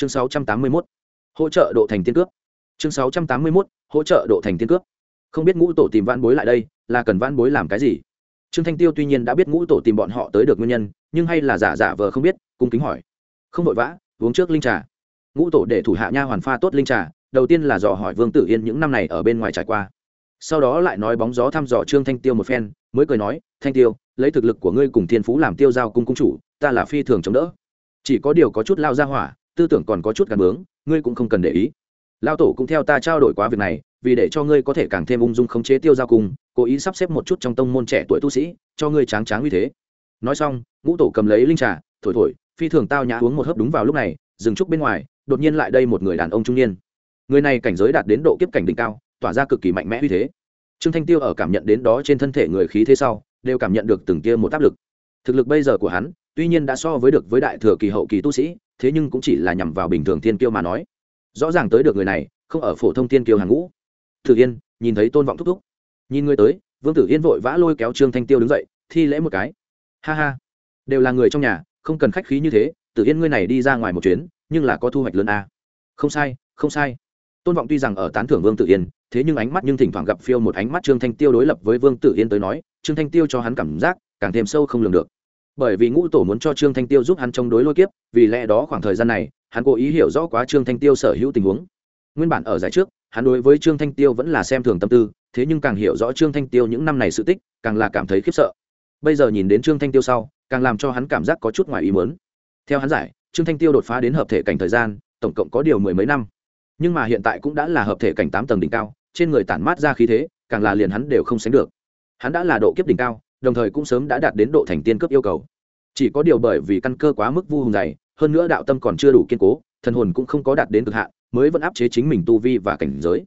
chương 681, hỗ trợ độ thành tiên cướp. Chương 681, hỗ trợ độ thành tiên cướp. Không biết ngũ tổ tìm vãn bối lại đây là cần vãn bối làm cái gì? Trương thanh tiêu tuy nhiên đã biết ngũ tổ tìm bọn họ tới được nguyên nhân nhưng hay là giả giả vờ không biết cung kính hỏi. Không vội vã uống trước linh trà. Ngũ tổ để thủ hạ nha hoàn pha tốt linh trà đầu tiên là dò hỏi vương tử yên những năm này ở bên ngoài trải qua. Sau đó lại nói bóng gió thăm dò trương thanh tiêu một phen mới cười nói thanh tiêu lấy thực lực của ngươi cùng thiên phú làm tiêu giao cung cung chủ ta là phi thường chống đỡ. Chỉ có điều có chút lao ra hỏa tư tưởng còn có chút gắn bướng, ngươi cũng không cần để ý. Lao tổ cũng theo ta trao đổi quá việc này, vì để cho ngươi có thể càng thêm ung dung khống chế tiêu giao cung cố ý sắp xếp một chút trong tông môn trẻ tuổi tu sĩ, cho ngươi tráng tráng như thế. Nói xong, ngũ tổ cầm lấy linh trà, thổi thổi, phi thường tao nhã uống một hớp đúng vào lúc này, dừng trúc bên ngoài, đột nhiên lại đây một người đàn ông trung niên. Người này cảnh giới đạt đến độ kiếp cảnh đỉnh cao, tỏa ra cực kỳ mạnh mẽ uy thế. Trương thanh tiêu ở cảm nhận đến đó trên thân thể người khí thế sau, đều cảm nhận được từng tia một áp lực. Thực lực bây giờ của hắn, tuy nhiên đã so với được với đại thừa kỳ hậu kỳ tu sĩ thế nhưng cũng chỉ là nhằm vào bình thường thiên kiêu mà nói. Rõ ràng tới được người này, không ở phổ thông thiên kiêu hàng ngũ. Tử yên, nhìn thấy tôn vọng thúc thúc. Nhìn người tới, vương tử yên vội vã lôi kéo trương thanh tiêu đứng dậy, thi lễ một cái. Ha ha, đều là người trong nhà, không cần khách khí như thế, tử yên ngươi này đi ra ngoài một chuyến, nhưng là có thu hoạch lớn à. không sai không sai. Tôn vọng tuy rằng ở tán thưởng vương tử yên, thế nhưng ánh mắt nhưng thỉnh thoảng gặp phiêu một ánh mắt trương thanh tiêu đối lập với vương tử yên tới nói, trương thanh tiêu cho hắn cảm giác càng thêm sâu không lường được bởi vì ngũ tổ muốn cho trương thanh tiêu giúp hắn chống đối lôi kiếp, vì lẽ đó khoảng thời gian này, hắn cố ý hiểu rõ quá trương thanh tiêu sở hữu tình huống. Nguyên bản ở giải trước, hắn đối với trương thanh tiêu vẫn là xem thường tâm tư, thế nhưng càng hiểu rõ trương thanh tiêu những năm này sự tích, càng là cảm thấy khiếp sợ. Bây giờ nhìn đến trương thanh tiêu sau, càng làm cho hắn cảm giác có chút ngoài ý mớn theo hắn giải, trương thanh tiêu đột phá đến hợp thể cảnh thời gian, tổng cộng có điều mười mấy năm. Nhưng mà hiện tại cũng đã là hợp thể cảnh tám tầng đỉnh cao, trên người tản mát ra khí thế, càng là liền hắn đều không sánh được. Hắn đã là độ kiếp đỉnh cao đồng thời cũng sớm đã đạt đến độ thành tiên cấp yêu cầu. Chỉ có điều bởi vì căn cơ quá mức vu hùng dày, hơn nữa đạo tâm còn chưa đủ kiên cố, thần hồn cũng không có đạt đến cực hạn, mới vẫn áp chế chính mình tu vi và cảnh giới.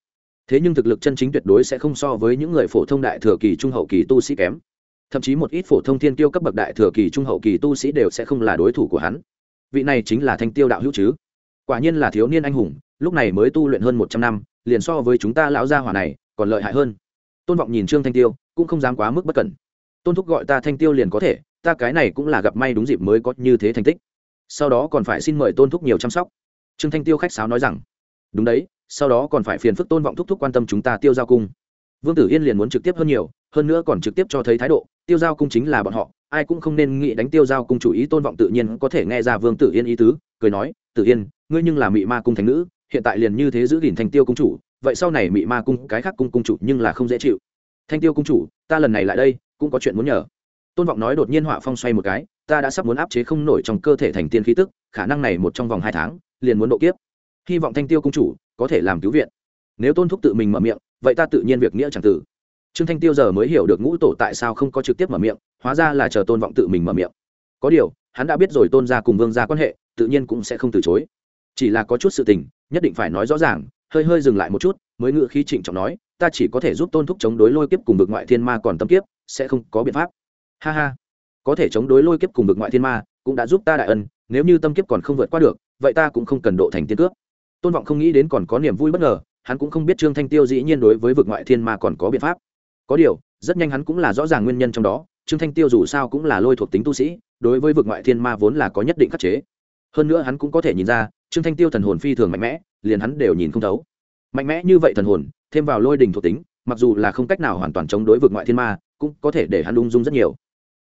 Thế nhưng thực lực chân chính tuyệt đối sẽ không so với những người phổ thông đại thừa kỳ, trung hậu kỳ tu sĩ kém. Thậm chí một ít phổ thông thiên tiêu cấp bậc đại thừa kỳ, trung hậu kỳ tu sĩ đều sẽ không là đối thủ của hắn. Vị này chính là thanh tiêu đạo hữu chứ? Quả nhiên là thiếu niên anh hùng, lúc này mới tu luyện hơn một trăm năm, liền so với chúng ta lão gia hỏa này còn lợi hại hơn. Tôn vọng nhìn trương thanh tiêu, cũng không dám quá mức bất cẩn tôn thúc gọi ta thanh tiêu liền có thể, ta cái này cũng là gặp may đúng dịp mới có như thế thành tích. Sau đó còn phải xin mời tôn thúc nhiều chăm sóc. Trương thanh tiêu khách sáo nói rằng, đúng đấy, sau đó còn phải phiền phức tôn vọng thúc thúc quan tâm chúng ta tiêu giao cung. Vương tử yên liền muốn trực tiếp hơn nhiều, hơn nữa còn trực tiếp cho thấy thái độ, tiêu giao cung chính là bọn họ, ai cũng không nên nghĩ đánh tiêu giao cung chủ ý tôn vọng tự nhiên có thể nghe ra vương tử yên ý tứ, cười nói, tử yên, ngươi nhưng là mị ma cung thành nữ, hiện tại liền như thế giữ gìn thanh tiêu cung chủ, vậy sau này mị ma cung cái khác cung cung chủ nhưng là không dễ chịu. Thanh tiêu cung chủ, ta lần này lại đây cũng có chuyện muốn nhờ. Tôn vọng nói đột nhiên họa phong xoay một cái, ta đã sắp muốn áp chế không nổi trong cơ thể thành tiên khí tức, khả năng này một trong vòng hai tháng, liền muốn độ kiếp. Hy vọng thanh tiêu công chủ có thể làm cứu viện. Nếu tôn thúc tự mình mở miệng, vậy ta tự nhiên việc nghĩa chẳng tử. Trương thanh tiêu giờ mới hiểu được ngũ tổ tại sao không có trực tiếp mở miệng, hóa ra là chờ tôn vọng tự mình mở miệng. Có điều, hắn đã biết rồi tôn gia cùng vương gia quan hệ, tự nhiên cũng sẽ không từ chối. Chỉ là có chút sự tình, nhất định phải nói rõ ràng, hơi hơi dừng lại một chút, mới ngự khí trịnh trọng nói, ta chỉ có thể giúp tôn thúc chống đối lôi kiếp cùng bực ngoại thiên ma còn tâm kiếp sẽ không có biện pháp. Ha ha. Có thể chống đối lôi kiếp cùng vực ngoại thiên ma, cũng đã giúp ta đại ân, nếu như tâm kiếp còn không vượt qua được, vậy ta cũng không cần độ thành tiên cướp tôn vọng không nghĩ đến còn có niềm vui bất ngờ, hắn cũng không biết trương thanh tiêu dĩ nhiên đối với vực ngoại thiên ma còn có biện pháp. Có điều, rất nhanh hắn cũng là rõ ràng nguyên nhân trong đó, trương thanh tiêu dù sao cũng là lôi thuộc tính tu sĩ, đối với vực ngoại thiên ma vốn là có nhất định khắc chế. Hơn nữa hắn cũng có thể nhìn ra, trương thanh tiêu thần hồn phi thường mạnh mẽ, liền hắn đều nhìn không thấu. Mạnh mẽ như vậy thần hồn, thêm vào lôi đình thuộc tính mặc dù là không cách nào hoàn toàn chống đối vực ngoại thiên ma, cũng có thể để hắn lung dung rất nhiều.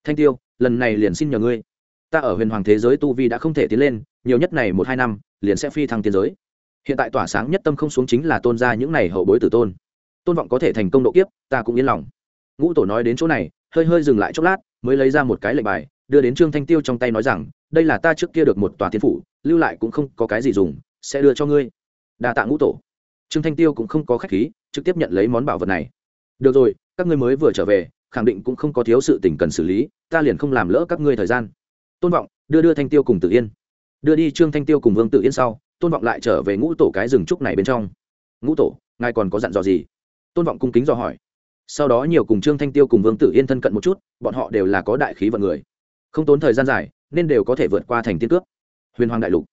Thanh tiêu, lần này liền xin nhờ ngươi. Ta ở huyền hoàng thế giới tu vi đã không thể tiến lên, nhiều nhất này một hai năm, liền sẽ phi thăng tiến giới. Hiện tại tỏa sáng nhất tâm không xuống chính là tôn ra những này hậu bối tử tôn. Tôn vọng có thể thành công độ kiếp, ta cũng yên lòng. Ngũ tổ nói đến chỗ này, hơi hơi dừng lại chốc lát, mới lấy ra một cái lệnh bài, đưa đến trương thanh tiêu trong tay nói rằng, đây là ta trước kia được một tòa tiến phủ, lưu lại cũng không có cái gì dùng, sẽ đưa cho ngươi. Đa tạ ngũ tổ. Trương thanh tiêu cũng không có khách khí trực tiếp nhận lấy món bảo vật này. Được rồi, các ngươi mới vừa trở về, khẳng định cũng không có thiếu sự tình cần xử lý, ta liền không làm lỡ các ngươi thời gian. Tôn vọng, đưa đưa thanh tiêu cùng tự yên. Đưa đi trương thanh tiêu cùng vương tự yên sau, tôn vọng lại trở về ngũ tổ cái rừng trúc này bên trong. Ngũ tổ, ngài còn có dặn dò gì? Tôn vọng cung kính dò hỏi. Sau đó nhiều cùng trương thanh tiêu cùng vương Tử yên thân cận một chút, bọn họ đều là có đại khí vận người. Không tốn thời gian dài, nên đều có thể vượt qua thành tiên cướp. Huyền hoàng đại lục.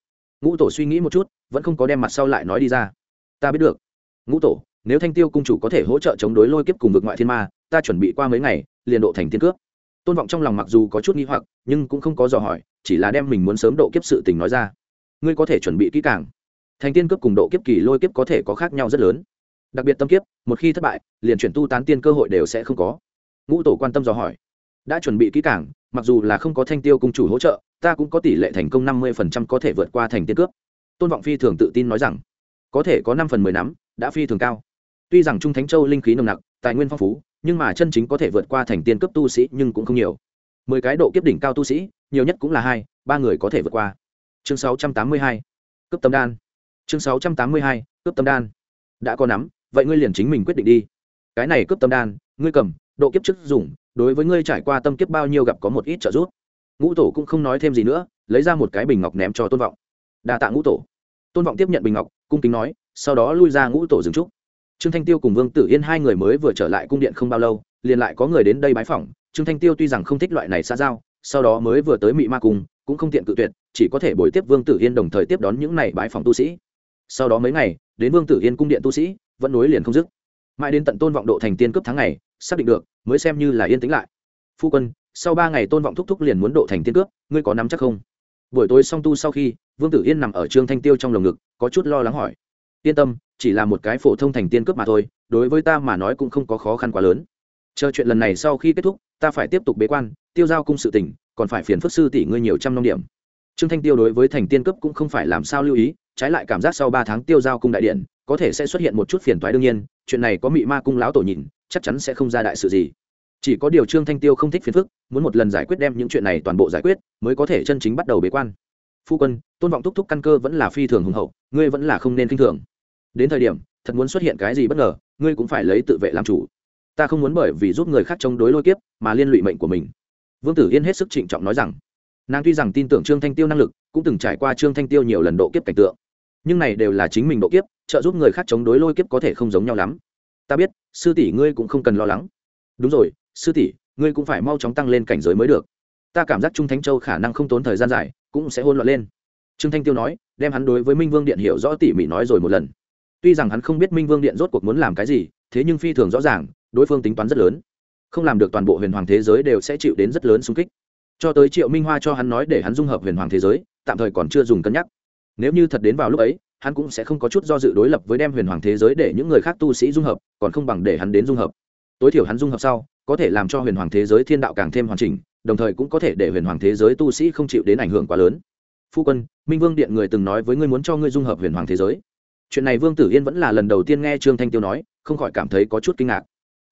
Ngũ tổ suy nghĩ một chút, vẫn không có đem mặt sau lại nói đi ra. Ta biết được. Ngũ tổ nếu thanh tiêu cung chủ có thể hỗ trợ chống đối lôi kiếp cùng vực ngoại thiên ma, ta chuẩn bị qua mấy ngày, liền độ thành tiên cước. tôn vọng trong lòng mặc dù có chút nghi hoặc, nhưng cũng không có dò hỏi, chỉ là đem mình muốn sớm độ kiếp sự tình nói ra. Ngươi có thể chuẩn bị kỹ càng. Thành tiên cước cùng độ kiếp kỳ lôi kiếp có thể có khác nhau rất lớn. Đặc biệt tâm kiếp, một khi thất bại, liền chuyển tu tán tiên cơ hội đều sẽ không có. Ngũ tổ quan tâm dò hỏi. Đã chuẩn bị kỹ càng, mặc dù là không có thanh tiêu cung chủ hỗ trợ, ta cũng có tỷ lệ thành công năm mươi phần trăm có thể vượt qua thành tiên cướp tôn vọng phi thường tự tin nói rằng, có thể có năm phần mười nắm đã phi thường cao tuy rằng trung thánh châu linh khí nồng nặc, tài nguyên phong phú, nhưng mà chân chính có thể vượt qua thành tiên cấp tu sĩ nhưng cũng không nhiều. Mười cái độ kiếp đỉnh cao tu sĩ, nhiều nhất cũng là hai, ba người có thể vượt qua. Chương sáu trăm tám mươi hai cấp tâm đan. Chương sáu trăm tám mươi hai cấp tâm đan. Đã có nắm, vậy ngươi liền chính mình quyết định đi. Cái này cấp tâm đan, ngươi cầm, độ kiếp chức dùng, đối với ngươi trải qua tâm kiếp bao nhiêu gặp có một ít trợ giúp. Ngũ tổ cũng không nói thêm gì nữa, lấy ra một cái bình ngọc ném cho tôn vọng. Đa tạ ngũ tổ. Tôn vọng tiếp nhận bình ngọc, cung kính nói, sau đó lui ra ngũ tổ dừng trúc trương thanh tiêu cùng vương tử yên hai người mới vừa trở lại cung điện không bao lâu, liền lại có người đến đây bái phỏng. Trương thanh tiêu tuy rằng không thích loại này xa giao, sau đó mới vừa tới mị ma cung, cũng không tiện cự tuyệt, chỉ có thể bồi tiếp vương tử yên đồng thời tiếp đón những này bái phỏng tu sĩ. Sau đó mấy ngày, đến vương tử yên cung điện tu sĩ, vẫn nối liền không dứt. Mãi đến tận tôn vọng độ thành tiên cấp tháng ngày, xác định được, mới xem như là yên tĩnh lại. Phu quân, sau ba ngày tôn vọng thúc thúc liền muốn độ thành tiên cướp, ngươi có nắm chắc không? Buổi tối song tu sau khi, vương tử yên nằm ở trương thanh tiêu trong lồng ngực, có chút lo lắng hỏi yên tâm, chỉ là một cái phổ thông thành tiên cướp mà thôi, đối với ta mà nói cũng không có khó khăn quá lớn. Chờ chuyện lần này sau khi kết thúc, ta phải tiếp tục bế quan, tiêu giao cung sự tỉnh còn phải phiền phức sư tỷ ngươi nhiều trăm năm điểm. Trương thanh tiêu đối với thành tiên cấp cũng không phải làm sao lưu ý, trái lại cảm giác sau ba tháng tiêu giao cung đại điện, có thể sẽ xuất hiện một chút phiền toái đương nhiên, chuyện này có mị ma cung lão tổ nhìn, chắc chắn sẽ không ra đại sự gì. Chỉ có điều trương thanh tiêu không thích phiền phức, muốn một lần giải quyết đem những chuyện này toàn bộ giải quyết, mới có thể chân chính bắt đầu bế quan. Phu quân, tôn vọng thúc thúc căn cơ vẫn là phi thường hùng hậu, ngươi vẫn là không nên k i n h thường đến thời điểm, thật muốn xuất hiện cái gì bất ngờ, ngươi cũng phải lấy tự vệ làm chủ. Ta không muốn bởi vì giúp người khác chống đối lôi kiếp, mà liên lụy mệnh của mình. Vương tử yên hết sức trịnh trọng nói rằng. Nàng tuy rằng tin tưởng trương thanh tiêu năng lực, cũng từng trải qua trương thanh tiêu nhiều lần độ kiếp cảnh tượng. Nhưng này đều là chính mình độ kiếp, trợ giúp người khác chống đối lôi kiếp có thể không giống nhau lắm. Ta biết, sư tỷ ngươi cũng không cần lo lắng. Đúng rồi, sư tỷ, ngươi cũng phải mau chóng tăng lên cảnh giới mới được. Ta cảm giác trung thánh châu khả năng không tốn thời gian dài, cũng sẽ hôn loạn lên. Trương thanh tiêu nói, đem hắn đối với minh vương điện hiểu rõ tỉ mỉ nói rồi một lần tuy rằng hắn không biết minh vương điện rốt cuộc muốn làm cái gì, thế nhưng phi thường rõ ràng, đối phương tính toán rất lớn. Không làm được toàn bộ huyền hoàng thế giới đều sẽ chịu đến rất lớn xung kích. Cho tới triệu minh hoa cho hắn nói để hắn dung hợp huyền hoàng thế giới, tạm thời còn chưa dùng cân nhắc. Nếu như thật đến vào lúc ấy, hắn cũng sẽ không có chút do dự đối lập với đem huyền hoàng thế giới để những người khác tu sĩ dung hợp, còn không bằng để hắn đến dung hợp. Tối thiểu hắn dung hợp sau, có thể làm cho huyền hoàng thế giới thiên đạo càng thêm hoàn chỉnh, đồng thời cũng có thể để huyền hoàng thế giới tu sĩ không chịu đến ảnh hưởng quá lớn. Phu quân, minh vương điện người từng nói với ngươi muốn cho ngươi dung hợp huyền hoàng thế giới chuyện này vương tử yên vẫn là lần đầu tiên nghe trương thanh tiêu nói, không khỏi cảm thấy có chút kinh ngạc.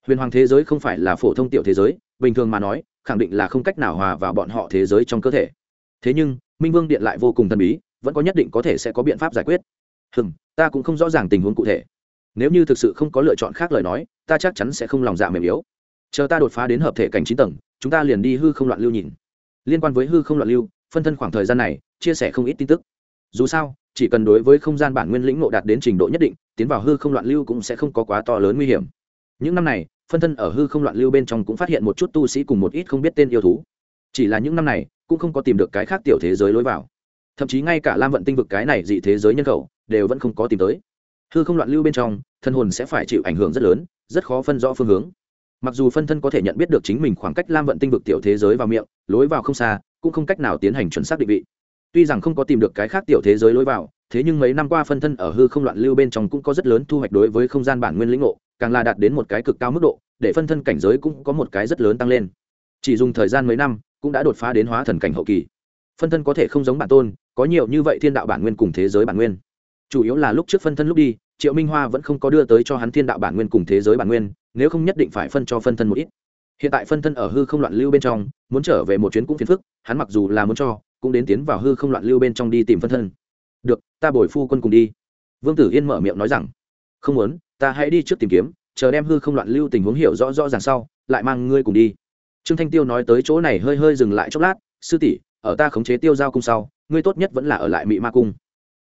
Huyền hoàng thế giới không phải là phổ thông tiểu thế giới, bình thường mà nói, khẳng định là không cách nào hòa vào bọn họ thế giới trong cơ thể. Thế nhưng, minh vương điện lại vô cùng thần bí, vẫn có nhất định có thể sẽ có biện pháp giải quyết. Hừm, ta cũng không rõ ràng tình huống cụ thể. Nếu như thực sự không có lựa chọn khác lời nói, ta chắc chắn sẽ không lòng dạ mềm yếu. Chờ ta đột phá đến hợp thể cảnh chín tầng, chúng ta liền đi hư không loạn lưu nhìn. Liên quan với hư không loạn lưu, phân thân khoảng thời gian này, chia sẻ không ít tin tức. Dù sao chỉ cần đối với không gian bản nguyên lĩnh ngộ đạt đến trình độ nhất định, tiến vào hư không loạn lưu cũng sẽ không có quá to lớn nguy hiểm. Những năm này, phân thân ở hư không loạn lưu bên trong cũng phát hiện một chút tu sĩ cùng một ít không biết tên yêu thú. Chỉ là những năm này, cũng không có tìm được cái khác tiểu thế giới lối vào. Thậm chí ngay cả lam vận tinh vực cái này dị thế giới nhân khẩu, đều vẫn không có tìm tới. Hư không loạn lưu bên trong, thân hồn sẽ phải chịu ảnh hưởng rất lớn, rất khó phân rõ phương hướng. Mặc dù phân thân có thể nhận biết được chính mình khoảng cách lam vận tinh vực tiểu thế giới vào miệng, lối vào không xa, cũng không cách nào tiến hành chuẩn xác định vị tuy rằng không có tìm được cái khác tiểu thế giới lối vào, thế nhưng mấy năm qua phân thân ở hư không loạn lưu bên trong cũng có rất lớn thu hoạch đối với không gian bản nguyên lĩnh ngộ, càng là đạt đến một cái cực cao mức độ, để phân thân cảnh giới cũng có một cái rất lớn tăng lên. Chỉ dùng thời gian mấy năm, cũng đã đột phá đến hóa thần cảnh hậu kỳ. Phân thân có thể không giống bản tôn, có nhiều như vậy thiên đạo bản nguyên cùng thế giới bản nguyên. Chủ yếu là lúc trước phân thân lúc đi, triệu minh hoa vẫn không có đưa tới cho hắn thiên đạo bản nguyên cùng thế giới bản nguyên, nếu không nhất định phải phân cho phân thân một ít. Hiện tại phân thân ở hư không loạn lưu bên trong, muốn trở về một chuyến cũng phiền phức, hắn mặc dù là muốn cho cũng đến tiến vào hư không loạn lưu bên trong đi tìm phân thân. Được, ta bồi phu quân cùng đi. Vương tử yên mở miệng nói rằng, không muốn, ta hãy đi trước tìm kiếm, chờ đem hư không loạn lưu tình huống hiểu rõ rõ ràng sau, lại mang ngươi cùng đi. Trương thanh tiêu nói tới chỗ này hơi hơi dừng lại chốc lát, sư tỷ, ở ta khống chế tiêu giao cung sau, ngươi tốt nhất vẫn là ở lại mị ma cung.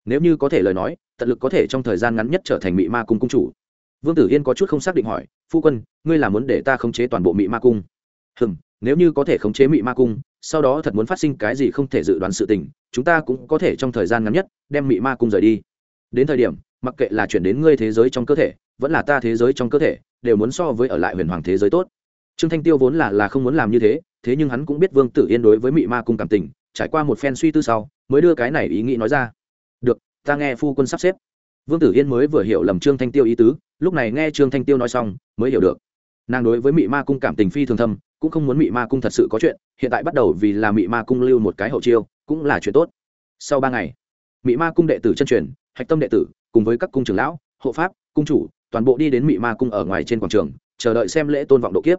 Nếu như có thể lời nói, tận lực có thể trong thời gian ngắn nhất trở thành mị ma cung cung chủ. Vương tử yên có chút không xác định hỏi, phu quân, ngươi là muốn để ta khống chế toàn bộ mị ma cung? Hừm nếu như có thể khống chế mị ma cung, sau đó thật muốn phát sinh cái gì không thể dự đoán sự tình, chúng ta cũng có thể trong thời gian ngắn nhất đem mị ma cung rời đi. Đến thời điểm, mặc kệ là chuyển đến ngươi thế giới trong cơ thể, vẫn là ta thế giới trong cơ thể, đều muốn so với ở lại huyền hoàng thế giới tốt. Trương thanh tiêu vốn là là không muốn làm như thế thế nhưng hắn cũng biết vương tử yên đối với mị ma cung cảm tình, trải qua một phen suy tư sau, mới đưa cái này ý nghĩ nói ra. Được, ta nghe phu quân sắp xếp. Vương tử yên mới vừa hiểu lầm trương thanh tiêu ý tứ, lúc này nghe trương thanh tiêu nói xong, mới hiểu được nàng đối với mị ma cung cảm tình phi thường thâm, cũng không muốn mị ma cung thật sự có chuyện, hiện tại bắt đầu vì là mị ma cung lưu một cái hậu chiêu, cũng là chuyện tốt. Sau ba ngày, mị ma cung đệ tử chân truyền, hạch tâm đệ tử, cùng với các cung trưởng lão, hộ pháp, cung chủ, toàn bộ đi đến mị ma cung ở ngoài trên quảng trường, chờ đợi xem lễ tôn vọng độ kiếp.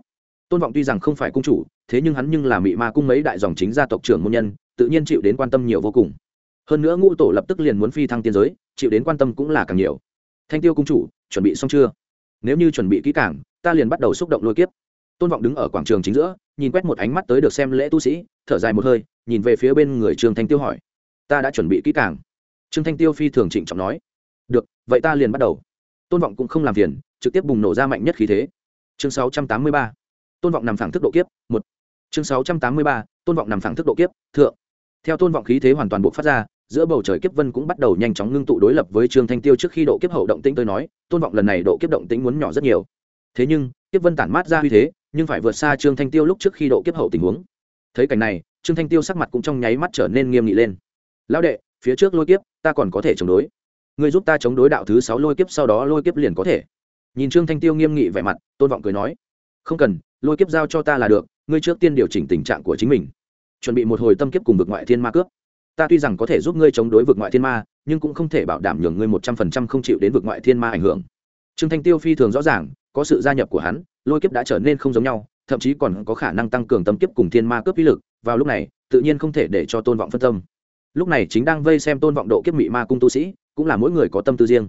Tôn vọng tuy rằng không phải cung chủ, thế nhưng hắn nhưng là mị ma cung mấy đại dòng chính gia tộc trưởng môn nhân, tự nhiên chịu đến quan tâm nhiều vô cùng. Hơn nữa ngũ tổ lập tức liền muốn phi thăng tiên giới, chịu đến quan tâm cũng là càng nhiều. Thanh tiêu cung chủ, chuẩn bị xong chưa? Nếu như chuẩn bị kỹ càng ta liền bắt đầu xúc động lôi kiếp. Tôn vọng đứng ở quảng trường chính giữa, nhìn quét một ánh mắt tới được xem lễ tu sĩ, thở dài một hơi, nhìn về phía bên người trương thanh tiêu hỏi, ta đã chuẩn bị kỹ càng. Trương thanh tiêu phi thường trịnh trọng nói, được, vậy ta liền bắt đầu. Tôn vọng cũng không làm phiền, trực tiếp bùng nổ ra mạnh nhất khí thế. Chương 683. tôn vọng nằm phẳng thức độ kiếp, một. Chương 683. tôn vọng nằm phẳng thức độ kiếp, thượng. Theo tôn vọng khí thế hoàn toàn buộc phát ra, giữa bầu trời kiếp vân cũng bắt đầu nhanh chóng ngưng tụ đối lập với trương thanh tiêu trước khi độ kiếp hậu động tĩnh tôi nói, tôn vọng lần này độ kiếp động tĩnh muốn nhỏ rất nhiều thế nhưng, kiếp vân tản mát ra uy thế, nhưng phải vượt xa trương thanh tiêu lúc trước khi độ kiếp hậu tình huống. Thấy cảnh này, trương thanh tiêu sắc mặt cũng trong nháy mắt trở nên nghiêm nghị lên. Lão đệ, phía trước lôi kiếp, ta còn có thể chống đối. Người giúp ta chống đối đạo thứ sáu lôi kiếp, sau đó lôi kiếp liền có thể. Nhìn trương thanh tiêu nghiêm nghị vẻ mặt, tôn vọng cười nói, không cần, lôi kiếp giao cho ta là được, ngươi trước tiên điều chỉnh tình trạng của chính mình. Chuẩn bị một hồi tâm kiếp cùng vực ngoại thiên ma cướp. Ta tuy rằng có thể giúp ngươi chống đối vực ngoại thiên ma, nhưng cũng không thể bảo đảm nhường ngươi một trăm phần trăm không chịu đến vực ngoại thiên ma ảnh hưởng. Trương thanh tiêu phi thường rõ ràng có sự gia nhập của hắn lôi kiếp đã trở nên không giống nhau thậm chí còn có khả năng tăng cường tâm kiếp cùng thiên ma cướp uy lực vào lúc này tự nhiên không thể để cho tôn vọng phân tâm. Lúc này chính đang vây xem tôn vọng độ kiếp mị ma cung tu sĩ cũng là mỗi người có tâm tư riêng.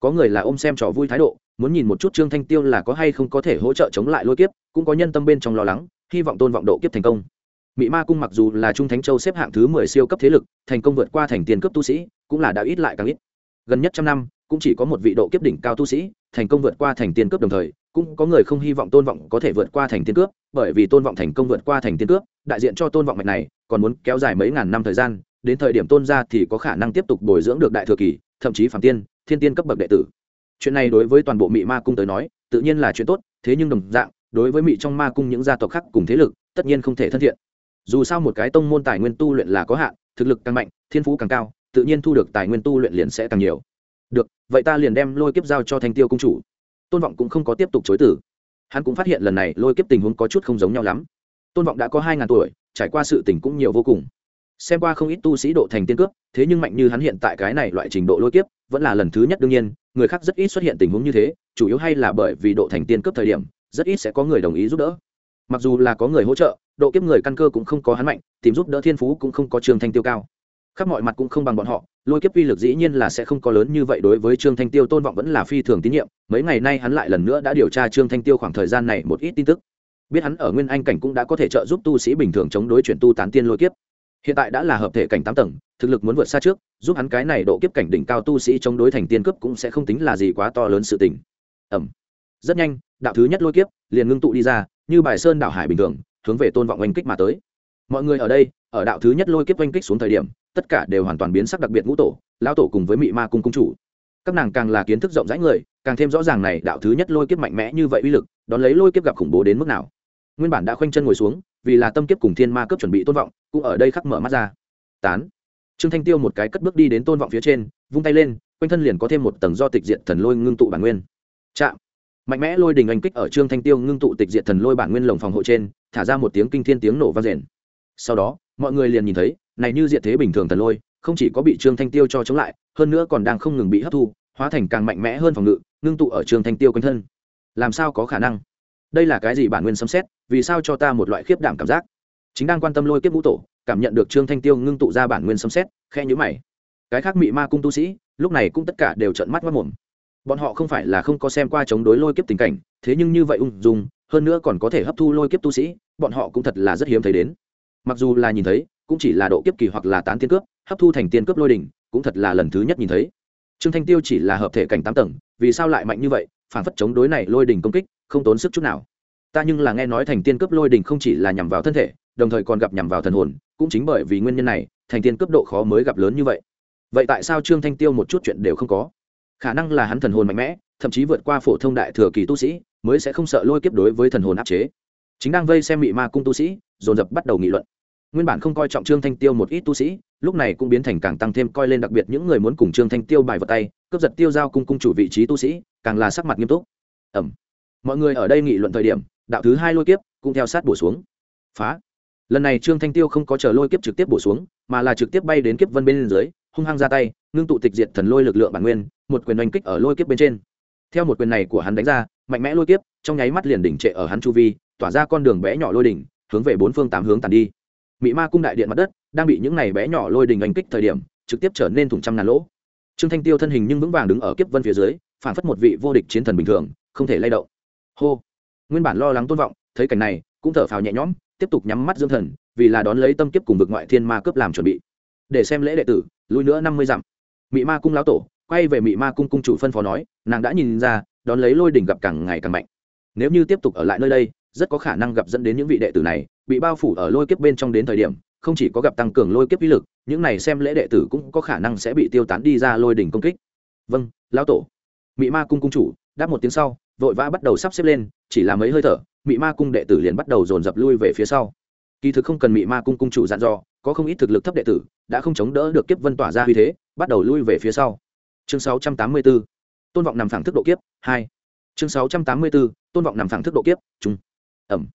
Có người là ôm xem trò vui thái độ muốn nhìn một chút trương thanh tiêu là có hay không có thể hỗ trợ chống lại lôi kiếp cũng có nhân tâm bên trong lo lắng hy vọng tôn vọng độ kiếp thành công. Mị Ma cung mặc dù là Trung Thánh Châu xếp hạng thứ mười siêu cấp thế lực, thành công vượt qua thành tiền cấp tu sĩ, cũng là đã ít lại càng ít. Gần nhất trăm năm, cũng chỉ có một vị độ kiếp đỉnh cao tu sĩ, thành công vượt qua thành tiên cướp đồng thời, cũng có người không hy vọng Tôn vọng có thể vượt qua thành tiên cướp, bởi vì Tôn vọng thành công vượt qua thành tiên cướp, đại diện cho Tôn vọng mạch này, còn muốn kéo dài mấy ngàn năm thời gian, đến thời điểm Tôn ra thì có khả năng tiếp tục bồi dưỡng được đại thừa kỳ, thậm chí phàm tiên, thiên tiên cấp bậc đệ tử. Chuyện này đối với toàn bộ Mị Ma cung tới nói, tự nhiên là chuyện tốt, thế nhưng đồng dạng, đối với Mị trong Ma cung những gia tộc khác cùng thế lực, tất nhiên không thể thân thiện dù sao một cái tông môn tài nguyên tu luyện là có hạn thực lực càng mạnh thiên phú càng cao tự nhiên thu được tài nguyên tu luyện liền sẽ càng nhiều được, vậy ta liền đem lôi kiếp giao cho thanh tiêu công chủ. Tôn vọng cũng không có tiếp tục chối tử hắn cũng phát hiện lần này lôi kiếp tình huống có chút không giống nhau lắm. Tôn vọng đã có hai ngàn tuổi, trải qua sự tình cũng nhiều vô cùng. Xem qua không ít tu sĩ độ thành tiên cướp, thế nhưng mạnh như hắn hiện tại cái này loại trình độ lôi kiếp, vẫn là lần thứ nhất đương nhiên, người khác rất ít xuất hiện tình huống như thế, chủ yếu hay là bởi vì độ thành tiên cướp thời điểm, rất ít sẽ có người đồng ý giúp đỡ. Mặc dù là có người hỗ trợ, độ kiếp người căn cơ cũng không có hắn mạnh, tìm giúp đỡ thiên phú cũng không có trường thanh tiêu cao khắp mọi mặt cũng không bằng bọn họ, lôi kiếp uy lực dĩ nhiên là sẽ không có lớn như vậy đối với trương thanh tiêu tôn vọng vẫn là phi thường tín nhiệm, mấy ngày nay hắn lại lần nữa đã điều tra trương thanh tiêu khoảng thời gian này một ít tin tức. Biết hắn ở nguyên anh cảnh cũng đã có thể trợ giúp tu sĩ bình thường chống đối chuyển tu tán tiên lôi kiếp. Hiện tại đã là hợp thể cảnh tám tầng, thực lực muốn vượt xa trước, giúp hắn cái này độ kiếp cảnh đỉnh cao tu sĩ chống đối thành tiên cấp cũng sẽ không tính là gì quá to lớn sự tình. Ẩm. Rất nhanh, đạo thứ nhất lôi kiếp liền ngưng tụ đi ra, như bài sơn đạo hải bình thường, hướng về tôn vọng oanh kích mà tới. Mọi người ở đây, ở đạo thứ nhất lôi kiếp oanh kích xuống thời điểm tất cả đều hoàn toàn biến sắc đặc biệt ngũ tổ, lão tổ cùng với mị ma cung cung chủ. Các nàng càng là kiến thức rộng rãi người, càng thêm rõ ràng này đạo thứ nhất lôi kiếp mạnh mẽ như vậy uy lực, đón lấy lôi kiếp gặp khủng bố đến mức nào. Nguyên bản đã khoanh chân ngồi xuống, vì là tâm kiếp cùng thiên ma cấp chuẩn bị tôn vọng, cũng ở đây khắc mở mắt ra. Tán. Trương thanh tiêu một cái cất bước đi đến tôn vọng phía trên, vung tay lên, quanh thân liền có thêm một tầng do tịch diện thần lôi ngưng tụ bản nguyên. Chạm. Mạnh mẽ lôi đình anh kích ở trương thanh tiêu ngưng tụ tịch diện thần lôi bản nguyên lồng phòng hộ trên, thả ra một tiếng kinh thiên tiếng nổ vang rền. Sau đó, mọi người liền nhìn thấy này như diện thế bình thường thần lôi, không chỉ có bị trương thanh tiêu cho chống lại, hơn nữa còn đang không ngừng bị hấp thu, hóa thành càng mạnh mẽ hơn phòng ngự, ngưng tụ ở trương thanh tiêu quanh thân. Làm sao có khả năng? Đây là cái gì bản nguyên xâm xét vì sao cho ta một loại khiếp đảm cảm giác? Chính đang quan tâm lôi kiếp ngũ tổ, cảm nhận được trương thanh tiêu ngưng tụ ra bản nguyên xâm xét khe nhữ mày. Cái khác mị ma cung tu sĩ, lúc này cũng tất cả đều trận mắt mất mồm bọn họ không phải là không có xem qua chống đối lôi kiếp tình cảnh, thế nhưng như vậy ung dung, hơn nữa còn có thể hấp thu lôi kiếp tu sĩ, bọn họ cũng thật là rất hiếm thấy đến. Mặc dù là nhìn thấy cũng chỉ là độ kiếp kỳ hoặc là tán tiên cướp, hấp thu thành tiên cướp lôi đỉnh, cũng thật là lần thứ nhất nhìn thấy. Trương thanh tiêu chỉ là hợp thể cảnh tám tầng, vì sao lại mạnh như vậy, phản phất chống đối này lôi đỉnh công kích, không tốn sức chút nào. Ta nhưng là nghe nói thành tiên cướp lôi đỉnh không chỉ là nhằm vào thân thể, đồng thời còn gặp nhằm vào thần hồn, cũng chính bởi vì nguyên nhân này, thành tiên cướp độ khó mới gặp lớn như vậy. Vậy tại sao trương thanh tiêu một chút chuyện đều không có? Khả năng là hắn thần hồn mạnh mẽ, thậm chí vượt qua phổ thông đại thừa kỳ tu sĩ, mới sẽ không sợ lôi kiếp đối với thần hồn áp chế. Chính đang vây xem mị ma cung tu sĩ, dồn dập bắt đầu nghị luận nguyên bản không coi trọng trương thanh tiêu một ít tu sĩ, lúc này cũng biến thành càng tăng thêm coi lên đặc biệt những người muốn cùng trương thanh tiêu bài vào tay, cướp giật tiêu giao cung cung chủ vị trí tu sĩ, càng là sắc mặt nghiêm túc. Ẩm. Mọi người ở đây nghị luận thời điểm, đạo thứ hai lôi kiếp cũng theo sát bổ xuống. Phá. Lần này trương thanh tiêu không có chờ lôi kiếp trực tiếp bổ xuống, mà là trực tiếp bay đến kiếp vân bên dưới, hung hăng ra tay, ngưng tụ tịch diệt thần lôi lực lượng bản nguyên, một quyền oanh kích ở lôi kiếp bên trên. Theo một quyền này của hắn đánh ra, mạnh mẽ lôi kiếp, trong nháy mắt liền đỉnh trệ ở hắn chu vi, tỏa ra con đường bé nhỏ lôi đỉnh, hướng về bốn phương tám hướng tàn đi. Mị ma cung đại điện mặt đất đang bị những này bé nhỏ lôi đỉnh đánh kích thời điểm, trực tiếp trở nên thủng trăm ngàn lỗ. Trương thanh tiêu thân hình nhưng vững vàng đứng ở kiếp vân phía dưới, phản phất một vị vô địch chiến thần bình thường, không thể lay động. Hô! Nguyên bản lo lắng tôn vọng, thấy cảnh này, cũng thở phào nhẹ nhõm, tiếp tục nhắm mắt dưỡng thần, vì là đón lấy tâm kiếp cùng vực ngoại thiên ma cướp làm chuẩn bị. Để xem lễ đệ tử, lui nữa năm mươi dặm. Mị ma cung lão tổ, quay về mị ma cung cung chủ phân phó nói, nàng đã nhìn ra, đón lấy lôi đỉnh gặp càng ngày càng mạnh. Nếu như tiếp tục ở lại nơi đây rất có khả năng gặp dẫn đến những vị đệ tử này bị bao phủ ở lôi kiếp bên trong đến thời điểm không chỉ có gặp tăng cường lôi kiếp uy lực những này xem lễ đệ tử cũng có khả năng sẽ bị tiêu tán đi ra lôi đỉnh công kích. Vâng lão tổ. Mị ma cung cung chủ đáp một tiếng sau vội vã bắt đầu sắp xếp lên chỉ là mấy hơi thở mị ma cung đệ tử liền bắt đầu dồn dập lui về phía sau. Kỳ thực không cần mị ma cung cung chủ dặn dò có không ít thực lực thấp đệ tử đã không chống đỡ được kiếp vân tỏa ra uy thế bắt đầu lui về phía sau. Chương 684, tôn vọng nằm phẳng thức độ kiếp hai. Chương 684, tôn vọng nằm phẳng thức độ kiếp chung ẩm.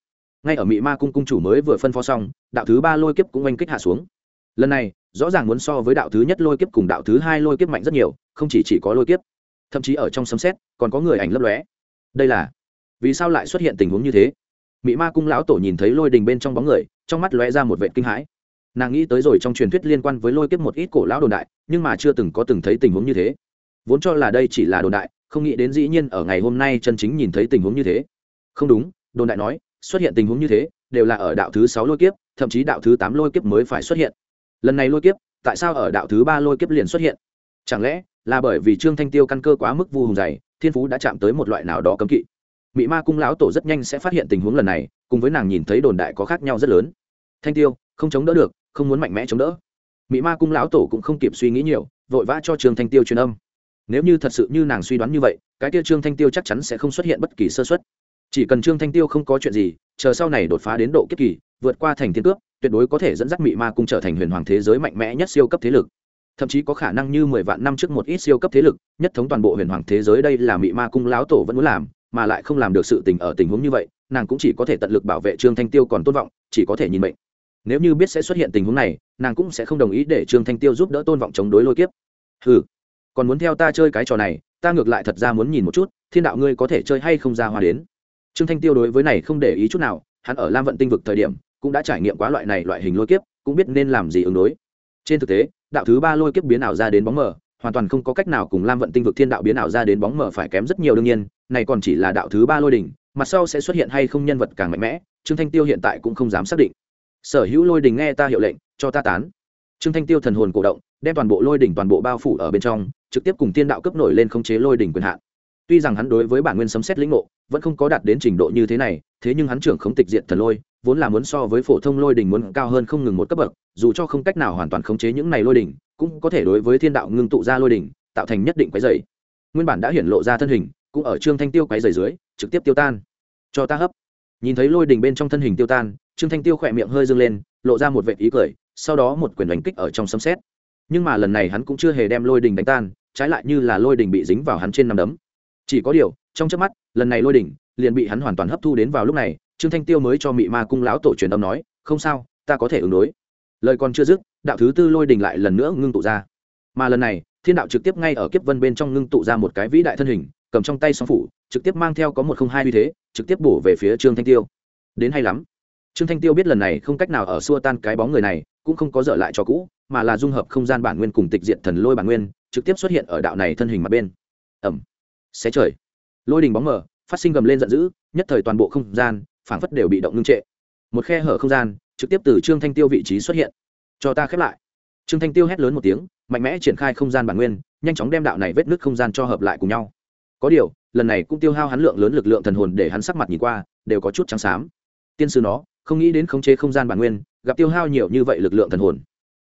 Ngay ở mị ma cung cung chủ mới vừa phân phó xong, đạo thứ ba lôi kiếp cũng oanh kích hạ xuống. Lần này, rõ ràng muốn so với đạo thứ nhất lôi kiếp cùng đạo thứ hai lôi kiếp mạnh rất nhiều, không chỉ chỉ có lôi kiếp, thậm chí ở trong sấm xét còn có người ảnh lấp lóe. Đây là, vì sao lại xuất hiện tình huống như thế? Mị ma cung lão tổ nhìn thấy lôi đình bên trong bóng người, trong mắt lóe ra một vệ kinh hãi. Nàng nghĩ tới rồi trong truyền thuyết liên quan với lôi kiếp một ít cổ lão đồn đại, nhưng mà chưa từng có từng thấy tình huống như thế. Vốn cho là đây chỉ là đồn đại, không nghĩ đến dĩ nhiên ở ngày hôm nay chân chính nhìn thấy tình huống như thế. Không đúng, đồn đại nói xuất hiện tình huống như thế, đều là ở đạo thứ sáu lôi kiếp, thậm chí đạo thứ tám lôi kiếp mới phải xuất hiện. Lần này lôi kiếp, tại sao ở đạo thứ ba lôi kiếp liền xuất hiện? Chẳng lẽ là bởi vì trương thanh tiêu căn cơ quá mức vu hùng dày, thiên phú đã chạm tới một loại nào đó cấm kỵ? Mị ma cung lão tổ rất nhanh sẽ phát hiện tình huống lần này, cùng với nàng nhìn thấy đồn đại có khác nhau rất lớn. Thanh tiêu, không chống đỡ được, không muốn mạnh mẽ chống đỡ. Mị ma cung lão tổ cũng không kịp suy nghĩ nhiều, vội vã cho trương thanh tiêu truyền âm. Nếu như thật sự như nàng suy đoán như vậy, cái tiêu trương thanh tiêu chắc chắn sẽ không xuất hiện bất kỳ sơ xuất chỉ cần trương thanh tiêu không có chuyện gì, chờ sau này đột phá đến độ kiếp kỳ, vượt qua thành thiên cước tuyệt đối có thể dẫn dắt mị ma cung trở thành huyền hoàng thế giới mạnh mẽ nhất siêu cấp thế lực. Thậm chí có khả năng như mười vạn năm trước một ít siêu cấp thế lực, nhất thống toàn bộ huyền hoàng thế giới đây là mị ma cung lão tổ vẫn muốn làm, mà lại không làm được sự tình ở tình huống như vậy, nàng cũng chỉ có thể tận lực bảo vệ trương thanh tiêu còn tôn vọng, chỉ có thể nhìn bệnh nếu như biết sẽ xuất hiện tình huống này, nàng cũng sẽ không đồng ý để trương thanh tiêu giúp đỡ tôn vọng chống đối lôi kiếp. Ừ còn muốn theo ta chơi cái trò này, ta ngược lại thật ra muốn nhìn một chút, thiên đạo ngươi có thể chơi hay không ra hoa đến trương thanh tiêu đối với này không để ý chút nào, hắn ở lam vận tinh vực thời điểm, cũng đã trải nghiệm quá loại này loại hình lôi kiếp, cũng biết nên làm gì ứng đối. Trên thực tế, đạo thứ ba lôi kiếp biến ảo ra đến bóng mờ, hoàn toàn không có cách nào cùng lam vận tinh vực thiên đạo biến ảo ra đến bóng mờ phải kém rất nhiều đương nhiên, này còn chỉ là đạo thứ ba lôi đỉnh mặt sau sẽ xuất hiện hay không nhân vật càng mạnh mẽ, trương thanh tiêu hiện tại cũng không dám xác định. Sở hữu lôi đỉnh nghe ta hiệu lệnh, cho ta tán. Trương thanh tiêu thần hồn cổ động, đem toàn bộ lôi đỉnh toàn bộ bao phủ ở bên trong, trực tiếp cùng thiên đạo cấp nổi lên khống chế lôi đỉnh quyền hạn tuy rằng hắn đối với bản nguyên sấm xét lĩnh ngộ, vẫn không có đạt đến trình độ như thế này, thế nhưng hắn trưởng không tịch diện thần lôi, vốn là muốn so với phổ thông lôi đỉnh muốn cao hơn không ngừng một cấp bậc, dù cho không cách nào hoàn toàn khống chế những này lôi đỉnh, cũng có thể đối với thiên đạo ngưng tụ ra lôi đỉnh, tạo thành nhất định quái dày nguyên bản đã hiển lộ ra thân hình, cũng ở trương thanh tiêu quái dày dưới, trực tiếp tiêu tan. Cho ta hấp. Nhìn thấy lôi đỉnh bên trong thân hình tiêu tan, trương thanh tiêu khỏe miệng hơi dâng lên, lộ ra một vệ ý cười, sau đó một quyền đánh kích ở trong sấm xét nhưng mà lần này hắn cũng chưa hề đem lôi đỉnh đánh tan, trái lại như là lôi đỉnh bị dính vào hắn trên nằm đấm chỉ có điều, trong chớp mắt, lần này lôi đỉnh liền bị hắn hoàn toàn hấp thu đến vào lúc này, trương thanh tiêu mới cho mị ma cung lão tổ truyền âm nói, không sao, ta có thể ứng đối. Lời còn chưa dứt, đạo thứ tư lôi đỉnh lại lần nữa ngưng tụ ra. Mà lần này, thiên đạo trực tiếp ngay ở kiếp vân bên trong ngưng tụ ra một cái vĩ đại thân hình, cầm trong tay song phủ, trực tiếp mang theo có một không hai uy thế, trực tiếp bổ về phía trương thanh tiêu. Đến hay lắm. Trương thanh tiêu biết lần này không cách nào ở xua tan cái bóng người này, cũng không có dở lại cho cũ, mà là dung hợp không gian bản nguyên cùng tịch diện thần lôi bản nguyên, trực tiếp xuất hiện ở đạo này thân hình mặt bên. Ẩm xé trời. Lôi đình bóng mờ, phát sinh gầm lên giận dữ, nhất thời toàn bộ không gian, phảng phất đều bị động ngưng trệ. Một khe hở không gian, trực tiếp từ trương thanh tiêu vị trí xuất hiện. Cho ta khép lại. Trương thanh tiêu hét lớn một tiếng, mạnh mẽ triển khai không gian bản nguyên, nhanh chóng đem đạo này vết nứt không gian cho hợp lại cùng nhau. Có điều, lần này cũng tiêu hao hắn lượng lớn lực lượng thần hồn để hắn sắc mặt nhìn qua, đều có chút trắng xám. Tiên sư nó, không nghĩ đến khống chế không gian bản nguyên, gặp tiêu hao nhiều như vậy lực lượng thần hồn.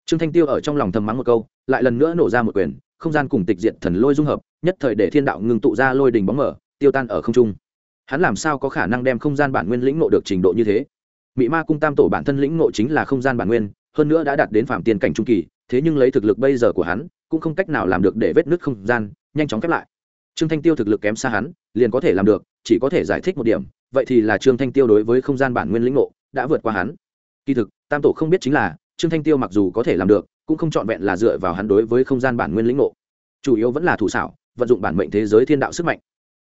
Trương thanh tiêu ở trong lòng thầm mắng một câu lại lần nữa nổ ra một quyền, không gian cùng tịch diện thần lôi dung hợp, nhất thời để thiên đạo ngừng tụ ra lôi đình bóng mở, tiêu tan ở không trung. Hắn làm sao có khả năng đem không gian bản nguyên lĩnh ngộ được trình độ như thế? Mị ma cung tam tổ bản thân lĩnh ngộ chính là không gian bản nguyên, hơn nữa đã đạt đến phạm tiền cảnh trung kỳ, thế nhưng lấy thực lực bây giờ của hắn, cũng không cách nào làm được để vết nứt không gian, nhanh chóng khép lại. Trương thanh tiêu thực lực kém xa hắn, liền có thể làm được, chỉ có thể giải thích một điểm, vậy thì là trương thanh tiêu đối với không gian bản nguyên lĩnh ngộ, đã vượt qua hắn. Kỳ thực, tam tổ không biết chính là, trương thanh tiêu mặc dù có thể làm được cũng không trọn vẹn là dựa vào hắn đối với không gian bản nguyên lĩnh ngộ. Chủ yếu vẫn là thủ xảo, vận dụng bản mệnh thế giới thiên đạo sức mạnh.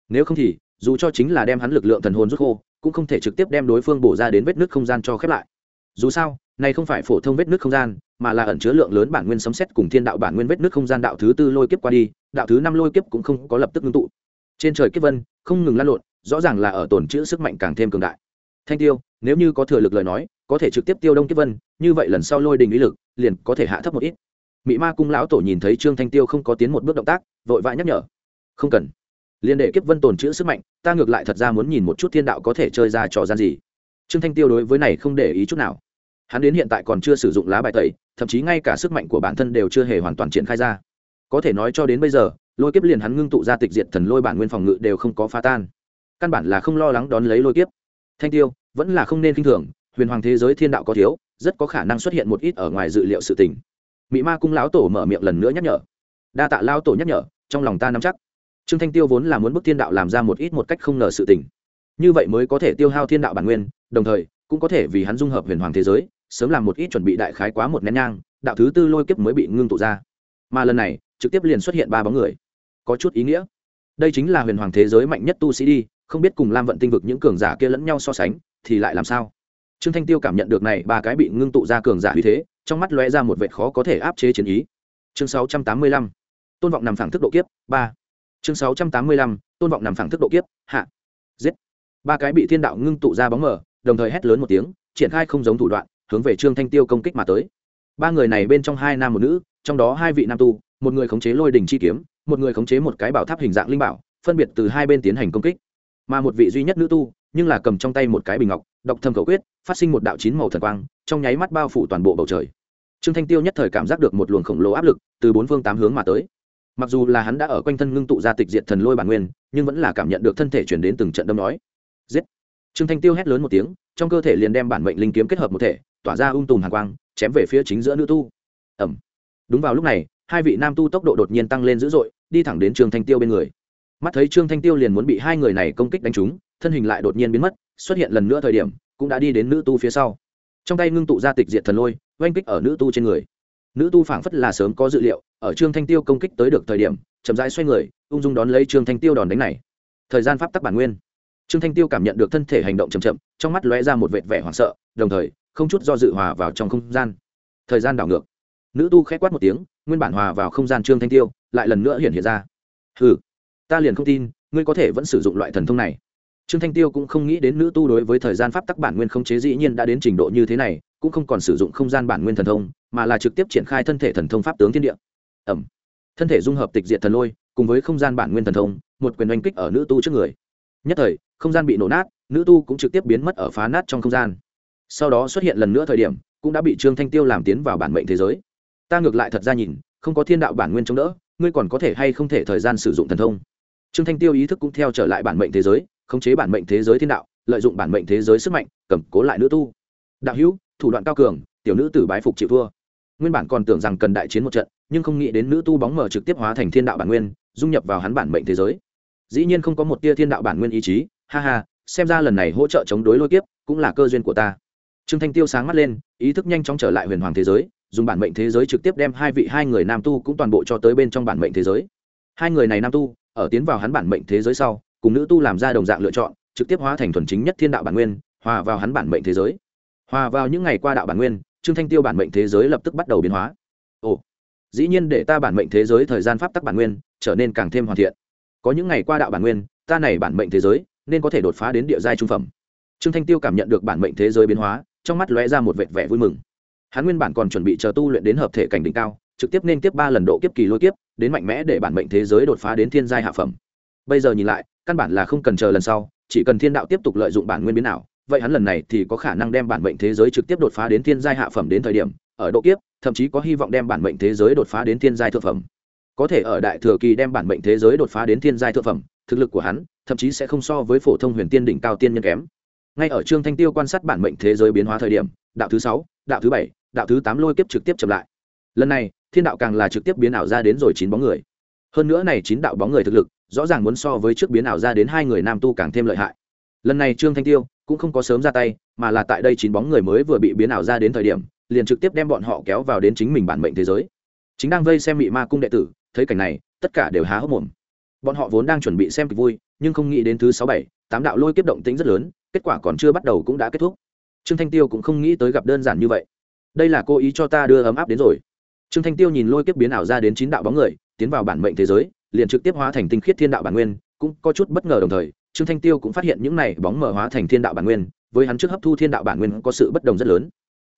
Nếu không thì, dù cho chính là đem hắn lực lượng thần hồn rút khô, cũng không thể trực tiếp đem đối phương bổ ra đến vết nứt không gian cho khép lại. Dù sao, này không phải phổ thông vết nứt không gian, mà là ẩn chứa lượng lớn bản nguyên sấm xét cùng thiên đạo bản nguyên vết nứt không gian đạo thứ tư lôi kiếp qua đi, đạo thứ năm lôi kiếp cũng không có lập tức ngưng tụ. Trên trời kiếp vân, không ngừng lan lộn, rõ ràng là ở tổn chữ sức mạnh càng thêm cường đại thanh tiêu, nếu như có thừa lực lời nói, có thể trực tiếp tiêu đông kiếp vân, như vậy lần sau lôi đình ý lực, liền có thể hạ thấp một ít. Mỹ ma cung lão tổ nhìn thấy trương thanh tiêu không có tiến một bước động tác, vội vã nhắc nhở. Không cần. Liên đệ kiếp vân tồn chữ sức mạnh, ta ngược lại thật ra muốn nhìn một chút thiên đạo có thể chơi ra trò gian gì. Trương thanh tiêu đối với này không để ý chút nào. Hắn đến hiện tại còn chưa sử dụng lá bài tẩy, thậm chí ngay cả sức mạnh của bản thân đều chưa hề hoàn toàn triển khai ra. Có thể nói cho đến bây giờ, lôi kiếp liền hắn ngưng tụ ra tịch diệt thần lôi bản nguyên phòng ngự đều không có phá tan. Căn bản là không lo lắng đón lấy lôi kiếp thanh tiêu, vẫn là không nên k i n h thường, huyền hoàng thế giới thiên đạo có thiếu, rất có khả năng xuất hiện một ít ở ngoài dự liệu sự tình. Mị ma cung lão tổ mở miệng lần nữa nhắc nhở. Đa tạ lao tổ nhắc nhở, trong lòng ta nắm chắc. Trương thanh tiêu vốn là muốn bức thiên đạo làm ra một ít một cách không ngờ sự tình. Như vậy mới có thể tiêu hao thiên đạo bản nguyên, đồng thời, cũng có thể vì hắn dung hợp huyền hoàng thế giới, sớm làm một ít chuẩn bị đại khái quá một nén nhang, đạo thứ tư lôi kiếp mới bị ngưng tụ ra. Mà lần này, trực tiếp liền xuất hiện ba bóng người. Có chút ý nghĩa. Đây chính là huyền hoàng thế giới mạnh nhất tu sĩ đi không biết cùng lam vận tinh vực những cường giả kia lẫn nhau so sánh, thì lại làm sao? Trương thanh tiêu cảm nhận được này ba cái bị ngưng tụ ra cường giả như thế, trong mắt lóe ra một vệt khó có thể áp chế chiến ý. Chương 685 tôn vọng nằm phẳng thức độ kiếp, ba. Chương 685 tôn vọng nằm phẳng thức độ kiếp, hạ. Giết. Ba cái bị thiên đạo ngưng tụ ra bóng mờ, đồng thời hét lớn một tiếng, triển khai không giống thủ đoạn, hướng về trương thanh tiêu công kích mà tới. Ba người này bên trong hai nam một nữ, trong đó hai vị nam tu, một người khống chế lôi đình chi kiếm, một người khống chế một cái bảo tháp hình dạng linh bảo, phân biệt từ hai bên tiến hành công kích mà một vị duy nhất nữ tu, nhưng là cầm trong tay một cái bình ngọc đọc thâm khẩu quyết, phát sinh một đạo chín màu thần quang, trong nháy mắt bao phủ toàn bộ bầu trời. Trương thanh tiêu nhất thời cảm giác được một luồng khổng lồ áp lực từ bốn phương tám hướng mà tới. Mặc dù là hắn đã ở quanh thân ngưng tụ ra tịch diệt thần lôi bản nguyên, nhưng vẫn là cảm nhận được thân thể chuyển đến từng trận đâm nói. Giết! Trương thanh tiêu hét lớn một tiếng, trong cơ thể liền đem bản mệnh linh kiếm kết hợp một thể, tỏa ra ung tùm hàng quang, chém về phía chính giữa nữ tu. Ẩm đúng vào lúc này, hai vị nam tu tốc độ đột nhiên tăng lên dữ dội, đi thẳng đến trương thanh tiêu bên người mắt thấy trương thanh tiêu liền muốn bị hai người này công kích đánh trúng, thân hình lại đột nhiên biến mất, xuất hiện lần nữa thời điểm, cũng đã đi đến nữ tu phía sau. Trong tay ngưng tụ ra tịch diệt thần lôi, oanh kích ở nữ tu trên người. Nữ tu phảng phất là sớm có dự liệu, ở trương thanh tiêu công kích tới được thời điểm, chậm rãi xoay người, ung dung đón lấy trương thanh tiêu đòn đánh này. Thời gian pháp tắc bản nguyên. Trương thanh tiêu cảm nhận được thân thể hành động chậm chậm, trong mắt lóe ra một vệt vẻ hoảng sợ, đồng thời, không chút do dự hòa vào trong không gian. Thời gian đảo ngược. Nữ tu khẽ quát một tiếng, nguyên bản hòa vào không gian trương thanh tiêu, lại lần nữa hiện hiện ra. Hừ ta liền không tin, ngươi có thể vẫn sử dụng loại thần thông này. Trương thanh tiêu cũng không nghĩ đến nữ tu đối với thời gian pháp tắc bản nguyên không chế dĩ nhiên đã đến trình độ như thế này, cũng không còn sử dụng không gian bản nguyên thần thông, mà là trực tiếp triển khai thân thể thần thông pháp tướng thiên địa. Ẩm. Thân thể dung hợp tịch diệt thần lôi, cùng với không gian bản nguyên thần thông, một quyền oanh kích ở nữ tu trước người. Nhất thời, không gian bị nổ nát, nữ tu cũng trực tiếp biến mất ở phá nát trong không gian. Sau đó xuất hiện lần nữa thời điểm, cũng đã bị trương thanh tiêu làm tiến vào bản mệnh thế giới. Ta ngược lại thật ra nhìn, không có thiên đạo bản nguyên chống đỡ, ngươi còn có thể hay không thể thời gian sử dụng thần thông? Trương thanh tiêu ý thức cũng theo trở lại bản mệnh thế giới, khống chế bản mệnh thế giới thiên đạo, lợi dụng bản mệnh thế giới sức mạnh, cầm cố lại nữ tu. Đạo hữu, thủ đoạn cao cường, tiểu nữ tử bái phục chịu thua. Nguyên bản còn tưởng rằng cần đại chiến một trận, nhưng không nghĩ đến nữ tu bóng mờ trực tiếp hóa thành thiên đạo bản nguyên, dung nhập vào hắn bản mệnh thế giới. Dĩ nhiên không có một tia thiên đạo bản nguyên ý chí, ha ha, xem ra lần này hỗ trợ chống đối lôi kiếp cũng là cơ duyên của ta. Trương thanh tiêu sáng mắt lên, ý thức nhanh chóng trở lại huyền hoàng thế giới, dùng bản mệnh thế giới trực tiếp đem hai vị hai người nam tu cũng toàn bộ cho tới bên trong bản mệnh thế giới. Hai người này nam tu ở tiến vào hắn bản mệnh thế giới sau, cùng nữ tu làm ra đồng dạng lựa chọn, trực tiếp hóa thành thuần chính nhất thiên đạo bản nguyên, hòa vào hắn bản mệnh thế giới. Hòa vào những ngày qua đạo bản nguyên, trương thanh tiêu bản mệnh thế giới lập tức bắt đầu biến hóa. Ồ, dĩ nhiên để ta bản mệnh thế giới thời gian pháp tắc bản nguyên trở nên càng thêm hoàn thiện. Có những ngày qua đạo bản nguyên, ta này bản mệnh thế giới nên có thể đột phá đến địa giai trung phẩm. Trương thanh tiêu cảm nhận được bản mệnh thế giới biến hóa, trong mắt lóe ra một vệt vẻ vui mừng. Hắn nguyên bản còn chuẩn bị chờ tu luyện đến hợp thể cảnh đỉnh cao trực tiếp nên tiếp ba lần độ kiếp kỳ lôi kiếp, đến mạnh mẽ để bản mệnh thế giới đột phá đến thiên giai hạ phẩm. Bây giờ nhìn lại, căn bản là không cần chờ lần sau, chỉ cần thiên đạo tiếp tục lợi dụng bản nguyên biến nào vậy hắn lần này thì có khả năng đem bản mệnh thế giới trực tiếp đột phá đến thiên giai hạ phẩm đến thời điểm, ở độ kiếp, thậm chí có hy vọng đem bản mệnh thế giới đột phá đến thiên giai thượng phẩm. Có thể ở đại thừa kỳ đem bản mệnh thế giới đột phá đến thiên giai thượng phẩm, thực lực của hắn, thậm chí sẽ không so với phổ thông huyền tiên đỉnh cao tiên nhân kém. Ngay ở trương thanh tiêu quan sát bản mệnh thế giới biến hóa thời điểm, đạo thứ sáu, đạo thứ bảy, đạo thứ tám lôi kiếp trực tiếp chậm lại. Lần này thiên đạo càng là trực tiếp biến ảo ra đến rồi chín bóng người. Hơn nữa này chín đạo bóng người thực lực, rõ ràng muốn so với trước biến ảo ra đến hai người nam tu càng thêm lợi hại. Lần này trương thanh tiêu cũng không có sớm ra tay, mà là tại đây chín bóng người mới vừa bị biến ảo ra đến thời điểm, liền trực tiếp đem bọn họ kéo vào đến chính mình bản mệnh thế giới. Chính đang vây xem mị ma cung đệ tử, thấy cảnh này, tất cả đều há hốc mồm. Bọn họ vốn đang chuẩn bị xem kịch vui, nhưng không nghĩ đến thứ sáu bảy, tám đạo lôi kiếp động tĩnh rất lớn, kết quả còn chưa bắt đầu cũng đã kết thúc. Trương thanh tiêu cũng không nghĩ tới gặp đơn giản như vậy. Đây là cô ý cho ta đưa ấm áp đến rồi trương thanh tiêu nhìn lôi kiếp biến ảo ra đến chín đạo bóng người, tiến vào bản mệnh thế giới, liền trực tiếp hóa thành tinh khiết thiên đạo bản nguyên, cũng có chút bất ngờ đồng thời, trương thanh tiêu cũng phát hiện những này bóng mở hóa thành thiên đạo bản nguyên, với hắn trước hấp thu thiên đạo bản nguyên có sự bất đồng rất lớn.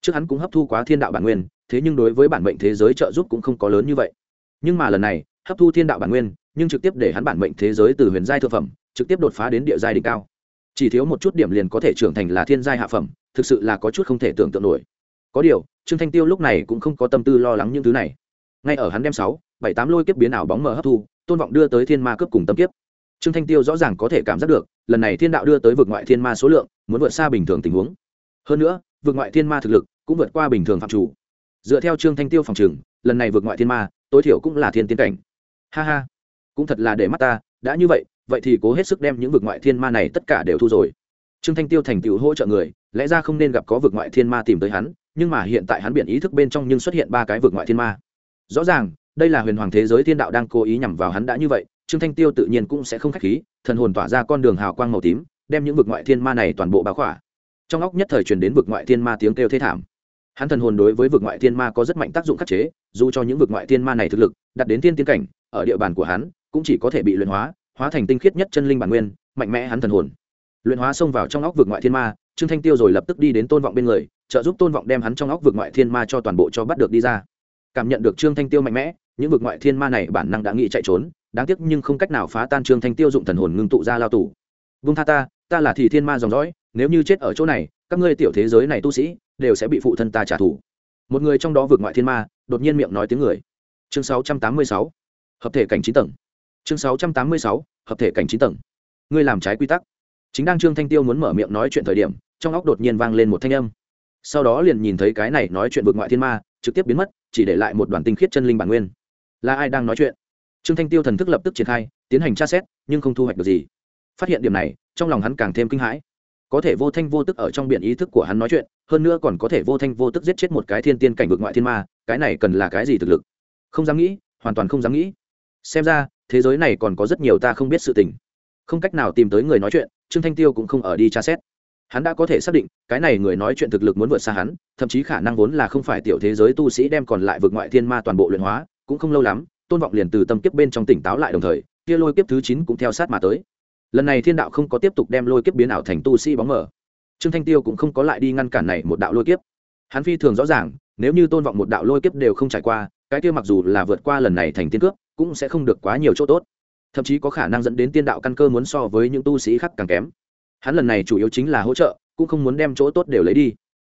Trước hắn cũng hấp thu quá thiên đạo bản nguyên, thế nhưng đối với bản mệnh thế giới trợ giúp cũng không có lớn như vậy. Nhưng mà lần này, hấp thu thiên đạo bản nguyên, nhưng trực tiếp để hắn bản mệnh thế giới từ huyền giai thượng phẩm, trực tiếp đột phá đến địa giai đỉnh cao. Chỉ thiếu một chút điểm liền có thể trưởng thành là thiên giai hạ phẩm, thực sự là có chút không thể tưởng tượng nổi có điều, trương thanh tiêu lúc này cũng không có tâm tư lo lắng những thứ này. Ngay ở hắn đem sáu, bảy, tám lôi kiếp biến ảo bóng mờ hấp thu, tôn vọng đưa tới thiên ma cướp cùng tâm kiếp. Trương thanh tiêu rõ ràng có thể cảm giác được, lần này thiên đạo đưa tới vực ngoại thiên ma số lượng, muốn vượt xa bình thường tình huống. Hơn nữa vực ngoại thiên ma thực lực cũng vượt qua bình thường phạm chủ. Dựa theo trương thanh tiêu phòng trừng lần này vượt ngoại thiên ma, tối thiểu cũng là thiên tiến cảnh. Ha ha, cũng thật là để mắt ta, đã như vậy vậy thì cố hết sức đem những vực ngoại thiên ma này tất cả đều thu rồi. Trương thanh tiêu thành tựu hỗ trợ người, lẽ ra không nên gặp có vực ngoại thiên ma tìm tới hắn nhưng mà hiện tại hắn biện ý thức bên trong nhưng xuất hiện ba cái vực ngoại thiên ma. Rõ ràng, đây là huyền hoàng thế giới thiên đạo đang cố ý nhằm vào hắn đã như vậy, trương thanh tiêu tự nhiên cũng sẽ không k h á c h khí, thần hồn tỏa ra con đường hào quang màu tím, đem những vực ngoại thiên ma này toàn bộ báo khỏa. Trong óc nhất thời truyền đến vực ngoại thiên ma tiếng kêu thê thảm. Hắn thần hồn đối với vực ngoại thiên ma có rất mạnh tác dụng khắc chế, dù cho những vực ngoại thiên ma này thực lực đặt đến thiên tiến cảnh, ở địa bàn của hắn, cũng chỉ có thể bị luyện hóa hóa thành tinh khiết nhất chân linh bản nguyên, mạnh mẽ hắn thần hồn. Luyện hóa xông vào trong óc vực ngoại thiên ma trương thanh tiêu rồi lập tức đi đến tôn vọng bên người trợ giúp tôn vọng đem hắn trong óc vực ngoại thiên ma cho toàn bộ cho bắt được đi ra. Cảm nhận được trương thanh tiêu mạnh mẽ những vực ngoại thiên ma này bản năng đã nghĩ chạy trốn đáng tiếc nhưng không cách nào phá tan trương thanh tiêu dụng thần hồn ngưng tụ ra lao tù. Vung tha ta ta là thì thiên ma dòng dõi nếu như chết ở chỗ này các ngươi tiểu thế giới này tu sĩ đều sẽ bị phụ thân ta trả thù. Một người trong đó vượt ngoại thiên ma đột nhiên miệng nói tiếng người. Chương 686, hợp thể cảnh chín tầng. Chương 686, hợp thể cảnh chín tầng. Ngươi làm trái quy tắc chính đang trương thanh tiêu muốn mở miệng nói chuyện thời điểm, trong óc đột nhiên vang lên một thanh âm. Sau đó liền nhìn thấy cái này nói chuyện vượt ngoại thiên ma, trực tiếp biến mất, chỉ để lại một đoàn tinh khiết chân linh bản nguyên. Là ai đang nói chuyện? Trương thanh tiêu thần thức lập tức triển khai, tiến hành tra xét, nhưng không thu hoạch được gì. Phát hiện điểm này, trong lòng hắn càng thêm kinh hãi. Có thể vô thanh vô tức ở trong biển ý thức của hắn nói chuyện, hơn nữa còn có thể vô thanh vô tức giết chết một cái thiên tiên cảnh vượt ngoại thiên ma, cái này cần là cái gì thực lực? Không dám nghĩ, hoàn toàn không dám nghĩ. Xem ra, thế giới này còn có rất nhiều ta không biết sự tình. Không cách nào tìm tới người nói chuyện trương thanh tiêu cũng không ở đi tra xét. Hắn đã có thể xác định, cái này người nói chuyện thực lực muốn vượt xa hắn, thậm chí khả năng vốn là không phải tiểu thế giới tu sĩ đem còn lại vượt ngoại thiên ma toàn bộ luyện hóa, cũng không lâu lắm, tôn vọng liền từ tâm kiếp bên trong tỉnh táo lại đồng thời, kia lôi kiếp thứ chín cũng theo sát mà tới. Lần này thiên đạo không có tiếp tục đem lôi kiếp biến ảo thành tu sĩ bóng mờ. Trương thanh tiêu cũng không có lại đi ngăn cản này một đạo lôi kiếp. Hắn phi thường rõ ràng, nếu như tôn vọng một đạo lôi kiếp đều không trải qua, cái kia mặc dù là vượt qua lần này thành tiên cướp, cũng sẽ không được quá nhiều chỗ tốt thậm chí có khả năng dẫn đến tiên đạo căn cơ muốn so với những tu sĩ khác càng kém. Hắn lần này chủ yếu chính là hỗ trợ, cũng không muốn đem chỗ tốt đều lấy đi.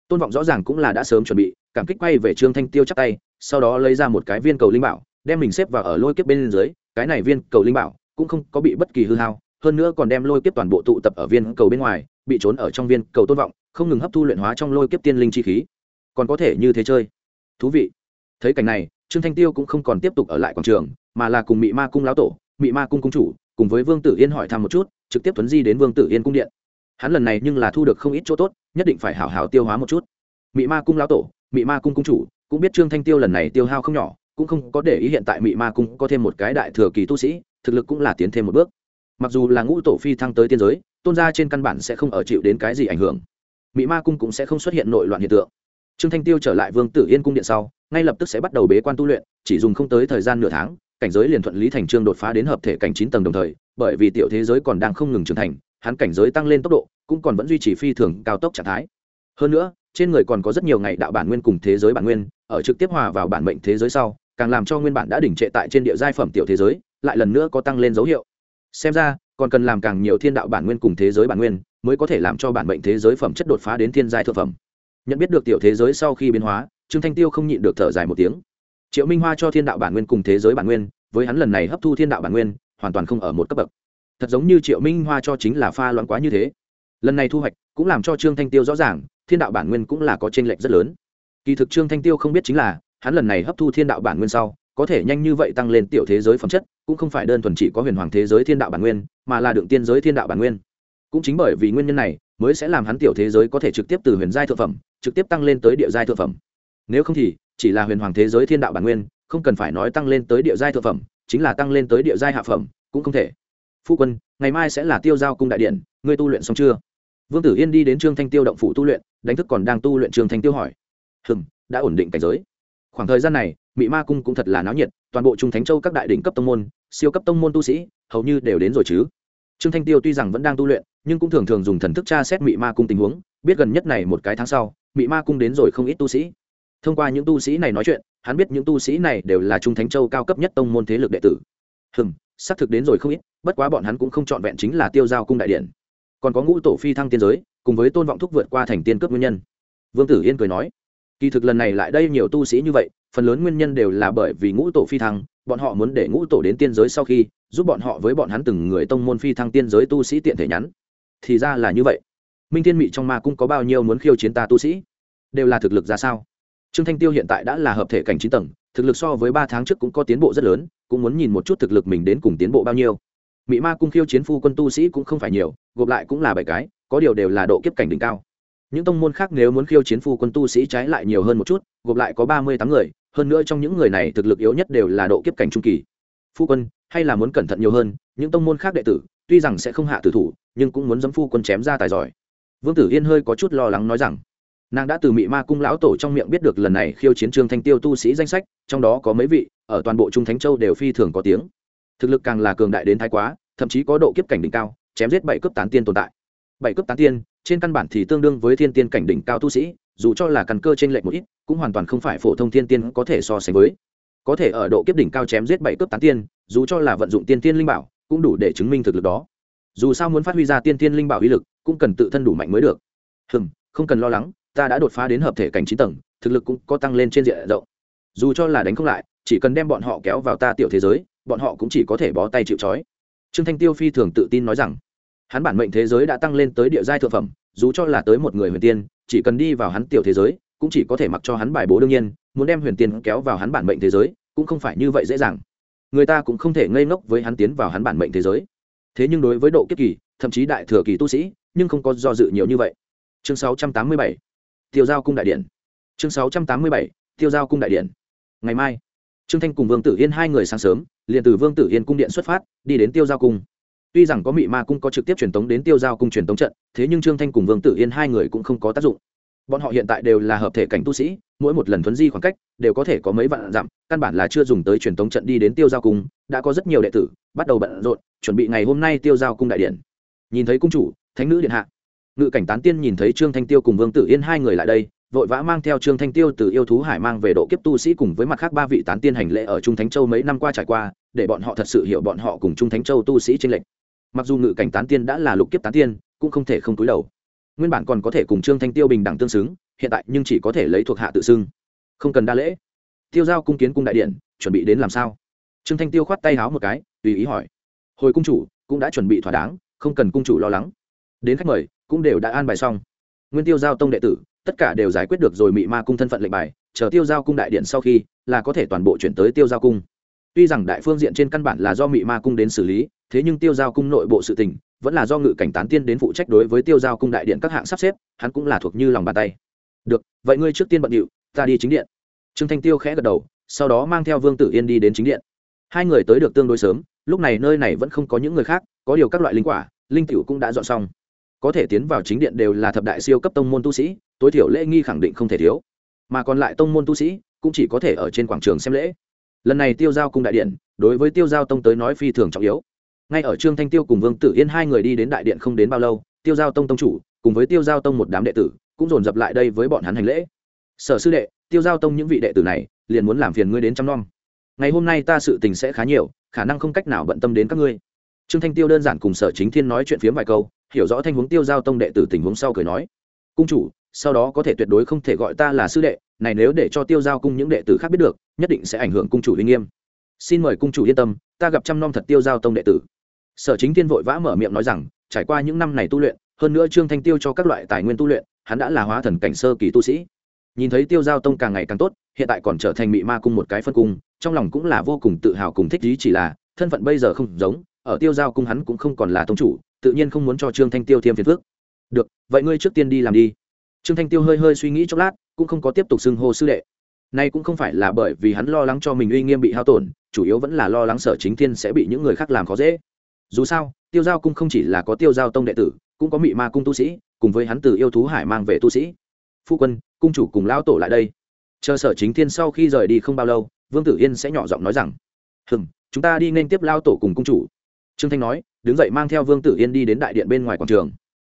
Tôn vọng rõ ràng cũng là đã sớm chuẩn bị, cảm kích quay về trương thanh tiêu chắc tay, sau đó lấy ra một cái viên cầu linh bảo, đem mình xếp vào ở lôi kiếp bên dưới. Cái này viên cầu linh bảo cũng không có bị bất kỳ hư hao, hơn nữa còn đem lôi kiếp toàn bộ tụ tập ở viên cầu bên ngoài, bị trốn ở trong viên cầu tôn vọng, không ngừng hấp thu luyện hóa trong lôi kiếp tiên linh chi khí. Còn có thể như thế chơi. Thú vị. Thấy cảnh này, trương thanh tiêu cũng không còn tiếp tục ở lại quảng trường, mà là cùng mị ma cung lão tổ mị ma cung cung chủ, cùng với vương tử yên hỏi thăm một chút, trực tiếp tuấn di đến vương tử yên cung điện. Hắn lần này nhưng là thu được không ít chỗ tốt, nhất định phải hảo hảo tiêu hóa một chút. Mị ma cung lão tổ, mị ma cung cung chủ, cũng biết trương thanh tiêu lần này tiêu hao không nhỏ, cũng không có để ý hiện tại mị ma cung có thêm một cái đại thừa kỳ tu sĩ, thực lực cũng là tiến thêm một bước. Mặc dù là ngũ tổ phi thăng tới tiên giới, tôn gia trên căn bản sẽ không ở chịu đến cái gì ảnh hưởng. Mị ma cung cũng sẽ không xuất hiện nội loạn hiện tượng. Trương thanh tiêu trở lại vương tử yên cung điện sau, ngay lập tức sẽ bắt đầu bế quan tu luyện, chỉ dùng không tới thời gian nửa tháng cảnh giới liền thuận lý thành trương đột phá đến hợp thể cảnh chín tầng đồng thời, bởi vì tiểu thế giới còn đang không ngừng trưởng thành, hắn cảnh giới tăng lên tốc độ, cũng còn vẫn duy trì phi thường cao tốc trạng thái. Hơn nữa, trên người còn có rất nhiều ngày đạo bản nguyên cùng thế giới bản nguyên, ở trực tiếp hòa vào bản mệnh thế giới sau, càng làm cho nguyên bản đã đỉnh trệ tại trên địa giai phẩm tiểu thế giới, lại lần nữa có tăng lên dấu hiệu. Xem ra, còn cần làm càng nhiều thiên đạo bản nguyên cùng thế giới bản nguyên, mới có thể làm cho bản mệnh thế giới phẩm chất đột phá đến thiên giai thượng phẩm. Nhận biết được tiểu thế giới sau khi biến hóa, trương thanh tiêu không nhịn được thở dài một tiếng triệu minh hoa cho thiên đạo bản nguyên cùng thế giới bản nguyên, với hắn lần này hấp thu thiên đạo bản nguyên, hoàn toàn không ở một cấp bậc. Thật giống như triệu minh hoa cho chính là pha loãng quá như thế. Lần này thu hoạch cũng làm cho trương thanh tiêu rõ ràng, thiên đạo bản nguyên cũng là có t r ê n lệch rất lớn. Kỳ thực trương thanh tiêu không biết chính là, hắn lần này hấp thu thiên đạo bản nguyên sau, có thể nhanh như vậy tăng lên tiểu thế giới phẩm chất, cũng không phải đơn thuần chỉ có huyền hoàng thế giới thiên đạo bản nguyên, mà là đựng tiên giới thiên đạo bản nguyên. Cũng chính bởi vì nguyên nhân này, mới sẽ làm hắn tiểu thế giới có thể trực tiếp từ huyền giai thượng phẩm, trực tiếp tăng lên tới địa giai thượng phẩm. Nếu không thì chỉ là huyền hoàng thế giới thiên đạo bản nguyên, không cần phải nói tăng lên tới địa giai thượng phẩm, chính là tăng lên tới địa giai hạ phẩm, cũng không thể. Phu quân, ngày mai sẽ là tiêu giao cung đại điện, ngươi tu luyện xong chưa? Vương tử yên đi đến trương thanh tiêu động phủ tu luyện, đánh thức còn đang tu luyện trương thanh tiêu hỏi. Hừng đã ổn định cảnh giới. Khoảng thời gian này mỹ ma cung cũng thật là náo nhiệt, toàn bộ trung thánh châu các đại đỉnh cấp tông môn, siêu cấp tông môn tu sĩ, hầu như đều đến rồi chứ. Trương thanh tiêu tuy rằng vẫn đang tu luyện, nhưng cũng thường thường dùng thần thức tra xét mỹ ma cung tình huống, biết gần nhất này một cái tháng sau mỹ ma cung đến rồi không ít tu sĩ thông qua những tu sĩ này nói chuyện, hắn biết những tu sĩ này đều là trung thánh châu cao cấp nhất tông môn thế lực đệ tử. Hừng xác thực đến rồi không ít, bất quá bọn hắn cũng không chọn vẹn chính là tiêu giao cung đại điện. Còn có ngũ tổ phi thăng tiên giới, cùng với tôn vọng thúc vượt qua thành tiên cướp nguyên nhân. Vương tử yên cười nói, kỳ thực lần này lại đây nhiều tu sĩ như vậy, phần lớn nguyên nhân đều là bởi vì ngũ tổ phi thăng, bọn họ muốn để ngũ tổ đến tiên giới sau khi, giúp bọn họ với bọn hắn từng người tông môn phi thăng tiên giới tu sĩ tiện thể nhắn. Thì ra là như vậy. Minh thiên mị trong ma cũng có bao nhiêu muốn khiêu chiến ta tu sĩ? Đều là thực lực ra sao? Trương thanh tiêu hiện tại đã là hợp thể cảnh chín tầng, thực lực so với ba tháng trước cũng có tiến bộ rất lớn, cũng muốn nhìn một chút thực lực mình đến cùng tiến bộ bao nhiêu. Mị ma cung khiêu chiến phu quân tu sĩ cũng không phải nhiều, gộp lại cũng là bảy cái, có điều đều là độ kiếp cảnh đỉnh cao. Những tông môn khác nếu muốn khiêu chiến phu quân tu sĩ trái lại nhiều hơn một chút, gộp lại có ba mươi tám người, hơn nữa trong những người này thực lực yếu nhất đều là độ kiếp cảnh trung kỳ. Phu quân, hay là muốn cẩn thận nhiều hơn, những tông môn khác đệ tử, tuy rằng sẽ không hạ tử thủ, nhưng cũng muốn dấm phu quân chém ra tài giỏi. Vương tử yên hơi có chút lo lắng nói rằng nàng đã từ mị ma cung lão tổ trong miệng biết được lần này khiêu chiến trương thanh tiêu tu sĩ danh sách, trong đó có mấy vị, ở toàn bộ trung thánh châu đều phi thường có tiếng. Thực lực càng là cường đại đến thái quá, thậm chí có độ kiếp cảnh đỉnh cao, chém giết bảy cấp tán tiên tồn tại. Bảy cấp tán tiên, trên căn bản thì tương đương với thiên tiên cảnh đỉnh cao tu sĩ, dù cho là căn cơ trên lệnh một ít, cũng hoàn toàn không phải phổ thông thiên tiên có thể so sánh với. Có thể ở độ kiếp đỉnh cao chém giết bảy cấp tán tiên, dù cho là vận dụng tiên tiên linh bảo, cũng đủ để chứng minh thực lực đó. Dù sao muốn phát huy ra tiên tiên linh bảo uy lực, cũng cần tự thân đủ mạnh mới được. Hừm, không cần lo lắng ta đã đột phá đến hợp thể cảnh chín tầng, thực lực cũng có tăng lên trên diện rộng. Dù cho là đánh không lại, chỉ cần đem bọn họ kéo vào ta tiểu thế giới, bọn họ cũng chỉ có thể bó tay chịu trói. Trương thanh tiêu phi thường tự tin nói rằng, hắn bản mệnh thế giới đã tăng lên tới địa giai thượng phẩm, dù cho là tới một người huyền tiên, chỉ cần đi vào hắn tiểu thế giới, cũng chỉ có thể mặc cho hắn bài bố đương nhiên, muốn đem huyền tiên kéo vào hắn bản mệnh thế giới, cũng không phải như vậy dễ dàng. Người ta cũng không thể ngây ngốc với hắn tiến vào hắn bản mệnh thế giới. Thế nhưng đối với độ kiếp kỳ, thậm chí đại thừa kỳ tu sĩ, nhưng không có do dự nhiều như vậy. Chương 687 tiêu giao cung đại điện. Chương 687 tiêu giao cung đại điện. Ngày mai, trương thanh cùng vương tử yên hai người sáng sớm, liền từ vương tử yên cung điện xuất phát, đi đến tiêu giao cung. Tuy rằng có mị ma cung có trực tiếp truyền tống đến tiêu giao cung truyền tống trận, thế nhưng trương thanh cùng vương tử yên hai người cũng không có tác dụng. Bọn họ hiện tại đều là hợp thể cảnh tu sĩ, mỗi một lần thuấn di khoảng cách, đều có thể có mấy vạn dặm, căn bản là chưa dùng tới truyền tống trận đi đến tiêu giao cung, đã có rất nhiều đệ tử bắt đầu bận rộn, chuẩn bị ngày hôm nay tiêu giao cung đại điện. Nhìn thấy cung chủ, thánh nữ điện hạ ngự cảnh tán tiên nhìn thấy trương thanh tiêu cùng vương tử yên hai người lại đây, vội vã mang theo trương thanh tiêu từ yêu thú hải mang về độ kiếp tu sĩ cùng với mặt khác ba vị tán tiên hành lễ ở trung thánh châu mấy năm qua trải qua, để bọn họ thật sự hiểu bọn họ cùng trung thánh châu tu sĩ tranh lệch. Mặc dù ngự cảnh tán tiên đã là lục kiếp tán tiên, cũng không thể không túi đầu. Nguyên bản còn có thể cùng trương thanh tiêu bình đẳng tương xứng, hiện tại nhưng chỉ có thể lấy thuộc hạ tự xưng. Không cần đa lễ. Tiêu giao cung kiến cung đại điện, chuẩn bị đến làm sao? Trương thanh tiêu khoát tay háo một cái, tùy ý hỏi. Hồi cung chủ cũng đã chuẩn bị thỏa đáng, không cần cung chủ lo lắng. Đến khách mời cũng đều đã an bài xong. Nguyên tiêu giao tông đệ tử, tất cả đều giải quyết được rồi mị ma cung thân phận lệnh bài, chờ tiêu giao cung đại điện sau khi, là có thể toàn bộ chuyển tới tiêu giao cung. Tuy rằng đại phương diện trên căn bản là do mị ma cung đến xử lý, thế nhưng tiêu giao cung nội bộ sự tình, vẫn là do ngự cảnh tán tiên đến phụ trách đối với tiêu giao cung đại điện các hạng sắp xếp, hắn cũng là thuộc như lòng bàn tay. Được, vậy ngươi trước tiên bận điệu, ta đi chính điện. Trương thanh tiêu khẽ gật đầu, sau đó mang theo vương tử yên đi đến chính điện. Hai người tới được tương đối sớm, lúc này nơi này vẫn không có những người khác, có điều các loại linh quả, linh tiểu cũng đã dọn xong có thể tiến vào chính điện đều là thập đại siêu cấp tông môn tu sĩ, tối thiểu lễ nghi khẳng định không thể thiếu. Mà còn lại tông môn tu sĩ cũng chỉ có thể ở trên quảng trường xem lễ. Lần này tiêu giao cung đại điện, đối với tiêu giao tông tới nói phi thường trọng yếu. Ngay ở trương thanh tiêu cùng vương tử yên hai người đi đến đại điện không đến bao lâu, tiêu giao tông tông chủ cùng với tiêu giao tông một đám đệ tử cũng dồn dập lại đây với bọn hắn hành lễ. Sở sư đệ, tiêu giao tông những vị đệ tử này liền muốn làm phiền ngươi đến chăm nom ngày hôm nay ta sự tình sẽ khá nhiều, khả năng không cách nào bận tâm đến các ngươi. Trương thanh tiêu đơn giản cùng sở chính thiên nói chuyện phiếm vài câu hiểu rõ thanh huống tiêu giao tông đệ tử tình huống sau cười nói, cung chủ, sau đó có thể tuyệt đối không thể gọi ta là sư đệ, này nếu để cho tiêu giao cung những đệ tử khác biết được, nhất định sẽ ảnh hưởng cung chủ uy nghiêm. Xin mời cung chủ yên tâm, ta gặp trăm năm thật tiêu giao tông đệ tử. Sở chính tiên vội vã mở miệng nói rằng, trải qua những năm này tu luyện, hơn nữa trương thanh tiêu cho các loại tài nguyên tu luyện, hắn đã là hóa thần cảnh sơ kỳ tu sĩ. Nhìn thấy tiêu giao tông càng ngày càng tốt, hiện tại còn trở thành mị ma cung một cái phân cung, trong lòng cũng là vô cùng tự hào cùng thích ý chỉ là, thân phận bây giờ không giống ở tiêu giao cung hắn cũng không còn là tông chủ, tự nhiên không muốn cho trương thanh tiêu thêm phiền phước được, vậy ngươi trước tiên đi làm đi. Trương thanh tiêu hơi hơi suy nghĩ chốc lát, cũng không có tiếp tục xưng hô sư đệ. Nay cũng không phải là bởi vì hắn lo lắng cho mình uy nghiêm bị hao tổn, chủ yếu vẫn là lo lắng sở chính thiên sẽ bị những người khác làm khó dễ. Dù sao, tiêu giao cung không chỉ là có tiêu giao tông đệ tử, cũng có mị ma cung tu sĩ, cùng với hắn từ yêu thú hải mang về tu sĩ. Phu quân, cung chủ cùng lão tổ lại đây. Chờ sở chính thiên sau khi rời đi không bao lâu, vương tử yên sẽ nhỏ giọng nói rằng hừng chúng ta đi nên tiếp lao tổ cùng cung chủ trương thanh nói, đứng dậy mang theo vương tử yên đi đến đại điện bên ngoài quảng trường.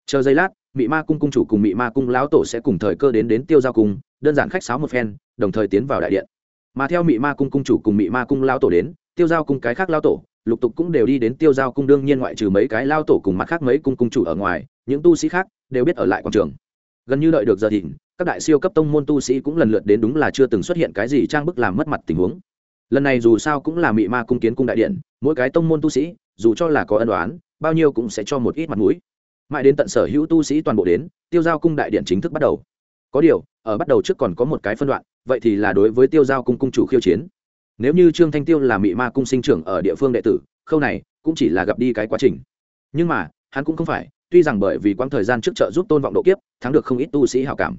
Chờ giây lát, mị ma cung cung chủ cùng mị ma cung lão tổ sẽ cùng thời cơ đến đến tiêu giao cung, đơn giản khách sáo một phen, đồng thời tiến vào đại điện. Mà theo mị ma cung cung chủ cùng mị ma cung lão tổ đến, tiêu giao cung cái khác lão tổ, lục tục cũng đều đi đến tiêu giao cung đương nhiên ngoại trừ mấy cái lao tổ cùng mặt khác mấy cung cung chủ ở ngoài, những tu sĩ khác đều biết ở lại quảng trường. Gần như đợi được giờ thịnh, các đại siêu cấp tông môn tu sĩ cũng lần lượt đến đúng là chưa từng xuất hiện cái gì trang bức làm mất mặt tình huống. Lần này dù sao cũng là mị ma cung kiến cung đại điện, mỗi cái tông môn tu sĩ dù cho là có ân đoán bao nhiêu cũng sẽ cho một ít mặt mũi. Mãi đến tận sở hữu tu sĩ toàn bộ đến, tiêu giao cung đại điện chính thức bắt đầu. Có điều, ở bắt đầu trước còn có một cái phân đoạn, vậy thì là đối với tiêu giao cung cung chủ khiêu chiến. Nếu như trương thanh tiêu là mị ma cung sinh trưởng ở địa phương đệ tử, khâu này cũng chỉ là gặp đi cái quá trình. Nhưng mà, hắn cũng không phải, tuy rằng bởi vì quãng thời gian trước trợ giúp tôn vọng độ kiếp, thắng được không ít tu sĩ hảo cảm.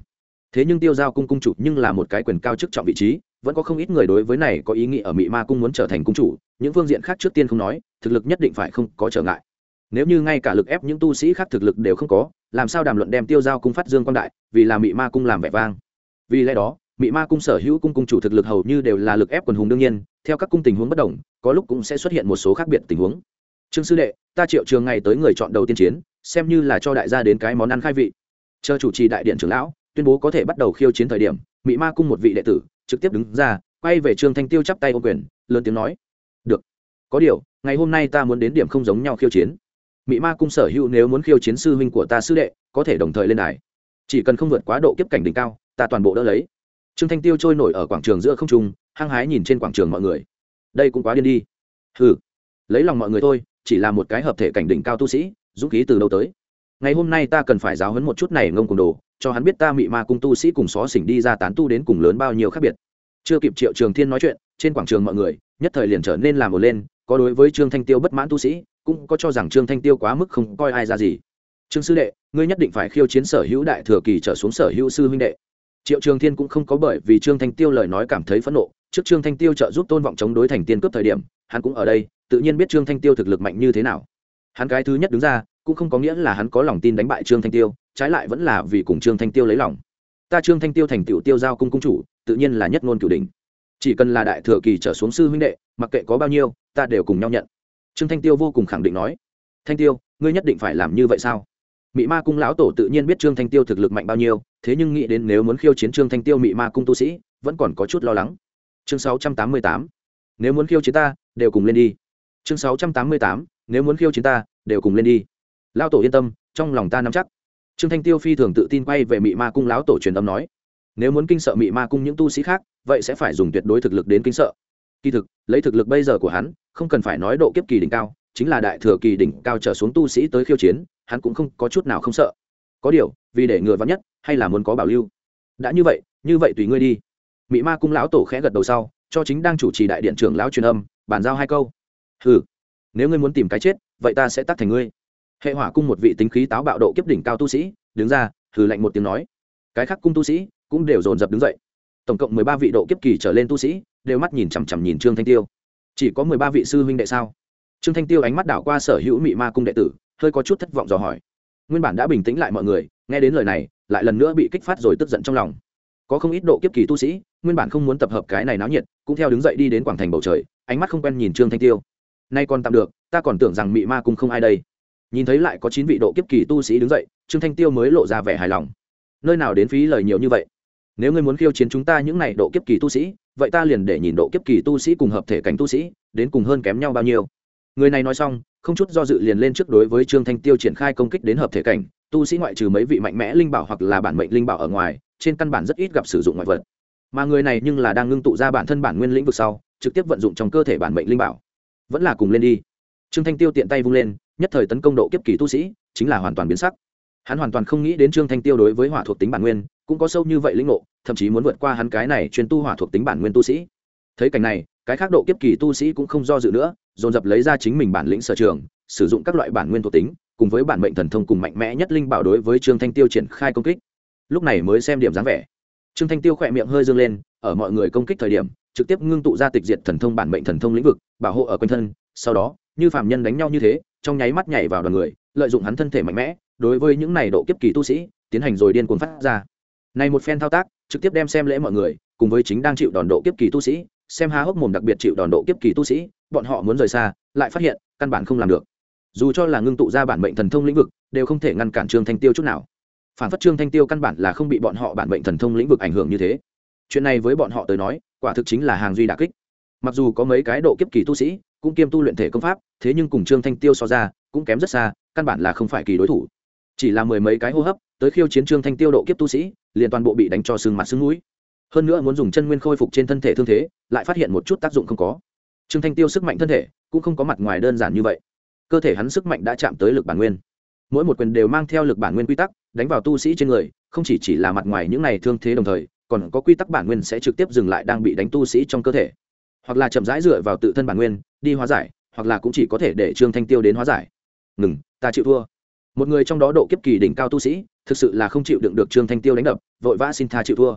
Thế nhưng tiêu giao cung cung chủ nhưng là một cái quyền cao chức trọng vị trí, vẫn có không ít người đối với này có ý nghĩ ở mị ma cung muốn trở thành cung chủ, những phương diện khác trước tiên không nói thực lực nhất định phải không có trở ngại. Nếu như ngay cả lực ép những tu sĩ khác thực lực đều không có, làm sao đàm luận đem tiêu giao cung phát dương quan đại, vì là mị ma cung làm vẻ vang? Vì lẽ đó, mị ma cung sở hữu cung cung chủ thực lực hầu như đều là lực ép quần hùng đương nhiên, theo các cung tình huống bất đồng, có lúc cũng sẽ xuất hiện một số khác biệt tình huống. Trương sư đệ, ta triệu trường ngày tới người chọn đầu tiên chiến, xem như là cho đại gia đến cái món ăn khai vị. Chờ chủ trì đại điện trưởng lão, tuyên bố có thể bắt đầu khiêu chiến thời điểm, mị ma cung một vị đệ tử, trực tiếp đứng ra, quay về trương thanh tiêu chắp tay ô quyền, lớn tiếng nói có điều, ngày hôm nay ta muốn đến điểm không giống nhau khiêu chiến. Mị ma cung sở hữu nếu muốn khiêu chiến sư huynh của ta sư đệ, có thể đồng thời lên đài. Chỉ cần không vượt quá độ kiếp cảnh đỉnh cao, ta toàn bộ đỡ lấy. Trương thanh tiêu trôi nổi ở quảng trường giữa không trung, hăng hái nhìn trên quảng trường mọi người. Đây cũng quá điên đi. Ừ lấy lòng mọi người thôi, chỉ là một cái hợp thể cảnh đỉnh cao tu sĩ, dũng khí từ đâu tới? Ngày hôm nay ta cần phải giáo hấn một chút này ngông cùng đồ, cho hắn biết ta mị ma cung tu sĩ cùng xó xỉnh đi ra tán tu đến cùng lớn bao nhiêu khác biệt. Chưa kịp triệu trường thiên nói chuyện, trên quảng trường mọi người, nhất thời liền trở nên làm một lên có đối với trương thanh tiêu bất mãn tu sĩ, cũng có cho rằng trương thanh tiêu quá mức không coi ai ra gì. Trương sư đệ, ngươi nhất định phải khiêu chiến sở hữu đại thừa kỳ trở xuống sở hữu sư huynh đệ. Triệu trường thiên cũng không có bởi vì trương thanh tiêu lời nói cảm thấy phẫn nộ. Trước trương thanh tiêu trợ giúp tôn vọng chống đối thành tiên cướp thời điểm, hắn cũng ở đây, tự nhiên biết trương thanh tiêu thực lực mạnh như thế nào. Hắn cái thứ nhất đứng ra, cũng không có nghĩa là hắn có lòng tin đánh bại trương thanh tiêu, trái lại vẫn là vì cùng trương thanh tiêu lấy lòng. Ta trương thanh tiêu thành tựu tiêu giao cung cung chủ, tự nhiên là nhất ngôn cửu đình chỉ cần là đại thừa kỳ trở xuống sư huynh đệ, mặc kệ có bao nhiêu, ta đều cùng nhau nhận. Trương thanh tiêu vô cùng khẳng định nói. Thanh tiêu, ngươi nhất định phải làm như vậy sao? Mị ma cung lão tổ tự nhiên biết trương thanh tiêu thực lực mạnh bao nhiêu, thế nhưng nghĩ đến nếu muốn khiêu chiến trương thanh tiêu mị ma cung tu sĩ, vẫn còn có chút lo lắng. Chương sáu trăm tám mươi tám. Nếu muốn khiêu chiến ta, đều cùng lên đi. Chương sáu trăm tám mươi tám. Nếu muốn khiêu chiến ta, đều cùng lên đi. Lão tổ yên tâm, trong lòng ta nắm chắc. Trương thanh tiêu phi thường tự tin quay về mị ma cung lão tổ truyền âm nói nếu muốn kinh sợ mị ma cung những tu sĩ khác, vậy sẽ phải dùng tuyệt đối thực lực đến kinh sợ. Kỳ thực, lấy thực lực bây giờ của hắn, không cần phải nói độ kiếp kỳ đỉnh cao, chính là đại thừa kỳ đỉnh cao trở xuống tu sĩ tới khiêu chiến, hắn cũng không có chút nào không sợ. Có điều, vì để ngừa vắn nhất, hay là muốn có bảo lưu. Đã như vậy như vậy tùy ngươi đi. Mị ma cung lão tổ khẽ gật đầu sau, cho chính đang chủ trì đại điện trưởng lão truyền âm, bàn giao hai câu. Ừ nếu ngươi muốn tìm cái chết, vậy ta sẽ tắt thành ngươi. Hệ hỏa cung một vị tính khí táo bạo độ kiếp đỉnh cao tu sĩ, đứng ra thử lạnh một tiếng nói. Cái khác cung tu sĩ cũng đều dồn dập đứng dậy. Tổng cộng mười ba vị độ kiếp kỳ trở lên tu sĩ, đều mắt nhìn chằm chằm nhìn trương thanh tiêu. Chỉ có mười ba vị sư huynh đệ sao? Trương thanh tiêu ánh mắt đảo qua sở hữu mị ma cung đệ tử, hơi có chút thất vọng dò hỏi. Nguyên bản đã bình tĩnh lại mọi người, nghe đến lời này, lại lần nữa bị kích phát rồi tức giận trong lòng. Có không ít độ kiếp kỳ tu sĩ, nguyên bản không muốn tập hợp cái này náo nhiệt, cũng theo đứng dậy đi đến quảng thành bầu trời, ánh mắt không quen nhìn trương thanh tiêu. Nay còn tạm được, ta còn tưởng rằng mị ma cung không ai đây. Nhìn thấy lại có chín vị độ kiếp kỳ tu sĩ đứng dậy, trương thanh tiêu mới lộ ra vẻ hài lòng. Nơi nào đến phí lời nhiều như vậy? Nếu ngươi muốn khiêu chiến chúng ta những này độ kiếp kỳ tu sĩ, vậy ta liền để nhìn độ kiếp kỳ tu sĩ cùng hợp thể cảnh tu sĩ, đến cùng hơn kém nhau bao nhiêu. Người này nói xong, không chút do dự liền lên trước đối với trương thanh tiêu triển khai công kích đến hợp thể cảnh, tu sĩ ngoại trừ mấy vị mạnh mẽ linh bảo hoặc là bản mệnh linh bảo ở ngoài, trên căn bản rất ít gặp sử dụng ngoại vật. Mà người này nhưng là đang ngưng tụ ra bản thân bản nguyên lĩnh vực sau, trực tiếp vận dụng trong cơ thể bản mệnh linh bảo. Vẫn là cùng lên đi. Trương thanh tiêu tiện tay vung lên, nhất thời tấn công độ kiếp kỳ tu sĩ, chính là hoàn toàn biến sắc. Hắn hoàn toàn không nghĩ đến trương thanh tiêu đối với hỏa thuộc tính bản nguyên cũng có sâu như vậy linh ngộ, thậm chí muốn vượt qua hắn cái này chuyên tu hỏa thuộc tính bản nguyên tu sĩ. Thấy cảnh này, cái khác độ kiếp kỳ tu sĩ cũng không do dự nữa, dồn dập lấy ra chính mình bản lĩnh sở trường, sử dụng các loại bản nguyên thuộc tính, cùng với bản mệnh thần thông cùng mạnh mẽ nhất linh bảo đối với trương thanh tiêu triển khai công kích. Lúc này mới xem điểm dáng vẻ. Trương thanh tiêu khỏe miệng hơi dương lên, ở mọi người công kích thời điểm, trực tiếp ngưng tụ ra tịch diệt thần thông bản mệnh thần thông lĩnh vực, bảo hộ ở quanh thân, sau đó, như phạm nhân đánh nhau như thế, trong nháy mắt nhảy vào đoàn người, lợi dụng hắn thân thể mạnh mẽ, đối với những này độ kiếp kỳ tu sĩ, tiến hành rồi điên cuồng phát ra này một phen thao tác, trực tiếp đem xem lễ mọi người, cùng với chính đang chịu đòn độ kiếp kỳ tu sĩ, xem há hốc mồm đặc biệt chịu đòn độ kiếp kỳ tu sĩ, bọn họ muốn rời xa, lại phát hiện, căn bản không làm được. Dù cho là ngưng tụ ra bản mệnh thần thông lĩnh vực, đều không thể ngăn cản trương thanh tiêu chút nào. Phản phất trương thanh tiêu căn bản là không bị bọn họ bản mệnh thần thông lĩnh vực ảnh hưởng như thế. Chuyện này với bọn họ tới nói, quả thực chính là hàng duy đà kích. Mặc dù có mấy cái độ kiếp kỳ tu sĩ, cũng kiêm tu luyện thể công pháp, thế nhưng cùng trương thanh tiêu so ra, cũng kém rất xa, căn bản là không phải kỳ đối thủ. Chỉ là mười mấy cái hô hấp, tới khiêu chiến trương thanh tiêu độ kiếp tu sĩ liền toàn bộ bị đánh cho sưng mặt sưng mũi. Hơn nữa muốn dùng chân nguyên khôi phục trên thân thể thương thế, lại phát hiện một chút tác dụng không có. Trương thanh tiêu sức mạnh thân thể cũng không có mặt ngoài đơn giản như vậy. Cơ thể hắn sức mạnh đã chạm tới lực bản nguyên. Mỗi một quyền đều mang theo lực bản nguyên quy tắc, đánh vào tu sĩ trên người, không chỉ chỉ là mặt ngoài những này thương thế đồng thời, còn có quy tắc bản nguyên sẽ trực tiếp dừng lại đang bị đánh tu sĩ trong cơ thể. Hoặc là chậm rãi dựa vào tự thân bản nguyên, đi hóa giải, hoặc là cũng chỉ có thể để trương thanh tiêu đến hóa giải. Ngừng, ta chịu thua một người trong đó độ kiếp kỳ đỉnh cao tu sĩ, thực sự là không chịu đựng được trương thanh tiêu đánh đập, vội vã xin tha chịu thua.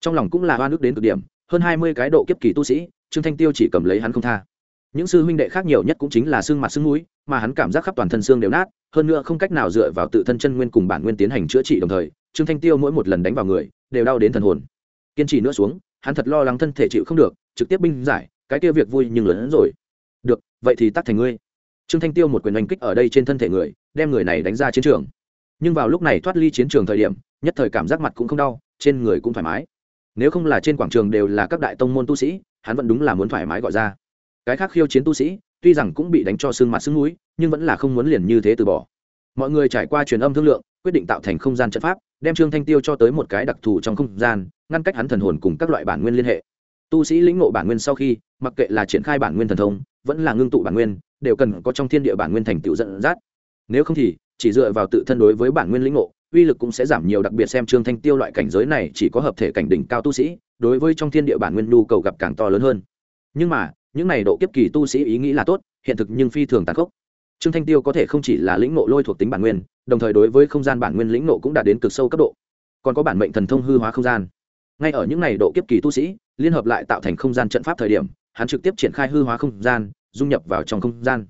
Trong lòng cũng là oan ức đến cực điểm, hơn hai mươi cái độ kiếp kỳ tu sĩ, trương thanh tiêu chỉ cầm lấy hắn không tha. Những sư huynh đệ khác nhiều nhất cũng chính là xương mặt xương mũi, mà hắn cảm giác khắp toàn thân xương đều nát, hơn nữa không cách nào dựa vào tự thân chân nguyên cùng bản nguyên tiến hành chữa trị đồng thời, trương thanh tiêu mỗi một lần đánh vào người, đều đau đến thần hồn. Kiên trì nữa xuống, hắn thật lo lắng thân thể chịu không được, trực tiếp binh giải, cái kia việc vui nhưng lớn hơn rồi. Được, vậy thì tắt thành ngươi. Trương thanh tiêu một quyền oanh kích ở đây trên thân thể người đem người này đánh ra chiến trường. Nhưng vào lúc này thoát ly chiến trường thời điểm, nhất thời cảm giác mặt cũng không đau, trên người cũng thoải mái. Nếu không là trên quảng trường đều là các đại tông môn tu sĩ, hắn vẫn đúng là muốn thoải mái gọi ra. Cái khác khiêu chiến tu sĩ, tuy rằng cũng bị đánh cho xương mặt sưng núi, nhưng vẫn là không muốn liền như thế từ bỏ. Mọi người trải qua truyền âm thương lượng, quyết định tạo thành không gian trận pháp, đem trương thanh tiêu cho tới một cái đặc thù trong không gian, ngăn cách hắn thần hồn cùng các loại bản nguyên liên hệ. Tu sĩ lĩnh ngộ bản nguyên sau khi, mặc kệ là triển khai bản nguyên thần thông, vẫn là ngưng tụ bản nguyên, đều cần có trong thiên địa bản nguyên thành tựu dẫn dắt nếu không thì, chỉ dựa vào tự thân đối với bản nguyên lĩnh ngộ, uy lực cũng sẽ giảm nhiều, đặc biệt xem trương thanh tiêu loại cảnh giới này chỉ có hợp thể cảnh đỉnh cao tu sĩ, đối với trong thiên địa bản nguyên nhu cầu gặp càng to lớn hơn. Nhưng mà, những này độ kiếp kỳ tu sĩ ý nghĩ là tốt, hiện thực nhưng phi thường tàn khốc. Trương thanh tiêu có thể không chỉ là lĩnh ngộ lôi thuộc tính bản nguyên, đồng thời đối với không gian bản nguyên lĩnh ngộ cũng đạt đến cực sâu cấp độ. Còn có bản mệnh thần thông hư hóa không gian. Ngay ở những này độ kiếp kỳ tu sĩ, liên hợp lại tạo thành không gian trận pháp thời điểm, hắn trực tiếp triển khai hư hóa không gian, dung nhập vào trong không gian.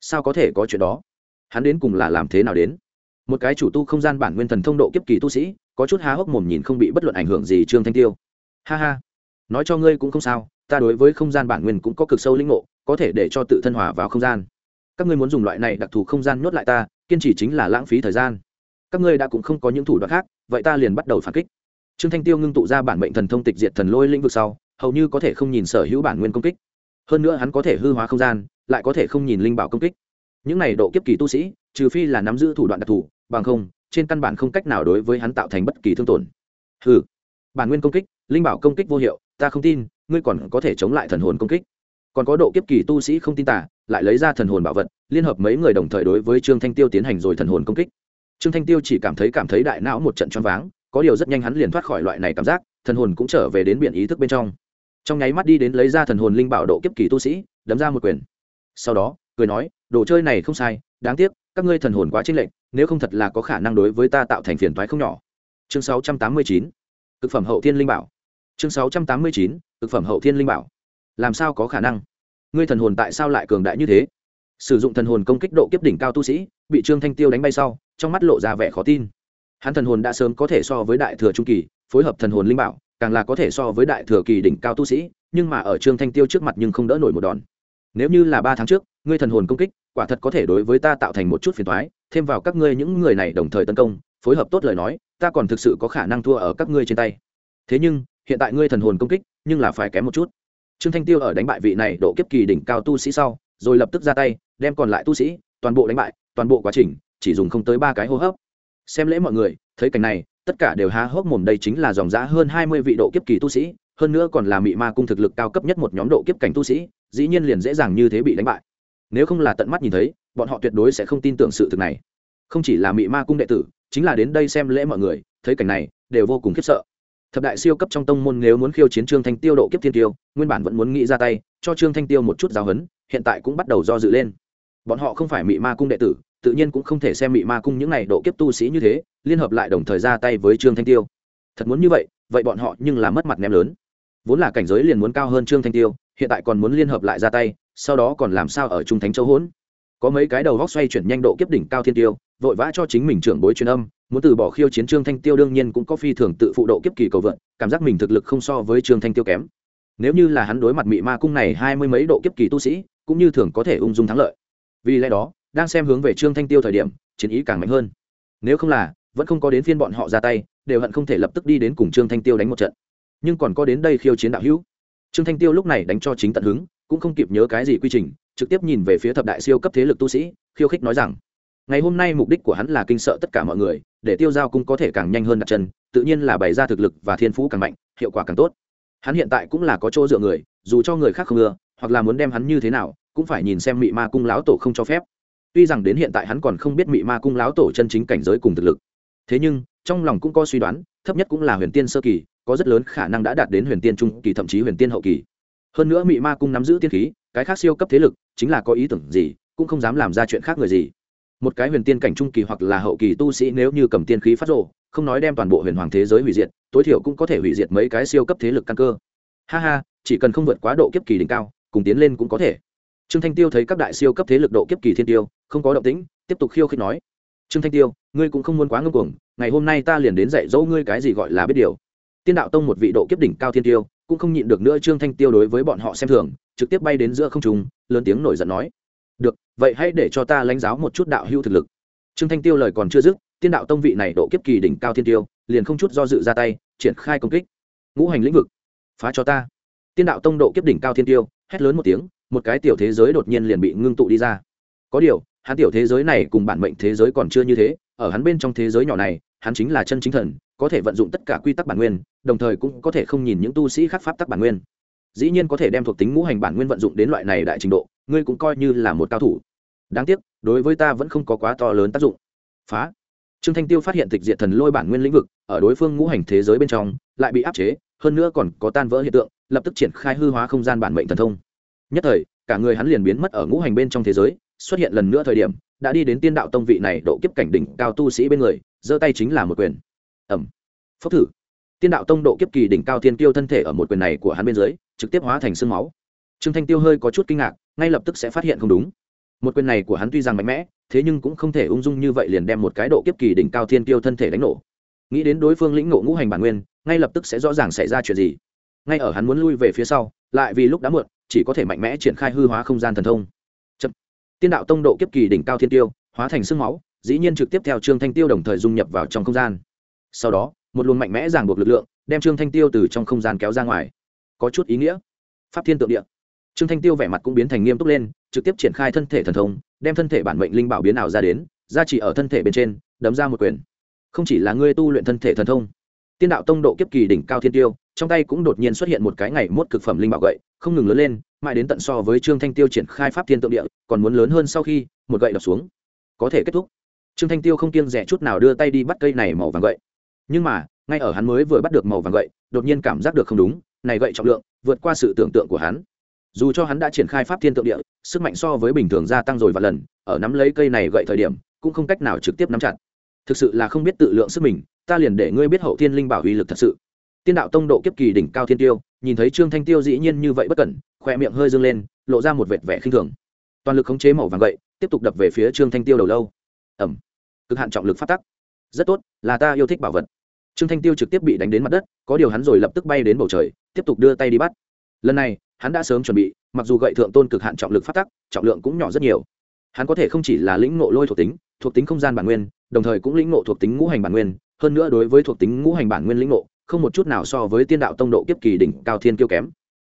Sao có thể có chuyện đó? Hắn đến cùng là làm thế nào đến? Một cái chủ tu không gian bản nguyên thần thông độ kiếp kỳ tu sĩ, có chút há hốc mồm nhìn không bị bất luận ảnh hưởng gì trương thanh tiêu. Ha ha, nói cho ngươi cũng không sao, ta đối với không gian bản nguyên cũng có cực sâu linh ngộ, có thể để cho tự thân hòa vào không gian. Các ngươi muốn dùng loại này đặc thù không gian nhốt lại ta, kiên trì chính là lãng phí thời gian. Các ngươi đã cũng không có những thủ đoạn khác, vậy ta liền bắt đầu phản kích. Trương thanh tiêu ngưng tụ ra bản mệnh thần thông tịch diệt thần lôi lĩnh vực sau, hầu như có thể không nhìn sở hữu bản nguyên công kích. Hơn nữa hắn có thể hư hóa không gian, lại có thể không nhìn linh bảo công kích những này độ kiếp kỳ tu sĩ, trừ phi là nắm giữ thủ đoạn đặc thù, bằng không, trên căn bản không cách nào đối với hắn tạo thành bất kỳ thương tổn. Hừ. Bản nguyên công kích, linh bảo công kích vô hiệu, ta không tin, ngươi còn có thể chống lại thần hồn công kích. Còn có độ kiếp kỳ tu sĩ không tin tả lại lấy ra thần hồn bảo vật, liên hợp mấy người đồng thời đối với trương thanh tiêu tiến hành rồi thần hồn công kích. Trương thanh tiêu chỉ cảm thấy cảm thấy đại não một trận choáng váng, có điều rất nhanh hắn liền thoát khỏi loại này cảm giác, thần hồn cũng trở về đến biển ý thức bên trong. Trong nháy mắt đi đến lấy ra thần hồn linh bảo độ kiếp kỳ tu sĩ, đấm ra một quyền. Sau đó cười nói, đồ chơi này không sai, đáng tiếc, các ngươi thần hồn quá chênh lệch, nếu không thật là có khả năng đối với ta tạo thành phiền toái không nhỏ. Chương 689 cực phẩm hậu thiên linh bảo. Chương 689 cực phẩm hậu thiên linh bảo. Làm sao có khả năng? Ngươi thần hồn tại sao lại cường đại như thế? Sử dụng thần hồn công kích độ kiếp đỉnh cao tu sĩ, bị trương thanh tiêu đánh bay sau, trong mắt lộ ra vẻ khó tin. Hắn thần hồn đã sớm có thể so với đại thừa trung kỳ, phối hợp thần hồn linh bảo, càng là có thể so với đại thừa kỳ đỉnh cao tu sĩ, nhưng mà ở trương thanh tiêu trước mặt nhưng không đỡ nổi một đòn. Nếu như là ba tháng trước ngươi thần hồn công kích, quả thật có thể đối với ta tạo thành một chút phiền thoái thêm vào các ngươi những người này đồng thời tấn công, phối hợp tốt lời nói, ta còn thực sự có khả năng thua ở các ngươi trên tay. Thế nhưng, hiện tại ngươi thần hồn công kích, nhưng là phải kém một chút. Trương thanh tiêu ở đánh bại vị này độ kiếp kỳ đỉnh cao tu sĩ sau, rồi lập tức ra tay, đem còn lại tu sĩ, toàn bộ đánh bại, toàn bộ quá trình, chỉ dùng không tới ba cái hô hấp. Xem lễ mọi người, thấy cảnh này, tất cả đều há hốc mồm, đây chính là dòng giá hơn hai mươi vị độ kiếp kỳ tu sĩ, hơn nữa còn là mị ma cung thực lực cao cấp nhất một nhóm độ kiếp cảnh tu sĩ, dĩ nhiên liền dễ dàng như thế bị đánh bại nếu không là tận mắt nhìn thấy, bọn họ tuyệt đối sẽ không tin tưởng sự thực này. Không chỉ là mị ma cung đệ tử, chính là đến đây xem lễ mọi người, thấy cảnh này, đều vô cùng khiếp sợ. Thập đại siêu cấp trong tông môn nếu muốn khiêu chiến trương thanh tiêu độ kiếp thiên tiêu, nguyên bản vẫn muốn nghĩ ra tay, cho trương thanh tiêu một chút giáo hấn hiện tại cũng bắt đầu do dự lên. Bọn họ không phải mị ma cung đệ tử, tự nhiên cũng không thể xem mị ma cung những n à y độ kiếp tu sĩ như thế, liên hợp lại đồng thời ra tay với trương thanh tiêu. Thật muốn như vậy vậy bọn họ nhưng là mất mặt ném lớn. Vốn là cảnh giới liền muốn cao hơn trương thanh tiêu, hiện tại còn muốn liên hợp lại ra tay sau đó còn làm sao ở trung thánh châu hỗn? Có mấy cái đầu góc xoay chuyển nhanh độ kiếp đỉnh cao thiên tiêu, vội vã cho chính mình trưởng bối truyền âm, muốn từ bỏ khiêu chiến trương thanh tiêu đương nhiên cũng có phi thường tự phụ độ kiếp kỳ cầu vượn, cảm giác mình thực lực không so với trương thanh tiêu kém. Nếu như là hắn đối mặt mị ma cung này hai mươi mấy độ kiếp kỳ tu sĩ, cũng như thường có thể ung dung thắng lợi. Vì lẽ đó, đang xem hướng về trương thanh tiêu thời điểm, chiến ý càng mạnh hơn. Nếu không là, vẫn không có đến phiên bọn họ ra tay, đều hận không thể lập tức đi đến cùng trương thanh tiêu đánh một trận. Nhưng còn có đến đây khiêu chiến đạo hữu. Trương thanh tiêu lúc này đánh cho chính tận hứng cũng không kịp nhớ cái gì quy trình, trực tiếp nhìn về phía thập đại siêu cấp thế lực tu sĩ, khiêu khích nói rằng, ngày hôm nay mục đích của hắn là kinh sợ tất cả mọi người, để tiêu giao cung có thể càng nhanh hơn đặt chân, tự nhiên là bày ra thực lực và thiên phú càng mạnh, hiệu quả càng tốt. Hắn hiện tại cũng là có chỗ dựa người, dù cho người khác không ưa, hoặc là muốn đem hắn như thế nào, cũng phải nhìn xem mị ma cung lão tổ không cho phép. Tuy rằng đến hiện tại hắn còn không biết mị ma cung lão tổ chân chính cảnh giới cùng thực lực. Thế nhưng, trong lòng cũng có suy đoán, thấp nhất cũng là huyền tiên sơ kỳ, có rất lớn khả năng đã đạt đến huyền tiên trung kỳ, thậm chí huyền tiên hậu kỳ hơn nữa mị ma cung nắm giữ tiên khí, cái khác siêu cấp thế lực, chính là có ý tưởng gì, cũng không dám làm ra chuyện khác người gì. Một cái huyền tiên cảnh trung kỳ hoặc là hậu kỳ tu sĩ nếu như cầm tiên khí phát rộ không nói đem toàn bộ huyền hoàng thế giới hủy diệt, tối thiểu cũng có thể hủy diệt mấy cái siêu cấp thế lực căn cơ. Ha ha, chỉ cần không vượt quá độ kiếp kỳ đỉnh cao, cùng tiến lên cũng có thể. Trương thanh tiêu thấy các đại siêu cấp thế lực độ kiếp kỳ thiên tiêu, không có động tĩnh, tiếp tục khiêu khích nói. Trương thanh tiêu, ngươi cũng không muốn quá ngưng cuồng, ngày hôm nay ta liền đến dạy dỗ ngươi cái gì gọi là biết điều. Tiên đạo tông một vị độ kiếp đỉnh cao thiên tiêu cũng không nhịn được nữa trương thanh tiêu đối với bọn họ xem thường, trực tiếp bay đến giữa không trung, lớn tiếng nổi giận nói. Được, vậy hãy để cho ta lãnh giáo một chút đạo hữu thực lực. Trương thanh tiêu lời còn chưa dứt, tiên đạo tông vị này độ kiếp kỳ đỉnh cao thiên tiêu, liền không chút do dự ra tay, triển khai công kích. Ngũ hành lĩnh vực, phá cho ta. Tiên đạo tông độ kiếp đỉnh cao thiên tiêu, hét lớn một tiếng, một cái tiểu thế giới đột nhiên liền bị ngưng tụ đi ra. Có điều, hắn tiểu thế giới này cùng bản mệnh thế giới còn chưa như thế, ở hắn bên trong thế giới nhỏ này, hắn chính là chân chính thần có thể vận dụng tất cả quy tắc bản nguyên, đồng thời cũng có thể không nhìn những tu sĩ khác pháp tắc bản nguyên. Dĩ nhiên có thể đem thuộc tính ngũ hành bản nguyên vận dụng đến loại này đại trình độ, ngươi cũng coi như là một cao thủ. Đáng tiếc, đối với ta vẫn không có quá to lớn tác dụng. Phá. Trương thanh tiêu phát hiện tịch diệt thần lôi bản nguyên lĩnh vực, ở đối phương ngũ hành thế giới bên trong, lại bị áp chế, hơn nữa còn có tan vỡ hiện tượng, lập tức triển khai hư hóa không gian bản mệnh thần thông. Nhất thời, cả người hắn liền biến mất ở ngũ hành bên trong thế giới, xuất hiện lần nữa thời điểm, đã đi đến tiên đạo tông vị này độ kiếp cảnh đỉnh cao tu sĩ bên người, giơ tay chính là một quyền ẩm. Phốc thử. Tiên đạo tông độ kiếp kỳ đỉnh cao thiên tiêu thân thể ở một quyền này của hắn bên dưới, trực tiếp hóa thành sương máu. Trương thanh tiêu hơi có chút kinh ngạc, ngay lập tức sẽ phát hiện không đúng. Một quyền này của hắn tuy rằng mạnh mẽ, thế nhưng cũng không thể ung dung như vậy liền đem một cái độ kiếp kỳ đỉnh cao thiên tiêu thân thể đánh nổ. Nghĩ đến đối phương lĩnh ngộ ngũ hành bản nguyên, ngay lập tức sẽ rõ ràng xảy ra chuyện gì. Ngay ở hắn muốn lui về phía sau, lại vì lúc đã muộn, chỉ có thể mạnh mẽ triển khai hư hóa không gian thần thông. Chậm. tiên đạo tông độ kiếp kỳ đỉnh cao thiên tiêu hóa thành sương máu, dĩ nhiên trực tiếp theo trương thanh tiêu đồng thời dung nhập vào trong không gian sau đó, một luồng mạnh mẽ ràng buộc lực lượng đem trương thanh tiêu từ trong không gian kéo ra ngoài. Có chút ý nghĩa. Pháp thiên tượng địa. Trương thanh tiêu vẻ mặt cũng biến thành nghiêm túc lên, trực tiếp triển khai thân thể thần thông, đem thân thể bản mệnh linh bảo biến ảo ra đến ra chỉ ở thân thể bên trên, đấm ra một quyền. Không chỉ là ngươi tu luyện thân thể thần thông, tiên đạo tông độ kiếp kỳ đỉnh cao thiên tiêu, trong tay cũng đột nhiên xuất hiện một cái ngày mốt cực phẩm linh bảo gậy, không ngừng lớn lên, mãi đến tận so với trương thanh tiêu triển khai pháp thiên tượng địa, còn muốn lớn hơn sau khi, một gậy đập xuống. Có thể kết thúc. Trương thanh tiêu không kiêng rẻ chút nào đưa tay đi bắt cây này màu vàng gậy nhưng mà, ngay ở hắn mới vừa bắt được màu vàng gậy, đột nhiên cảm giác được không đúng, này gậy trọng lượng, vượt qua sự tưởng tượng của hắn. Dù cho hắn đã triển khai pháp thiên tượng địa, sức mạnh so với bình thường gia tăng rồi và lần, ở nắm lấy cây này gậy thời điểm, cũng không cách nào trực tiếp nắm chặt. Thực sự là không biết tự lượng sức mình, ta liền để ngươi biết hậu thiên linh bảo uy lực thật sự. Tiên đạo tông độ kiếp kỳ đỉnh cao thiên tiêu, nhìn thấy trương thanh tiêu dĩ nhiên như vậy bất cẩn khoe miệng hơi dâng lên, lộ ra một vệt vẻ khinh thường. Toàn lực khống chế màu vàng gậy, tiếp tục đập về phía trương thanh tiêu đầu lâu. Ẩm cực hạn trọng lực phát tắc. Rất tốt, là ta yêu thích bảo vật trương thanh tiêu trực tiếp bị đánh đến mặt đất, có điều hắn rồi lập tức bay đến bầu trời, tiếp tục đưa tay đi bắt. Lần này, hắn đã sớm chuẩn bị, mặc dù gậy thượng tôn cực hạn trọng lực phát tắc, trọng lượng cũng nhỏ rất nhiều. Hắn có thể không chỉ là lĩnh ngộ lôi thuộc tính thuộc tính không gian bản nguyên, đồng thời cũng lĩnh ngộ thuộc tính ngũ hành bản nguyên, hơn nữa đối với thuộc tính ngũ hành bản nguyên lĩnh ngộ, không một chút nào so với tiên đạo tông độ kiếp kỳ đỉnh cao thiên kiêu kém.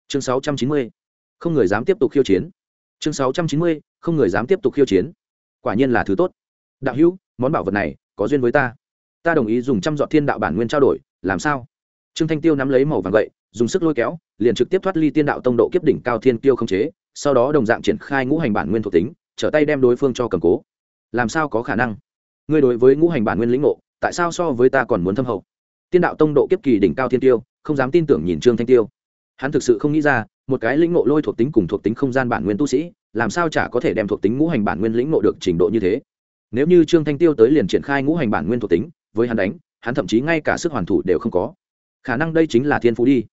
Chương 690. không người dám tiếp tục khiêu chiến. Chương 690. không người dám tiếp tục khiêu chiến. Quả nhiên là thứ tốt. Đạo hữu, món bảo vật này có duyên với ta ta đồng ý dùng trăm dọn thiên đạo bản nguyên trao đổi, làm sao? Trương thanh tiêu nắm lấy màu vàng gậy, dùng sức lôi kéo, liền trực tiếp thoát ly tiên đạo tông độ kiếp đỉnh cao thiên tiêu không chế, sau đó đồng dạng triển khai ngũ hành bản nguyên thuộc tính, trở tay đem đối phương cho cầm cố. Làm sao có khả năng? Ngươi đối với ngũ hành bản nguyên lĩnh ngộ, tại sao so với ta còn muốn thâm hậu? Tiên đạo tông độ kiếp kỳ đỉnh cao thiên tiêu không dám tin tưởng nhìn trương thanh tiêu. Hắn thực sự không nghĩ ra, một cái lĩnh ngộ lôi thuộc tính cùng thuộc tính không gian bản nguyên tu sĩ, làm sao chả có thể đem thuộc tính ngũ hành bản nguyên lĩnh ngộ được trình độ như thế? Nếu như trương thanh tiêu tới liền triển khai ngũ hành bản nguyên thuộc tính với hắn đánh, hắn thậm chí ngay cả sức hoàn thủ đều không có. Khả năng đây chính là thiên phú đi.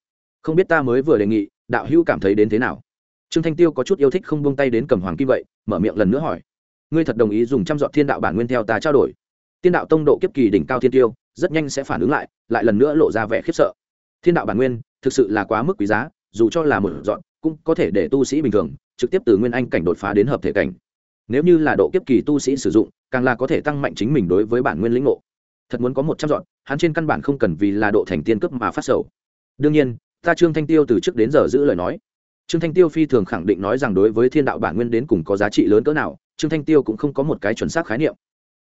Không biết ta mới vừa đề nghị, đạo hữu cảm thấy đến thế nào? Trương thanh tiêu có chút yêu thích không buông tay đến cầm hoàng kim vậy, mở miệng lần nữa hỏi. Ngươi thật đồng ý dùng trăm dọn thiên đạo bản nguyên theo ta trao đổi. Tiên đạo tông độ kiếp kỳ đỉnh cao thiên tiêu, rất nhanh sẽ phản ứng lại lại lần nữa lộ ra vẻ khiếp sợ. Thiên đạo bản nguyên, thực sự là quá mức quý giá, dù cho là một dọn, cũng có thể để tu sĩ bình thường, trực tiếp từ nguyên anh cảnh đột phá đến hợp thể cảnh. Nếu như là độ kiếp kỳ tu sĩ sử dụng, càng là có thể tăng mạnh chính mình đối với bản nguyên lĩnh ngộ thật muốn có một trăm dọn, hắn trên căn bản không cần vì là độ thành tiên cấp mà phát sầu. Đương nhiên, ta trương thanh tiêu từ trước đến giờ giữ lời nói. Trương thanh tiêu phi thường khẳng định nói rằng đối với thiên đạo bản nguyên đến cùng có giá trị lớn cỡ nào, trương thanh tiêu cũng không có một cái chuẩn xác khái niệm.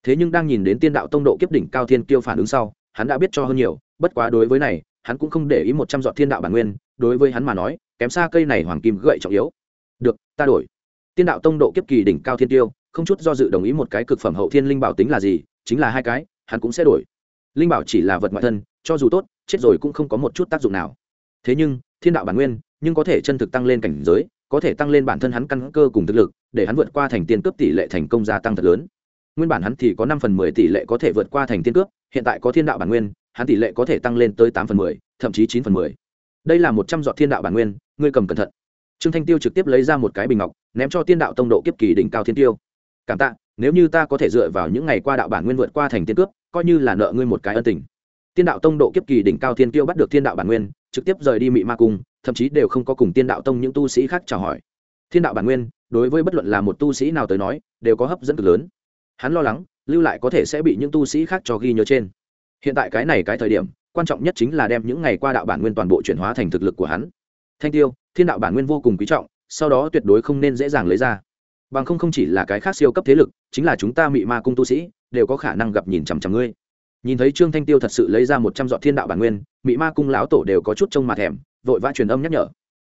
Thế nhưng đang nhìn đến tiên đạo tông độ kiếp đỉnh cao thiên tiêu phản ứng sau, hắn đã biết cho hơn nhiều, bất quá đối với này, hắn cũng không để ý một trăm dọn thiên đạo bản nguyên, đối với hắn mà nói, kém xa cây này hoàng kim gậy trọng yếu. Được, ta đổi. Tiên đạo tông độ kiếp kỳ đỉnh cao thiên tiêu không chút do dự đồng ý một cái cực phẩm hậu thiên linh bảo tính là gì, chính là hai cái hắn cũng sẽ đổi. Linh bảo chỉ là vật ngoại thân, cho dù tốt, chết rồi cũng không có một chút tác dụng nào. Thế nhưng, thiên đạo bản nguyên, nhưng có thể chân thực tăng lên cảnh giới, có thể tăng lên bản thân hắn căn cơ cùng thực lực, để hắn vượt qua thành tiên cướp tỷ lệ thành công gia tăng thật lớn. Nguyên bản hắn thì có năm phần mười tỷ lệ có thể vượt qua thành tiên cướp, hiện tại có thiên đạo bản nguyên, hắn tỷ lệ có thể tăng lên tới tám phần mười, thậm chí chín phần mười. Đây là một trăm giọt thiên đạo bản nguyên, ngươi cầm cẩn thận. Trương thanh tiêu trực tiếp lấy ra một cái bình ngọc, ném cho tiên đạo tông độ kiếp kỳ đỉnh cao thiên tiêu. Cảm tạ, nếu như ta có thể dựa vào những ngày qua đạo bản nguyên vượt qua thành tiên cướp coi như là nợ ngươi một cái ân tình. Tiên đạo tông độ kiếp kỳ đỉnh cao thiên tiêu bắt được thiên đạo bản nguyên, trực tiếp rời đi mị ma cung, thậm chí đều không có cùng tiên đạo tông những tu sĩ khác chào hỏi. Thiên đạo bản nguyên, đối với bất luận là một tu sĩ nào tới nói, đều có hấp dẫn cực lớn. Hắn lo lắng, lưu lại có thể sẽ bị những tu sĩ khác cho ghi nhớ trên. Hiện tại cái này cái thời điểm, quan trọng nhất chính là đem những ngày qua đạo bản nguyên toàn bộ chuyển hóa thành thực lực của hắn. Thanh tiêu, thiên đạo bản nguyên vô cùng quý trọng, sau đó tuyệt đối không nên dễ dàng lấy ra. Bằng không không chỉ là cái khác siêu cấp thế lực, chính là chúng ta mị ma cung tu sĩ đều có khả năng gặp nhìn chằm chằm ngươi. Nhìn thấy trương thanh tiêu thật sự lấy ra một trăm dọn thiên đạo bản nguyên, mị ma cung lão tổ đều có chút trông mặt thèm, vội vã truyền âm nhắc nhở.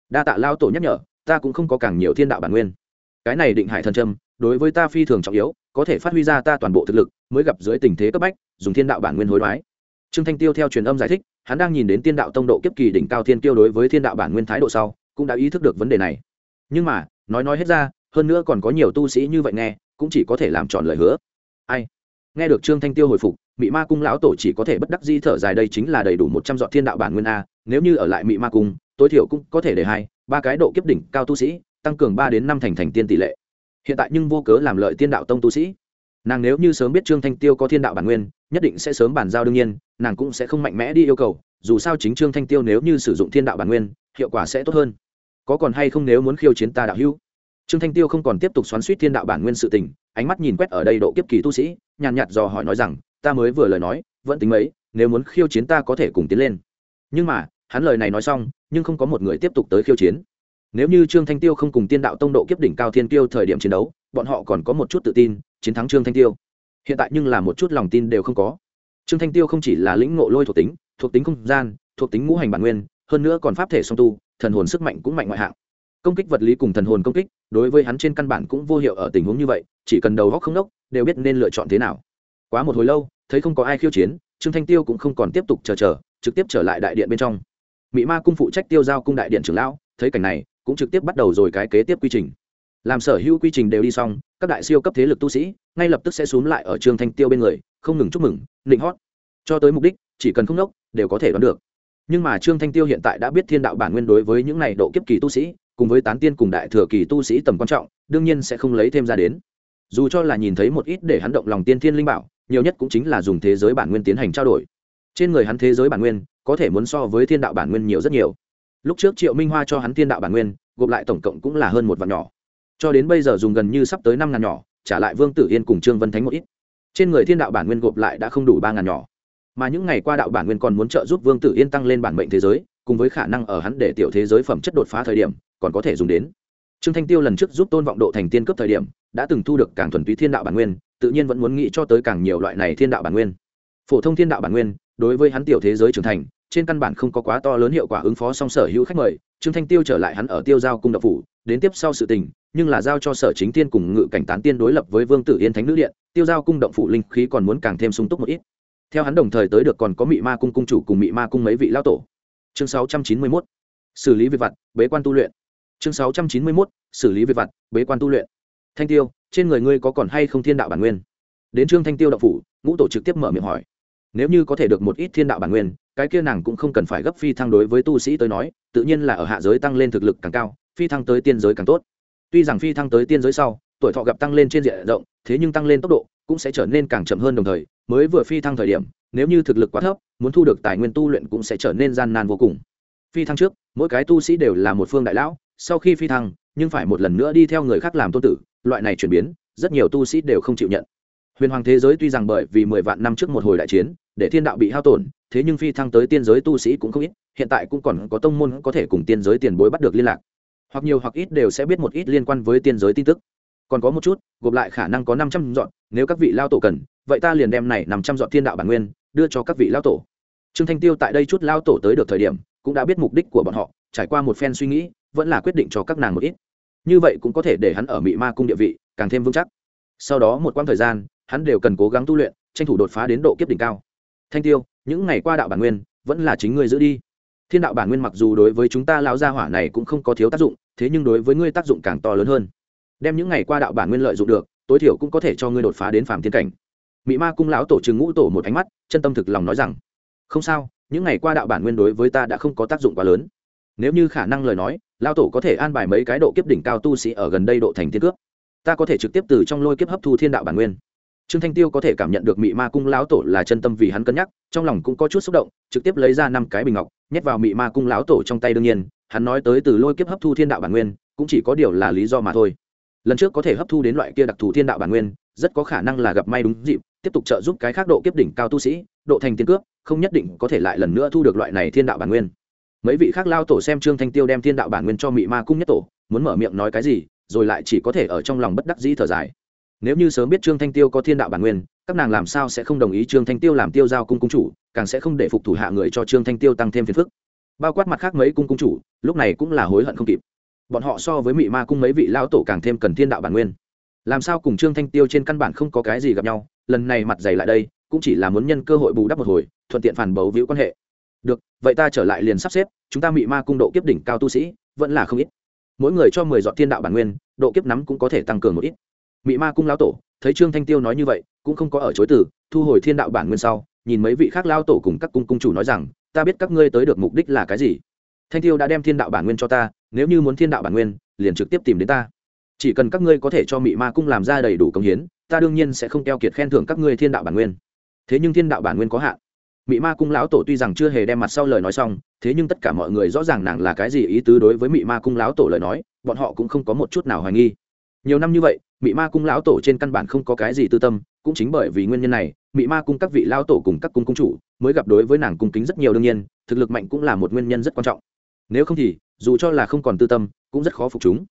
Đa tạ lao tổ nhắc nhở, ta cũng không có càng nhiều thiên đạo bản nguyên. Cái này định hải thần trâm, đối với ta phi thường trọng yếu, có thể phát huy ra ta toàn bộ thực lực, mới gặp dưới tình thế cấp bách, dùng thiên đạo bản nguyên hối đoái. Trương thanh tiêu theo truyền âm giải thích, hắn đang nhìn đến tiên đạo tông độ kiếp kỳ đỉnh cao thiên tiêu đối với thiên đạo bản nguyên thái độ sau, cũng đã ý thức được vấn đề này. Nhưng mà, nói nói hết ra, hơn nữa còn có nhiều tu sĩ như vậy nghe, cũng chỉ có thể làm tròn lời hứa. Ai? Nghe được trương thanh tiêu hồi phục, mị ma cung lão tổ chỉ có thể bất đắc di thở dài, đây chính là đầy đủ một trăm dọn thiên đạo bản nguyên a, nếu như ở lại mị ma cung, tối thiểu cũng có thể để hai, ba cái độ kiếp đỉnh cao tu sĩ, tăng cường ba đến năm thành thành tiên tỷ lệ. Hiện tại nhưng vô cớ làm lợi tiên đạo tông tu sĩ. Nàng nếu như sớm biết trương thanh tiêu có thiên đạo bản nguyên, nhất định sẽ sớm bàn giao đương nhiên, nàng cũng sẽ không mạnh mẽ đi yêu cầu, dù sao chính trương thanh tiêu nếu như sử dụng thiên đạo bản nguyên, hiệu quả sẽ tốt hơn. Có còn hay không nếu muốn khiêu chiến ta đạo hữu? Trương thanh tiêu không còn tiếp tục xoắn suýt thiên đạo bản nguyên sự tình, ánh mắt nhìn quét ở đây độ kiếp kỳ tu sĩ, nhàn nhạt dò hỏi nói rằng, ta mới vừa lời nói, vẫn tính mấy, nếu muốn khiêu chiến ta có thể cùng tiến lên. Nhưng mà, hắn lời này nói xong, nhưng không có một người tiếp tục tới khiêu chiến. Nếu như trương thanh tiêu không cùng tiên đạo tông độ kiếp đỉnh cao thiên tiêu thời điểm chiến đấu, bọn họ còn có một chút tự tin, chiến thắng trương thanh tiêu. Hiện tại nhưng là một chút lòng tin đều không có. Trương thanh tiêu không chỉ là lĩnh ngộ lôi thuộc tính thuộc tính không gian, thuộc tính ngũ hành bản nguyên, hơn nữa còn pháp thể song tu, thần hồn sức mạnh cũng mạnh ngoại hạng công kích vật lý cùng thần hồn công kích, đối với hắn trên căn bản cũng vô hiệu ở tình huống như vậy, chỉ cần đầu góc không đốc, đều biết nên lựa chọn thế nào. Quá một hồi lâu, thấy không có ai khiêu chiến, trương thanh tiêu cũng không còn tiếp tục chờ chờ, trực tiếp trở lại đại điện bên trong. Mỹ ma cung phụ trách tiêu giao cung đại điện trưởng lão, thấy cảnh này, cũng trực tiếp bắt đầu rồi cái kế tiếp quy trình. Làm sở hữu quy trình đều đi xong, các đại siêu cấp thế lực tu sĩ, ngay lập tức sẽ xuống lại ở trương thanh tiêu bên người, không ngừng chúc mừng, nịnh hót. Cho tới mục đích, chỉ cần không đốc, đều có thể đoán được. Nhưng mà trương thanh tiêu hiện tại đã biết thiên đạo bản nguyên đối với những này độ kiếp kỳ tu sĩ cùng với tán tiên cùng đại thừa kỳ tu sĩ tầm quan trọng, đương nhiên sẽ không lấy thêm ra đến. Dù cho là nhìn thấy một ít để hắn động lòng tiên thiên linh bảo, nhiều nhất cũng chính là dùng thế giới bản nguyên tiến hành trao đổi. Trên người hắn thế giới bản nguyên, có thể muốn so với thiên đạo bản nguyên nhiều rất nhiều. Lúc trước triệu minh hoa cho hắn thiên đạo bản nguyên, gộp lại tổng cộng cũng là hơn một vạn nhỏ. Cho đến bây giờ dùng gần như sắp tới năm ngàn nhỏ, trả lại vương tử yên cùng trương vân thánh một ít. Trên người thiên đạo bản nguyên gộp lại đã không đủ ba ngàn nhỏ. Mà những ngày qua đạo bản nguyên còn muốn trợ giúp vương tử yên tăng lên bản mệnh thế giới, cùng với khả năng ở hắn để tiểu thế giới phẩm chất đột phá thời điểm còn có thể dùng đến. Trương thanh tiêu lần trước giúp tôn vọng độ thành tiên cấp thời điểm, đã từng thu được càng thuần túy thiên đạo bản nguyên, tự nhiên vẫn muốn nghĩ cho tới càng nhiều loại này thiên đạo bản nguyên. Phổ thông thiên đạo bản nguyên, đối với hắn tiểu thế giới trưởng thành, trên căn bản không có quá to lớn hiệu quả ứng phó song sở hữu khách mời, trương thanh tiêu trở lại hắn ở tiêu giao cung đập phủ, đến tiếp sau sự tình, nhưng là giao cho sở chính tiên cùng ngự cảnh tán tiên đối lập với vương tử yên thánh nữ điện, tiêu giao cung động phủ linh khí còn muốn càng thêm sung túc một ít. Theo hắn đồng thời tới được còn có mị ma cung cung chủ cùng mị ma cung mấy vị lao tổ. Chương 691. xử lý việc vặt, bế quan tu luyện chương 691. xử lý việc vặt, bế quan tu luyện. Thanh tiêu, trên người ngươi có còn hay không thiên đạo bản nguyên? Đến trương thanh tiêu đạo phủ, ngũ tổ trực tiếp mở miệng hỏi. Nếu như có thể được một ít thiên đạo bản nguyên, cái kia nàng cũng không cần phải gấp phi thăng đối với tu sĩ tới nói, tự nhiên là ở hạ giới tăng lên thực lực càng cao, phi thăng tới tiên giới càng tốt. Tuy rằng phi thăng tới tiên giới sau, tuổi thọ gặp tăng lên trên diện rộng, thế nhưng tăng lên tốc độ cũng sẽ trở nên càng chậm hơn đồng thời, mới vừa phi thăng thời điểm, nếu như thực lực quá thấp, muốn thu được tài nguyên tu luyện cũng sẽ trở nên gian nan vô cùng. Phi thăng trước, mỗi cái tu sĩ đều là một phương đại lão sau khi phi thăng, nhưng phải một lần nữa đi theo người khác làm tôn tử, loại này chuyển biến, rất nhiều tu sĩ đều không chịu nhận. Huyền hoàng thế giới tuy rằng bởi vì mười vạn năm trước một hồi đại chiến, để thiên đạo bị hao tổn, thế nhưng phi thăng tới tiên giới tu sĩ cũng không ít, hiện tại cũng còn có tông môn có thể cùng tiên giới tiền bối bắt được liên lạc. Hoặc nhiều hoặc ít đều sẽ biết một ít liên quan với tiên giới tin tức. Còn có một chút, gộp lại khả năng có năm trăm dọn, nếu các vị lao tổ cần, vậy ta liền đem này năm trăm dọn thiên đạo bản nguyên, đưa cho các vị lao tổ. Trương thanh tiêu tại đây chút lao tổ tới được thời điểm, cũng đã biết mục đích của bọn họ, trải qua một phen suy nghĩ vẫn là quyết định cho các nàng một ít. Như vậy cũng có thể để hắn ở mị ma cung địa vị càng thêm vững chắc. Sau đó một quãng thời gian, hắn đều cần cố gắng tu luyện, tranh thủ đột phá đến độ kiếp đỉnh cao. Thanh tiêu, những ngày qua đạo bản nguyên vẫn là chính ngươi giữ đi. Thiên đạo bản nguyên mặc dù đối với chúng ta lão gia hỏa này cũng không có thiếu tác dụng, thế nhưng đối với ngươi tác dụng càng to lớn hơn. Đem những ngày qua đạo bản nguyên lợi dụng được, tối thiểu cũng có thể cho ngươi đột phá đến phàm thiên cảnh. Mị ma cung lão tổ trừng ngũ tổ một ánh mắt, chân tâm thực lòng nói rằng, không sao, những ngày qua đạo bản nguyên đối với ta đã không có tác dụng quá lớn. Nếu như khả năng lời nói lao tổ có thể an bài mấy cái độ kiếp đỉnh cao tu sĩ ở gần đây độ thành thiên cước. Ta có thể trực tiếp từ trong lôi kiếp hấp thu thiên đạo bản nguyên. Trương thanh tiêu có thể cảm nhận được mị ma cung lão tổ là chân tâm vì hắn cân nhắc, trong lòng cũng có chút xúc động, trực tiếp lấy ra năm cái bình ngọc, nhét vào mị ma cung lão tổ trong tay đương nhiên, hắn nói tới từ lôi kiếp hấp thu thiên đạo bản nguyên, cũng chỉ có điều là lý do mà thôi. Lần trước có thể hấp thu đến loại kia đặc thù thiên đạo bản nguyên, rất có khả năng là gặp may đúng dịp, tiếp tục trợ giúp cái khác độ kiếp đỉnh cao tu sĩ, độ thành tiên cước, không nhất định có thể lại lần nữa thu được loại này thiên đạo bản nguyên mấy vị khác lao tổ xem trương thanh tiêu đem thiên đạo bản nguyên cho mị ma cung nhất tổ, muốn mở miệng nói cái gì, rồi lại chỉ có thể ở trong lòng bất đắc dĩ thở dài. Nếu như sớm biết trương thanh tiêu có thiên đạo bản nguyên, các nàng làm sao sẽ không đồng ý trương thanh tiêu làm tiêu giao cung cung chủ, càng sẽ không để phục thủ hạ người cho trương thanh tiêu tăng thêm phiền phức. Bao quát mặt khác mấy cung cung chủ, lúc này cũng là hối hận không kịp. Bọn họ so với mị ma cung mấy vị lao tổ càng thêm cần thiên đạo bản nguyên. Làm sao cùng trương thanh tiêu trên căn bản không có cái gì gặp nhau, lần này mặt dày lại đây, cũng chỉ là muốn nhân cơ hội bù đắp một hồi, thuận tiện phản bấu víu quan hệ được, vậy ta trở lại liền sắp xếp, chúng ta mị ma cung độ kiếp đỉnh cao tu sĩ, vẫn là không ít. Mỗi người cho mười dọn thiên đạo bản nguyên, độ kiếp nắm cũng có thể tăng cường một ít. Mị ma cung lão tổ, thấy trương thanh tiêu nói như vậy, cũng không có ở chối từ, thu hồi thiên đạo bản nguyên sau, nhìn mấy vị khác lao tổ cùng các cung cung chủ nói rằng, ta biết các ngươi tới được mục đích là cái gì. Thanh tiêu đã đem thiên đạo bản nguyên cho ta, nếu như muốn thiên đạo bản nguyên, liền trực tiếp tìm đến ta. Chỉ cần các ngươi có thể cho mị ma cung làm ra đầy đủ công hiến, ta đương nhiên sẽ không keo kiệt khen thưởng các ngươi thiên đạo bản nguyên. Thế nhưng thiên đạo bản nguyên có hạn mị ma cung lão tổ tuy rằng chưa hề đem mặt sau lời nói xong, thế nhưng tất cả mọi người rõ ràng nàng là cái gì ý tứ đối với mị ma cung lão tổ lời nói, bọn họ cũng không có một chút nào hoài nghi. Nhiều năm như vậy, mị ma cung lão tổ trên căn bản không có cái gì tư tâm, cũng chính bởi vì nguyên nhân này, mị ma cung các vị lão tổ cùng các cung cung chủ mới gặp đối với nàng cung kính rất nhiều đương nhiên, thực lực mạnh cũng là một nguyên nhân rất quan trọng. Nếu không thì, dù cho là không còn tư tâm, cũng rất khó phục chúng.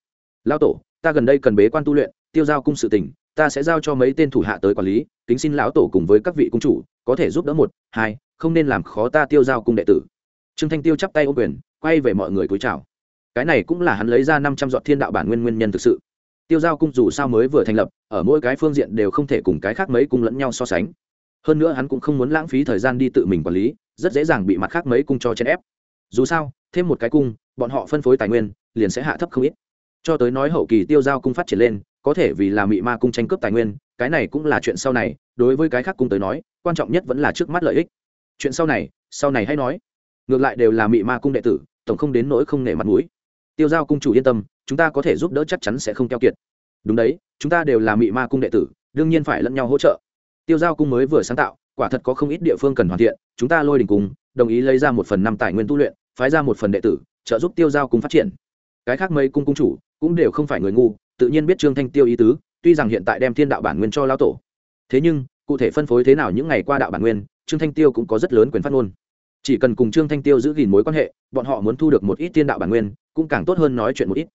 Lão tổ, ta gần đây cần bế quan tu luyện, tiêu giao cung sự tình, ta sẽ giao cho mấy tên thủ hạ tới quản lý, kính xin lão tổ cùng với các vị cung chủ, có thể giúp đỡ một, hai không nên làm khó ta tiêu giao cung đệ tử. Trương thanh tiêu chắp tay ô quyền, quay về mọi người cúi chào. Cái này cũng là hắn lấy ra năm trăm dọn thiên đạo bản nguyên nguyên nhân thực sự. Tiêu giao cung dù sao mới vừa thành lập, ở mỗi cái phương diện đều không thể cùng cái khác mấy cung lẫn nhau so sánh. Hơn nữa hắn cũng không muốn lãng phí thời gian đi tự mình quản lý, rất dễ dàng bị mặt khác mấy cung cho chèn ép. Dù sao, thêm một cái cung, bọn họ phân phối tài nguyên, liền sẽ hạ thấp không ít. Cho tới nói hậu kỳ tiêu giao cung phát triển lên, có thể vì là mị ma cung tranh cướp tài nguyên, cái này cũng là chuyện sau này, đối với cái khác cung tới nói, quan trọng nhất vẫn là trước mắt lợi ích chuyện sau này sau này hay nói. Ngược lại đều là mị ma cung đệ tử, tổng không đến nỗi không nể mặt mũi. Tiêu giao cung chủ yên tâm, chúng ta có thể giúp đỡ chắc chắn sẽ không keo kiệt. Đúng đấy, chúng ta đều là mị ma cung đệ tử, đương nhiên phải lẫn nhau hỗ trợ. Tiêu giao cung mới vừa sáng tạo, quả thật có không ít địa phương cần hoàn thiện, chúng ta lôi đình cung, đồng ý lấy ra một phần năm tài nguyên tu luyện, phái ra một phần đệ tử, trợ giúp tiêu giao cung phát triển. Cái khác mấy cung cung chủ cũng đều không phải người ngu, tự nhiên biết trương thanh tiêu ý tứ, tuy rằng hiện tại đem thiên đạo bản nguyên cho lao tổ. Thế nhưng, cụ thể phân phối thế nào những ngày qua đạo bản nguyên trương thanh tiêu cũng có rất lớn quyền phát ngôn. Chỉ cần cùng trương thanh tiêu giữ gìn mối quan hệ, bọn họ muốn thu được một ít Tiên đạo bản nguyên, cũng càng tốt hơn nói chuyện một ít.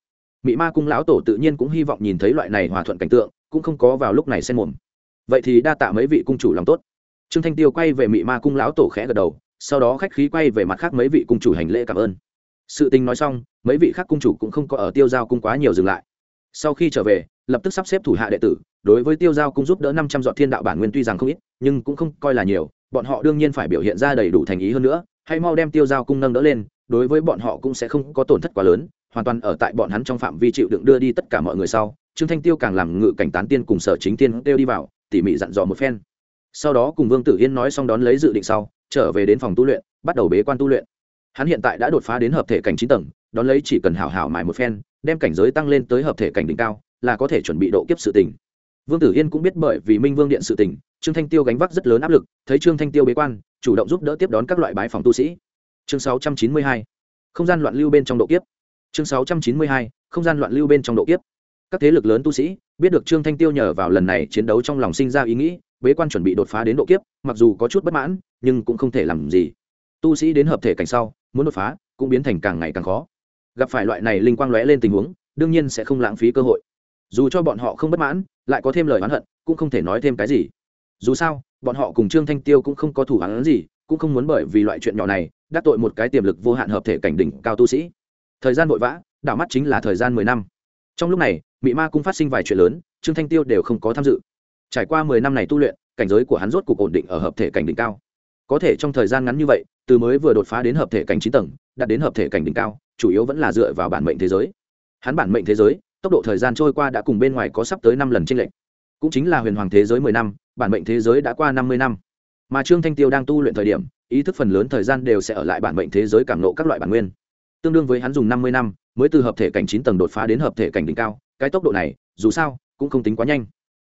Mị ma cung lão tổ tự nhiên cũng hy vọng nhìn thấy loại này hòa thuận cảnh tượng, cũng không có vào lúc này xen mồm. Vậy thì đa tạ mấy vị cung chủ lòng tốt. Trương thanh tiêu quay về mị ma cung lão tổ khẽ gật đầu, sau đó khách khí quay về mặt khác mấy vị cung chủ hành lễ cảm ơn. Sự tình nói xong, mấy vị khác cung chủ cũng không có ở tiêu giao cung quá nhiều dừng lại. Sau khi trở về, lập tức sắp xếp thủ hạ đệ tử, đối với tiêu giao cung giúp đỡ năm trăm dọn thiên đạo bản nguyên tuy rằng không ít, nhưng cũng không coi là nhiều bọn họ đương nhiên phải biểu hiện ra đầy đủ thành ý hơn nữa, hay mau đem tiêu giao cung nâng đỡ lên, đối với bọn họ cũng sẽ không có tổn thất quá lớn, hoàn toàn ở tại bọn hắn trong phạm vi chịu đựng đưa đi tất cả mọi người sau, trương thanh tiêu càng làm ngự cảnh tán tiên cùng sở chính tiên kêu đi vào, tỉ mỉ dặn dò một phen. Sau đó cùng vương tử yên nói xong đón lấy dự định sau, trở về đến phòng tu luyện, bắt đầu bế quan tu luyện. Hắn hiện tại đã đột phá đến hợp thể cảnh chín tầng, đón lấy chỉ cần hảo hảo mài một phen, đem cảnh giới tăng lên tới hợp thể cảnh đỉnh cao, là có thể chuẩn bị độ kiếp sự tình vương tử yên cũng biết bởi vì minh vương điện sự tình, trương thanh tiêu gánh vác rất lớn áp lực, thấy trương thanh tiêu bế quan, chủ động giúp đỡ tiếp đón các loại bái phòng tu sĩ chương 692. không gian loạn lưu bên trong độ kiếp chương 692. không gian loạn lưu bên trong độ kiếp các thế lực lớn tu sĩ, biết được trương thanh tiêu nhờ vào lần này chiến đấu trong lòng sinh ra ý nghĩ, bế quan chuẩn bị đột phá đến độ kiếp, mặc dù có chút bất mãn, nhưng cũng không thể làm gì tu sĩ đến hợp thể cảnh sau, muốn đột phá, cũng biến thành càng ngày càng khó gặp phải loại này linh quang lóe lên tình huống, đương nhiên sẽ không lãng phí cơ hội dù cho bọn họ không bất mãn, lại có thêm lời oán hận, cũng không thể nói thêm cái gì. Dù sao, bọn họ cùng trương thanh tiêu cũng không có thủ hắn gì, cũng không muốn bởi vì loại chuyện nhỏ này, đắc tội một cái tiềm lực vô hạn hợp thể cảnh đỉnh cao tu sĩ. Thời gian vội vã, đảo mắt chính là thời gian mười năm. Trong lúc này, mị ma cũng phát sinh vài chuyện lớn, trương thanh tiêu đều không có tham dự. Trải qua mười năm này tu luyện, cảnh giới của hắn rốt cuộc ổn định ở hợp thể cảnh đỉnh cao. Có thể trong thời gian ngắn như vậy, từ mới vừa đột phá đến hợp thể cảnh chín tầng, đạt đến hợp thể cảnh đỉnh cao, chủ yếu vẫn là dựa vào bản mệnh thế giới. Hắn bản mệnh thế giới tốc độ thời gian trôi qua đã cùng bên ngoài có sắp tới năm lần tranh lệch. Cũng chính là huyền hoàng thế giới mười năm, bản mệnh thế giới đã qua năm mươi năm. Mà trương thanh tiêu đang tu luyện thời điểm, ý thức phần lớn thời gian đều sẽ ở lại bản mệnh thế giới cảm nộ các loại bản nguyên. Tương đương với hắn dùng năm mươi năm, mới từ hợp thể cảnh chín tầng đột phá đến hợp thể cảnh đỉnh cao, cái tốc độ này, dù sao, cũng không tính quá nhanh.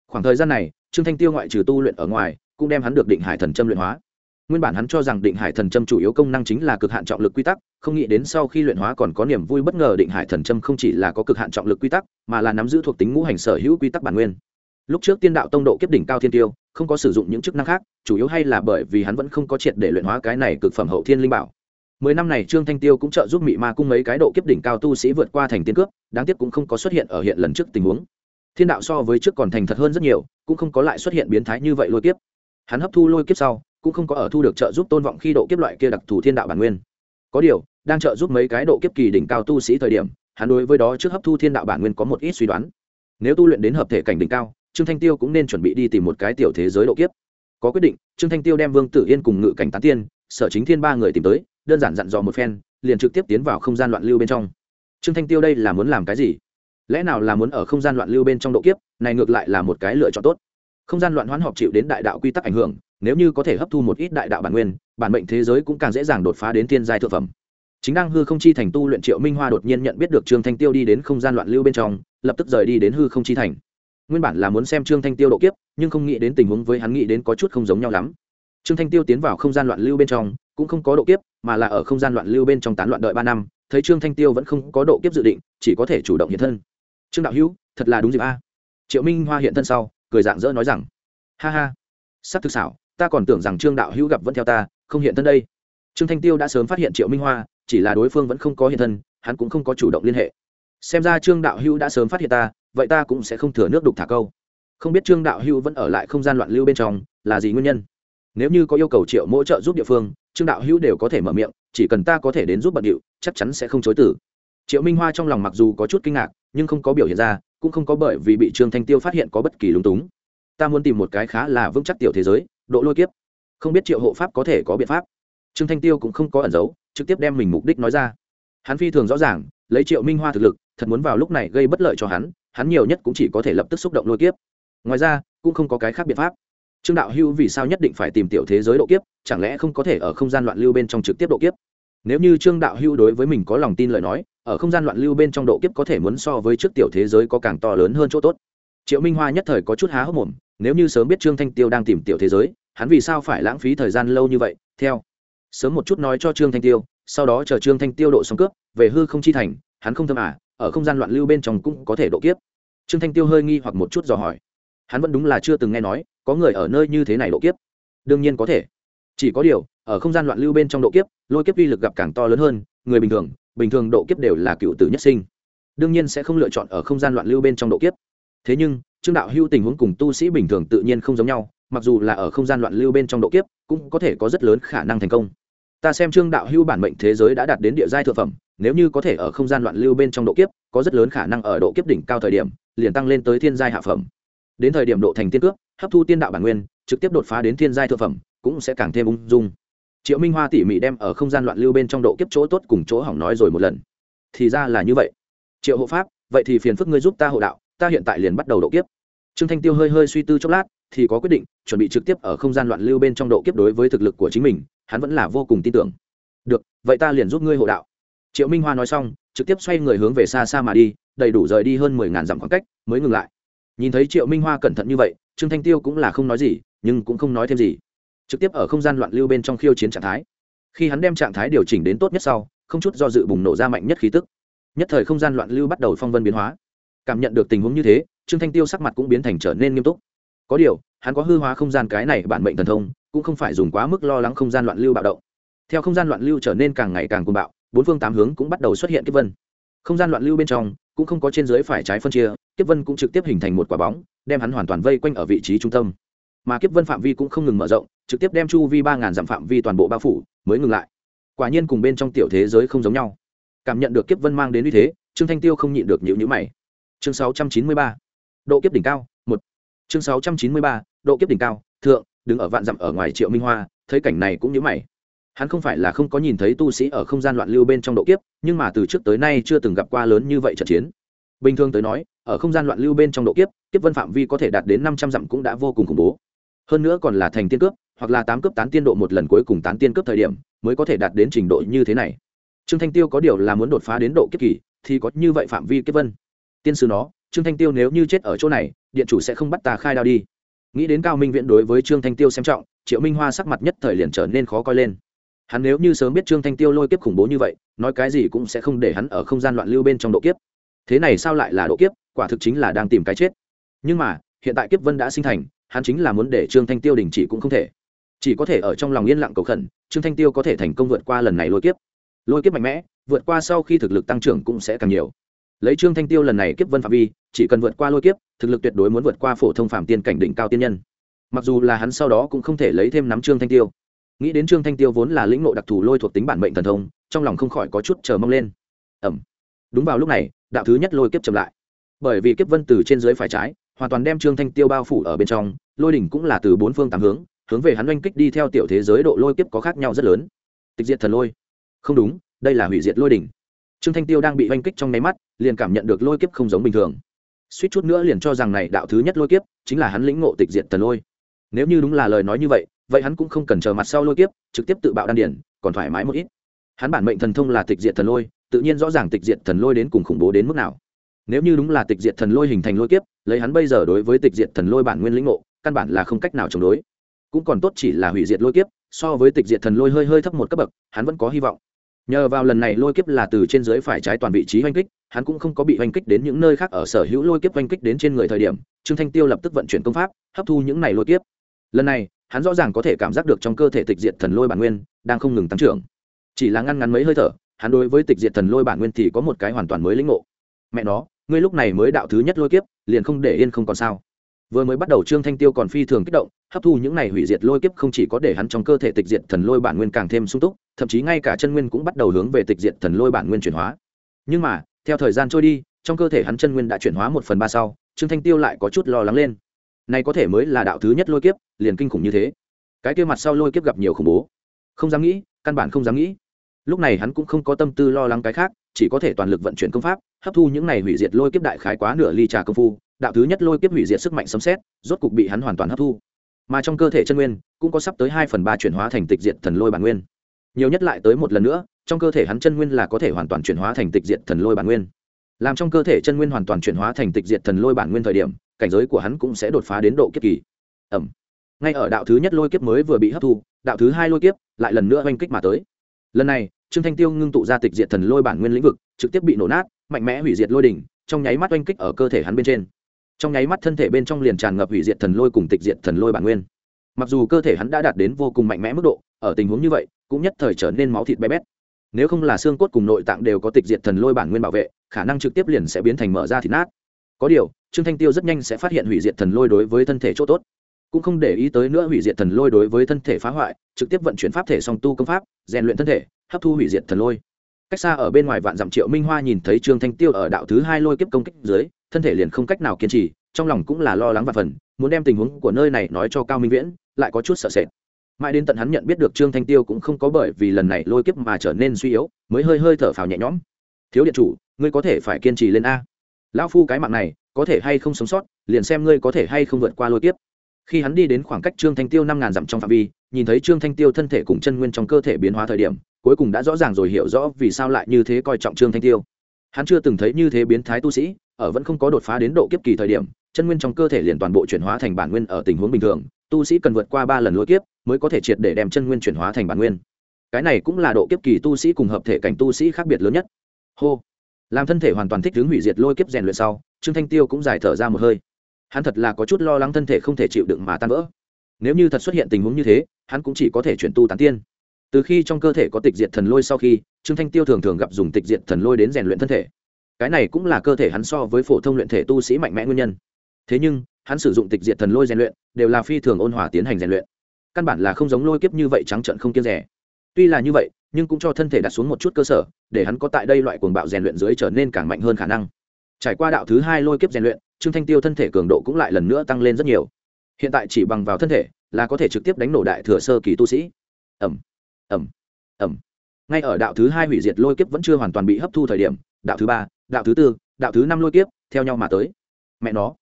Khoảng thời gian này, trương thanh tiêu ngoại trừ tu luyện ở ngoài, cũng đem hắn được định hải thần châm luyện hóa nguyên bản hắn cho rằng định hải thần châm chủ yếu công năng chính là cực hạn trọng lực quy tắc, không nghĩ đến sau khi luyện hóa còn có niềm vui bất ngờ định hải thần châm không chỉ là có cực hạn trọng lực quy tắc, mà là nắm giữ thuộc tính ngũ hành sở hữu quy tắc bản nguyên. Lúc trước tiên đạo tông độ kiếp đỉnh cao thiên tiêu, không có sử dụng những chức năng khác, chủ yếu hay là bởi vì hắn vẫn không có triệt để luyện hóa cái này cực phẩm hậu thiên linh bảo. Mười năm này trương thanh tiêu cũng trợ giúp mị ma cung mấy cái độ kiếp đỉnh cao tu sĩ vượt qua thành tiên cướp đáng tiếc cũng không có xuất hiện ở hiện lần trước tình huống. Thiên đạo so với trước còn thành thật hơn rất nhiều, cũng không có lại xuất hiện biến thái như vậy lôi kiếp. Hắn hấp thu lôi kiếp sau cũng không có ở thu được trợ giúp tôn vọng khi độ kiếp loại kia đặc thù thiên đạo bản nguyên. Có điều, đang trợ giúp mấy cái độ kiếp kỳ đỉnh cao tu sĩ thời điểm, hắn đối với đó trước hấp thu thiên đạo bản nguyên có một ít suy đoán. Nếu tu luyện đến hợp thể cảnh đỉnh cao, trương thanh tiêu cũng nên chuẩn bị đi tìm một cái tiểu thế giới độ kiếp. Có quyết định, trương thanh tiêu đem vương tử yên cùng ngự cảnh tán tiên, sở chính thiên ba người tìm tới, đơn giản dặn dò một phen, liền trực tiếp tiến vào không gian loạn lưu bên trong. Trương thanh tiêu đây là muốn làm cái gì? Lẽ nào là muốn ở không gian loạn lưu bên trong độ kiếp, này ngược lại là một cái lựa chọn tốt. Không gian loạn hoán họp chịu đến đại đạo quy tắc ảnh hưởng nếu như có thể hấp thu một ít đại đạo bản nguyên, bản mệnh thế giới cũng càng dễ dàng đột phá đến thiên giai thượng phẩm. Chính đang hư không chi thành tu luyện triệu minh hoa đột nhiên nhận biết được trương thanh tiêu đi đến không gian loạn lưu bên trong, lập tức rời đi đến hư không chi thành. Nguyên bản là muốn xem trương thanh tiêu độ kiếp, nhưng không nghĩ đến tình huống với hắn nghĩ đến có chút không giống nhau lắm. Trương thanh tiêu tiến vào không gian loạn lưu bên trong, cũng không có độ kiếp, mà là ở không gian loạn lưu bên trong tán loạn đợi ba năm, thấy trương thanh tiêu vẫn không có độ kiếp dự định, chỉ có thể chủ động hiện thân. Trương đạo hữu, thật là đúng dịp a. Triệu minh hoa hiện thân sau, cười dạng dỡ nói rằng, ha ha, sắp thực xảo ta còn tưởng rằng trương đạo hữu gặp vẫn theo ta, không hiện thân đây. Trương thanh tiêu đã sớm phát hiện triệu minh hoa, chỉ là đối phương vẫn không có hiện thân, hắn cũng không có chủ động liên hệ. Xem ra trương đạo hữu đã sớm phát hiện ta, vậy ta cũng sẽ không thừa nước đục thả câu. Không biết trương đạo hữu vẫn ở lại không gian loạn lưu bên trong, là gì nguyên nhân? Nếu như có yêu cầu triệu mỗ trợ giúp địa phương, trương đạo hữu đều có thể mở miệng, chỉ cần ta có thể đến giúp bận điệu, chắc chắn sẽ không chối tử triệu minh hoa trong lòng mặc dù có chút kinh ngạc, nhưng không có biểu hiện ra, cũng không có bởi vì bị trương thanh tiêu phát hiện có bất kỳ lúng túng. Ta muốn tìm một cái khá là vững chắc tiểu thế giới độ lôi kiếp. Không biết triệu hộ pháp có thể có biện pháp. Trương thanh tiêu cũng không có ẩn giấu, trực tiếp đem mình mục đích nói ra. Hắn phi thường rõ ràng, lấy triệu minh hoa thực lực, thật muốn vào lúc này gây bất lợi cho hắn hắn nhiều nhất cũng chỉ có thể lập tức xúc động lôi kiếp. Ngoài ra, cũng không có cái khác biện pháp. Trương đạo hưu vì sao nhất định phải tìm tiểu thế giới độ kiếp, chẳng lẽ không có thể ở không gian loạn lưu bên trong trực tiếp độ kiếp? Nếu như trương đạo hưu đối với mình có lòng tin lời nói, ở không gian loạn lưu bên trong độ kiếp có thể muốn so với trước tiểu thế giới có càng to lớn hơn chỗ tốt. Triệu minh hoa nhất thời có chút há hốc mồm, nếu như sớm biết trương thanh tiêu đang tìm tiểu thế giới hắn vì sao phải lãng phí thời gian lâu như vậy? Theo sớm một chút nói cho trương thanh tiêu sau đó chờ trương thanh tiêu độ xong cướp về hư không chi thành hắn không thâm ả à, ở không gian loạn lưu bên trong cũng có thể độ kiếp. Trương thanh tiêu hơi nghi hoặc một chút dò hỏi. Hắn vẫn đúng là chưa từng nghe nói có người ở nơi như thế này độ kiếp. Đương nhiên có thể. Chỉ có điều ở không gian loạn lưu bên trong độ kiếp lôi kiếp uy lực gặp càng to lớn hơn người bình thường bình thường độ kiếp đều là cựu tử nhất sinh. Đương nhiên sẽ không lựa chọn ở không gian loạn lưu bên trong độ kiếp. Thế nhưng trương đạo hưu tình huống cùng tu sĩ bình thường tự nhiên không giống nhau mặc dù là ở không gian loạn lưu bên trong độ kiếp, cũng có thể có rất lớn khả năng thành công. Ta xem trương đạo hưu bản mệnh thế giới đã đạt đến địa giai thượng phẩm, nếu như có thể ở không gian loạn lưu bên trong độ kiếp, có rất lớn khả năng ở độ kiếp đỉnh cao thời điểm, liền tăng lên tới thiên giai hạ phẩm. Đến thời điểm độ thành tiên cước, hấp thu tiên đạo bản nguyên, trực tiếp đột phá đến thiên giai thượng phẩm, cũng sẽ càng thêm ung dung. Triệu minh hoa tỉ mỉ đem ở không gian loạn lưu bên trong độ kiếp chỗ tốt cùng chỗ hỏng nói rồi một lần. Thì ra là như vậy. Triệu hộ pháp, vậy thì phiền phức ngươi giúp ta hộ đạo, ta hiện tại liền bắt đầu độ kiếp trương thanh tiêu hơi hơi suy tư chốc lát, thì có quyết định, chuẩn bị trực tiếp ở không gian loạn lưu bên trong độ kiếp đối với thực lực của chính mình, hắn vẫn là vô cùng tin tưởng. Được, vậy ta liền giúp ngươi hộ đạo. Triệu minh hoa nói xong, trực tiếp xoay người hướng về xa xa mà đi, đầy đủ rời đi hơn mười ngàn dặm khoảng cách, mới ngừng lại. Nhìn thấy triệu minh hoa cẩn thận như vậy, trương thanh tiêu cũng là không nói gì, nhưng cũng không nói thêm gì. Trực tiếp ở không gian loạn lưu bên trong khiêu chiến trạng thái. Khi hắn đem trạng thái điều chỉnh đến tốt nhất sau, không chút do dự bùng nổ ra mạnh nhất khí tức. Nhất thời không gian loạn lưu bắt đầu phong vân biến hóa cảm nhận được tình huống như thế, trương thanh tiêu sắc mặt cũng biến thành trở nên nghiêm túc. Có điều, hắn có hư hóa không gian cái này bản mệnh thần thông, cũng không phải dùng quá mức lo lắng không gian loạn lưu bạo động. Theo không gian loạn lưu trở nên càng ngày càng cuồng bạo, bốn phương tám hướng cũng bắt đầu xuất hiện kiếp vân. Không gian loạn lưu bên trong, cũng không có trên dưới phải trái phân chia, kiếp vân cũng trực tiếp hình thành một quả bóng, đem hắn hoàn toàn vây quanh ở vị trí trung tâm. Mà kiếp vân phạm vi cũng không ngừng mở rộng, trực tiếp đem chu vi ba ngàn dặm phạm vi toàn bộ bao phủ, mới ngừng lại. Quả nhiên cùng bên trong tiểu thế giới không giống nhau. Cảm nhận được kiếp vân mang đến uy thế, trương thanh tiêu không nhịn được nhịu nhữ mày chương sáu trăm chín mươi ba, độ kiếp đỉnh cao, một. Chương sáu trăm chín mươi ba, độ kiếp đỉnh cao, thượng, đứng ở vạn dặm ở ngoài triệu minh hoa, thấy cảnh này cũng nhớ mày. Hắn không phải là không có nhìn thấy tu sĩ ở không gian loạn lưu bên trong độ kiếp, nhưng mà từ trước tới nay chưa từng gặp qua lớn như vậy trận chiến. Bình thường tới nói, ở không gian loạn lưu bên trong độ kiếp kiếp vân phạm vi có thể đạt đến năm trăm dặm cũng đã vô cùng khủng bố. Hơn nữa còn là thành tiên cướp, hoặc là tám cướp tán tiên độ một lần cuối cùng tán tiên cướp thời điểm, mới có thể đạt đến trình độ như thế này. Trương thanh tiêu có điều là muốn đột phá đến độ kiếp kỳ, thì có như vậy phạm vi kiếp vân tiên sư nó, trương thanh tiêu nếu như chết ở chỗ này, điện chủ sẽ không bắt ta khai đao đi. Nghĩ đến cao minh viện đối với trương thanh tiêu xem trọng, triệu minh hoa sắc mặt nhất thời liền trở nên khó coi lên. Hắn nếu như sớm biết trương thanh tiêu lôi kiếp khủng bố như vậy, nói cái gì cũng sẽ không để hắn ở không gian loạn lưu bên trong độ kiếp. Thế này sao lại là độ kiếp? Quả thực chính là đang tìm cái chết. Nhưng mà, hiện tại kiếp vân đã sinh thành, hắn chính là muốn để trương thanh tiêu đình chỉ cũng không thể. Chỉ có thể ở trong lòng yên lặng cầu khẩn, trương thanh tiêu có thể thành công vượt qua lần này lôi kiếp. Lôi kiếp mạnh mẽ, vượt qua sau khi thực lực tăng trưởng cũng sẽ càng nhiều lấy trương thanh tiêu lần này kiếp vân phạm vi, chỉ cần vượt qua lôi kiếp, thực lực tuyệt đối muốn vượt qua phổ thông phạm tiên cảnh đỉnh cao tiên nhân. Mặc dù là hắn sau đó cũng không thể lấy thêm nắm trương thanh tiêu. Nghĩ đến trương thanh tiêu vốn là lĩnh nộ đặc thù lôi thuộc tính bản mệnh thần thông, trong lòng không khỏi có chút chờ mong lên. Ẩm đúng vào lúc này, đạo thứ nhất lôi kiếp chậm lại. Bởi vì kiếp vân từ trên dưới phải trái, hoàn toàn đem trương thanh tiêu bao phủ ở bên trong, lôi đỉnh cũng là từ bốn phương tám hướng hướng về hắn oanh kích đi theo tiểu thế giới độ lôi kiếp có khác nhau rất lớn. Tịch diệt thần lôi. Không đúng, đây là hủy diệt lôi đỉnh trương thanh tiêu đang bị oanh kích trong nháy mắt, liền cảm nhận được lôi kiếp không giống bình thường. Suýt chút nữa liền cho rằng này đạo thứ nhất lôi kiếp chính là hắn lĩnh ngộ tịch diệt thần lôi. Nếu như đúng là lời nói như vậy vậy hắn cũng không cần chờ mặt sau lôi kiếp, trực tiếp tự bạo đan điển còn thoải mái một ít. Hắn bản mệnh thần thông là tịch diệt thần lôi, tự nhiên rõ ràng tịch diệt thần lôi đến cùng khủng bố đến mức nào. Nếu như đúng là tịch diệt thần lôi hình thành lôi kiếp, lấy hắn bây giờ đối với tịch diệt thần lôi bản nguyên lĩnh ngộ, căn bản là không cách nào chống đối. Cũng còn tốt chỉ là hủy diệt lôi kiếp, so với tịch diệt thần lôi hơi hơi thấp một cấp bậc, hắn vẫn có hy vọng nhờ vào lần này lôi kiếp là từ trên dưới phải trái toàn vị trí oanh kích, hắn cũng không có bị oanh kích đến những nơi khác ở sở hữu lôi kiếp oanh kích đến trên người thời điểm, trương thanh tiêu lập tức vận chuyển công pháp, hấp thu những này lôi kiếp. Lần này, hắn rõ ràng có thể cảm giác được trong cơ thể tịch diệt thần lôi bản nguyên đang không ngừng tăng trưởng. Chỉ là ngăn ngắn mấy hơi thở, hắn đối với tịch diệt thần lôi bản nguyên thì có một cái hoàn toàn mới lĩnh ngộ. Mẹ nó, ngươi lúc này mới đạo thứ nhất lôi kiếp, liền không để yên không còn sao? Vừa mới bắt đầu trương thanh tiêu còn phi thường kích động, hấp thu những này hủy diệt lôi kiếp không chỉ có để hắn trong cơ thể tịch diệt thần lôi bản nguyên càng thêm sung túc, thậm chí ngay cả chân nguyên cũng bắt đầu hướng về tịch diệt thần lôi bản nguyên chuyển hóa. Nhưng mà, theo thời gian trôi đi, trong cơ thể hắn chân nguyên đã chuyển hóa một phần ba sau, trương thanh tiêu lại có chút lo lắng lên. Này có thể mới là đạo thứ nhất lôi kiếp, liền kinh khủng như thế. Cái kia mặt sau lôi kiếp gặp nhiều khủng bố. Không dám nghĩ, căn bản không dám nghĩ. Lúc này hắn cũng không có tâm tư lo lắng cái khác, chỉ có thể toàn lực vận chuyển công pháp, hấp thu những này hủy diệt lôi kiếp đại khái quá nửa ly trà công phu đạo thứ nhất lôi kiếp hủy diệt sức mạnh sấm xét rốt cục bị hắn hoàn toàn hấp thu. Mà trong cơ thể chân nguyên, cũng có sắp tới hai phần ba chuyển hóa thành tịch diệt thần lôi bản nguyên. Nhiều nhất lại tới một lần nữa, trong cơ thể hắn chân nguyên là có thể hoàn toàn chuyển hóa thành tịch diệt thần lôi bản nguyên. Làm trong cơ thể chân nguyên hoàn toàn chuyển hóa thành tịch diệt thần lôi bản nguyên thời điểm, cảnh giới của hắn cũng sẽ đột phá đến độ kiếp kỳ. Ẩm. Ngay ở đạo thứ nhất lôi kiếp mới vừa bị hấp thu, đạo thứ hai lôi kiếp lại lần nữa oanh kích mà tới. Lần này, trương thanh tiêu ngưng tụ ra tịch diệt thần lôi bản nguyên lĩnh vực, trực tiếp bị nổ nát, mạnh mẽ hủy diệt lôi đỉnh, trong nháy mắt oanh kích ở cơ thể hắn bên trên trong nháy mắt thân thể bên trong liền tràn ngập hủy diệt thần lôi cùng tịch diệt thần lôi bản nguyên. Mặc dù cơ thể hắn đã đạt đến vô cùng mạnh mẽ mức độ, ở tình huống như vậy, cũng nhất thời trở nên máu thịt bé bét. Nếu không là xương cốt cùng nội tạng đều có tịch diệt thần lôi bản nguyên bảo vệ, khả năng trực tiếp liền sẽ biến thành mở ra thịt nát. Có điều, trương thanh tiêu rất nhanh sẽ phát hiện hủy diệt thần lôi đối với thân thể chỗ tốt. Cũng không để ý tới nữa hủy diệt thần lôi đối với thân thể phá hoại, trực tiếp vận chuyển pháp thể song tu công pháp, rèn luyện thân thể, hấp thu hủy diệt thần lôi. Cách xa ở bên ngoài vạn dặm triệu minh hoa nhìn thấy trương thanh tiêu ở đạo thứ hai lôi kiếp công kích dưới thân thể liền không cách nào kiên trì, trong lòng cũng là lo lắng và phần, muốn đem tình huống của nơi này nói cho cao minh viễn, lại có chút sợ sệt. Mãi đến tận hắn nhận biết được trương thanh tiêu cũng không có bởi vì lần này lôi kiếp mà trở nên suy yếu, mới hơi hơi thở phào nhẹ nhõm. Thiếu điện chủ, ngươi có thể phải kiên trì lên a. Lão phu cái mạng này, có thể hay không sống sót, liền xem ngươi có thể hay không vượt qua lôi kiếp. Khi hắn đi đến khoảng cách trương thanh tiêu năm ngàn dặm trong phạm vi, nhìn thấy trương thanh tiêu thân thể cùng chân nguyên trong cơ thể biến hóa thời điểm, cuối cùng đã rõ ràng rồi hiểu rõ vì sao lại như thế coi trọng trương thanh tiêu hắn chưa từng thấy như thế biến thái tu sĩ, ở vẫn không có đột phá đến độ kiếp kỳ thời điểm, chân nguyên trong cơ thể liền toàn bộ chuyển hóa thành bản nguyên ở tình huống bình thường, tu sĩ cần vượt qua ba lần lôi kiếp mới có thể triệt để đem chân nguyên chuyển hóa thành bản nguyên. Cái này cũng là độ kiếp kỳ tu sĩ cùng hợp thể cảnh tu sĩ khác biệt lớn nhất. Hô. Làm thân thể hoàn toàn thích ứng hủy diệt lôi kiếp rèn luyện sau, trương thanh tiêu cũng giải thở ra một hơi. Hắn thật là có chút lo lắng thân thể không thể chịu đựng mà tan vỡ. Nếu như thật xuất hiện tình huống như thế, hắn cũng chỉ có thể chuyển tu tán tiên từ khi trong cơ thể có tịch diệt thần lôi sau khi, trương thanh tiêu thường thường gặp dùng tịch diệt thần lôi đến rèn luyện thân thể. Cái này cũng là cơ thể hắn so với phổ thông luyện thể tu sĩ mạnh mẽ nguyên nhân. Thế nhưng, hắn sử dụng tịch diệt thần lôi rèn luyện đều là phi thường ôn hòa tiến hành rèn luyện. Căn bản là không giống lôi kiếp như vậy trắng trận không kiên rẻ. Tuy là như vậy, nhưng cũng cho thân thể đặt xuống một chút cơ sở, để hắn có tại đây loại cuồng bạo rèn luyện dưới trở nên càng mạnh hơn khả năng. Trải qua đạo thứ hai lôi kiếp rèn luyện, trương thanh tiêu thân thể cường độ cũng lại lần nữa tăng lên rất nhiều. Hiện tại chỉ bằng vào thân thể là có thể trực tiếp đánh nổ đại thừa sơ kỳ tu sĩ. Ẩm ẩm. Ẩm. Ngay ở đạo thứ hai hủy diệt lôi kiếp vẫn chưa hoàn toàn bị hấp thu thời điểm, đạo thứ ba, đạo thứ tư, đạo thứ năm lôi kiếp theo nhau mà tới. Mẹ nó.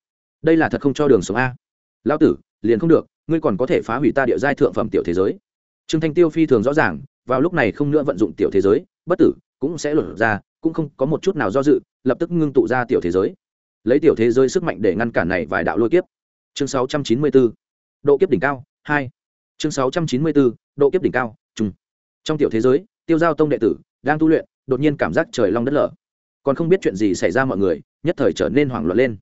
Đây là thật không cho đường sống a. Lão tử, liền không được, ngươi còn có thể phá hủy ta địa giai thượng phẩm tiểu thế giới. Trương thanh tiêu phi thường rõ ràng, vào lúc này không nữa vận dụng tiểu thế giới, bất tử, cũng sẽ lột ra, cũng không có một chút nào do dự, lập tức ngưng tụ ra tiểu thế giới. Lấy tiểu thế giới sức mạnh để ngăn cản này vài đạo lôi kiếp. Chương 694 độ kiếp đỉnh cao, hai. Chương 694 độ kiếp đỉnh cao trung trong tiểu thế giới, tiêu giao tông đệ tử đang tu luyện, đột nhiên cảm giác trời long đất lở. Còn không biết chuyện gì xảy ra mọi người, nhất thời trở nên hoảng loạn lên.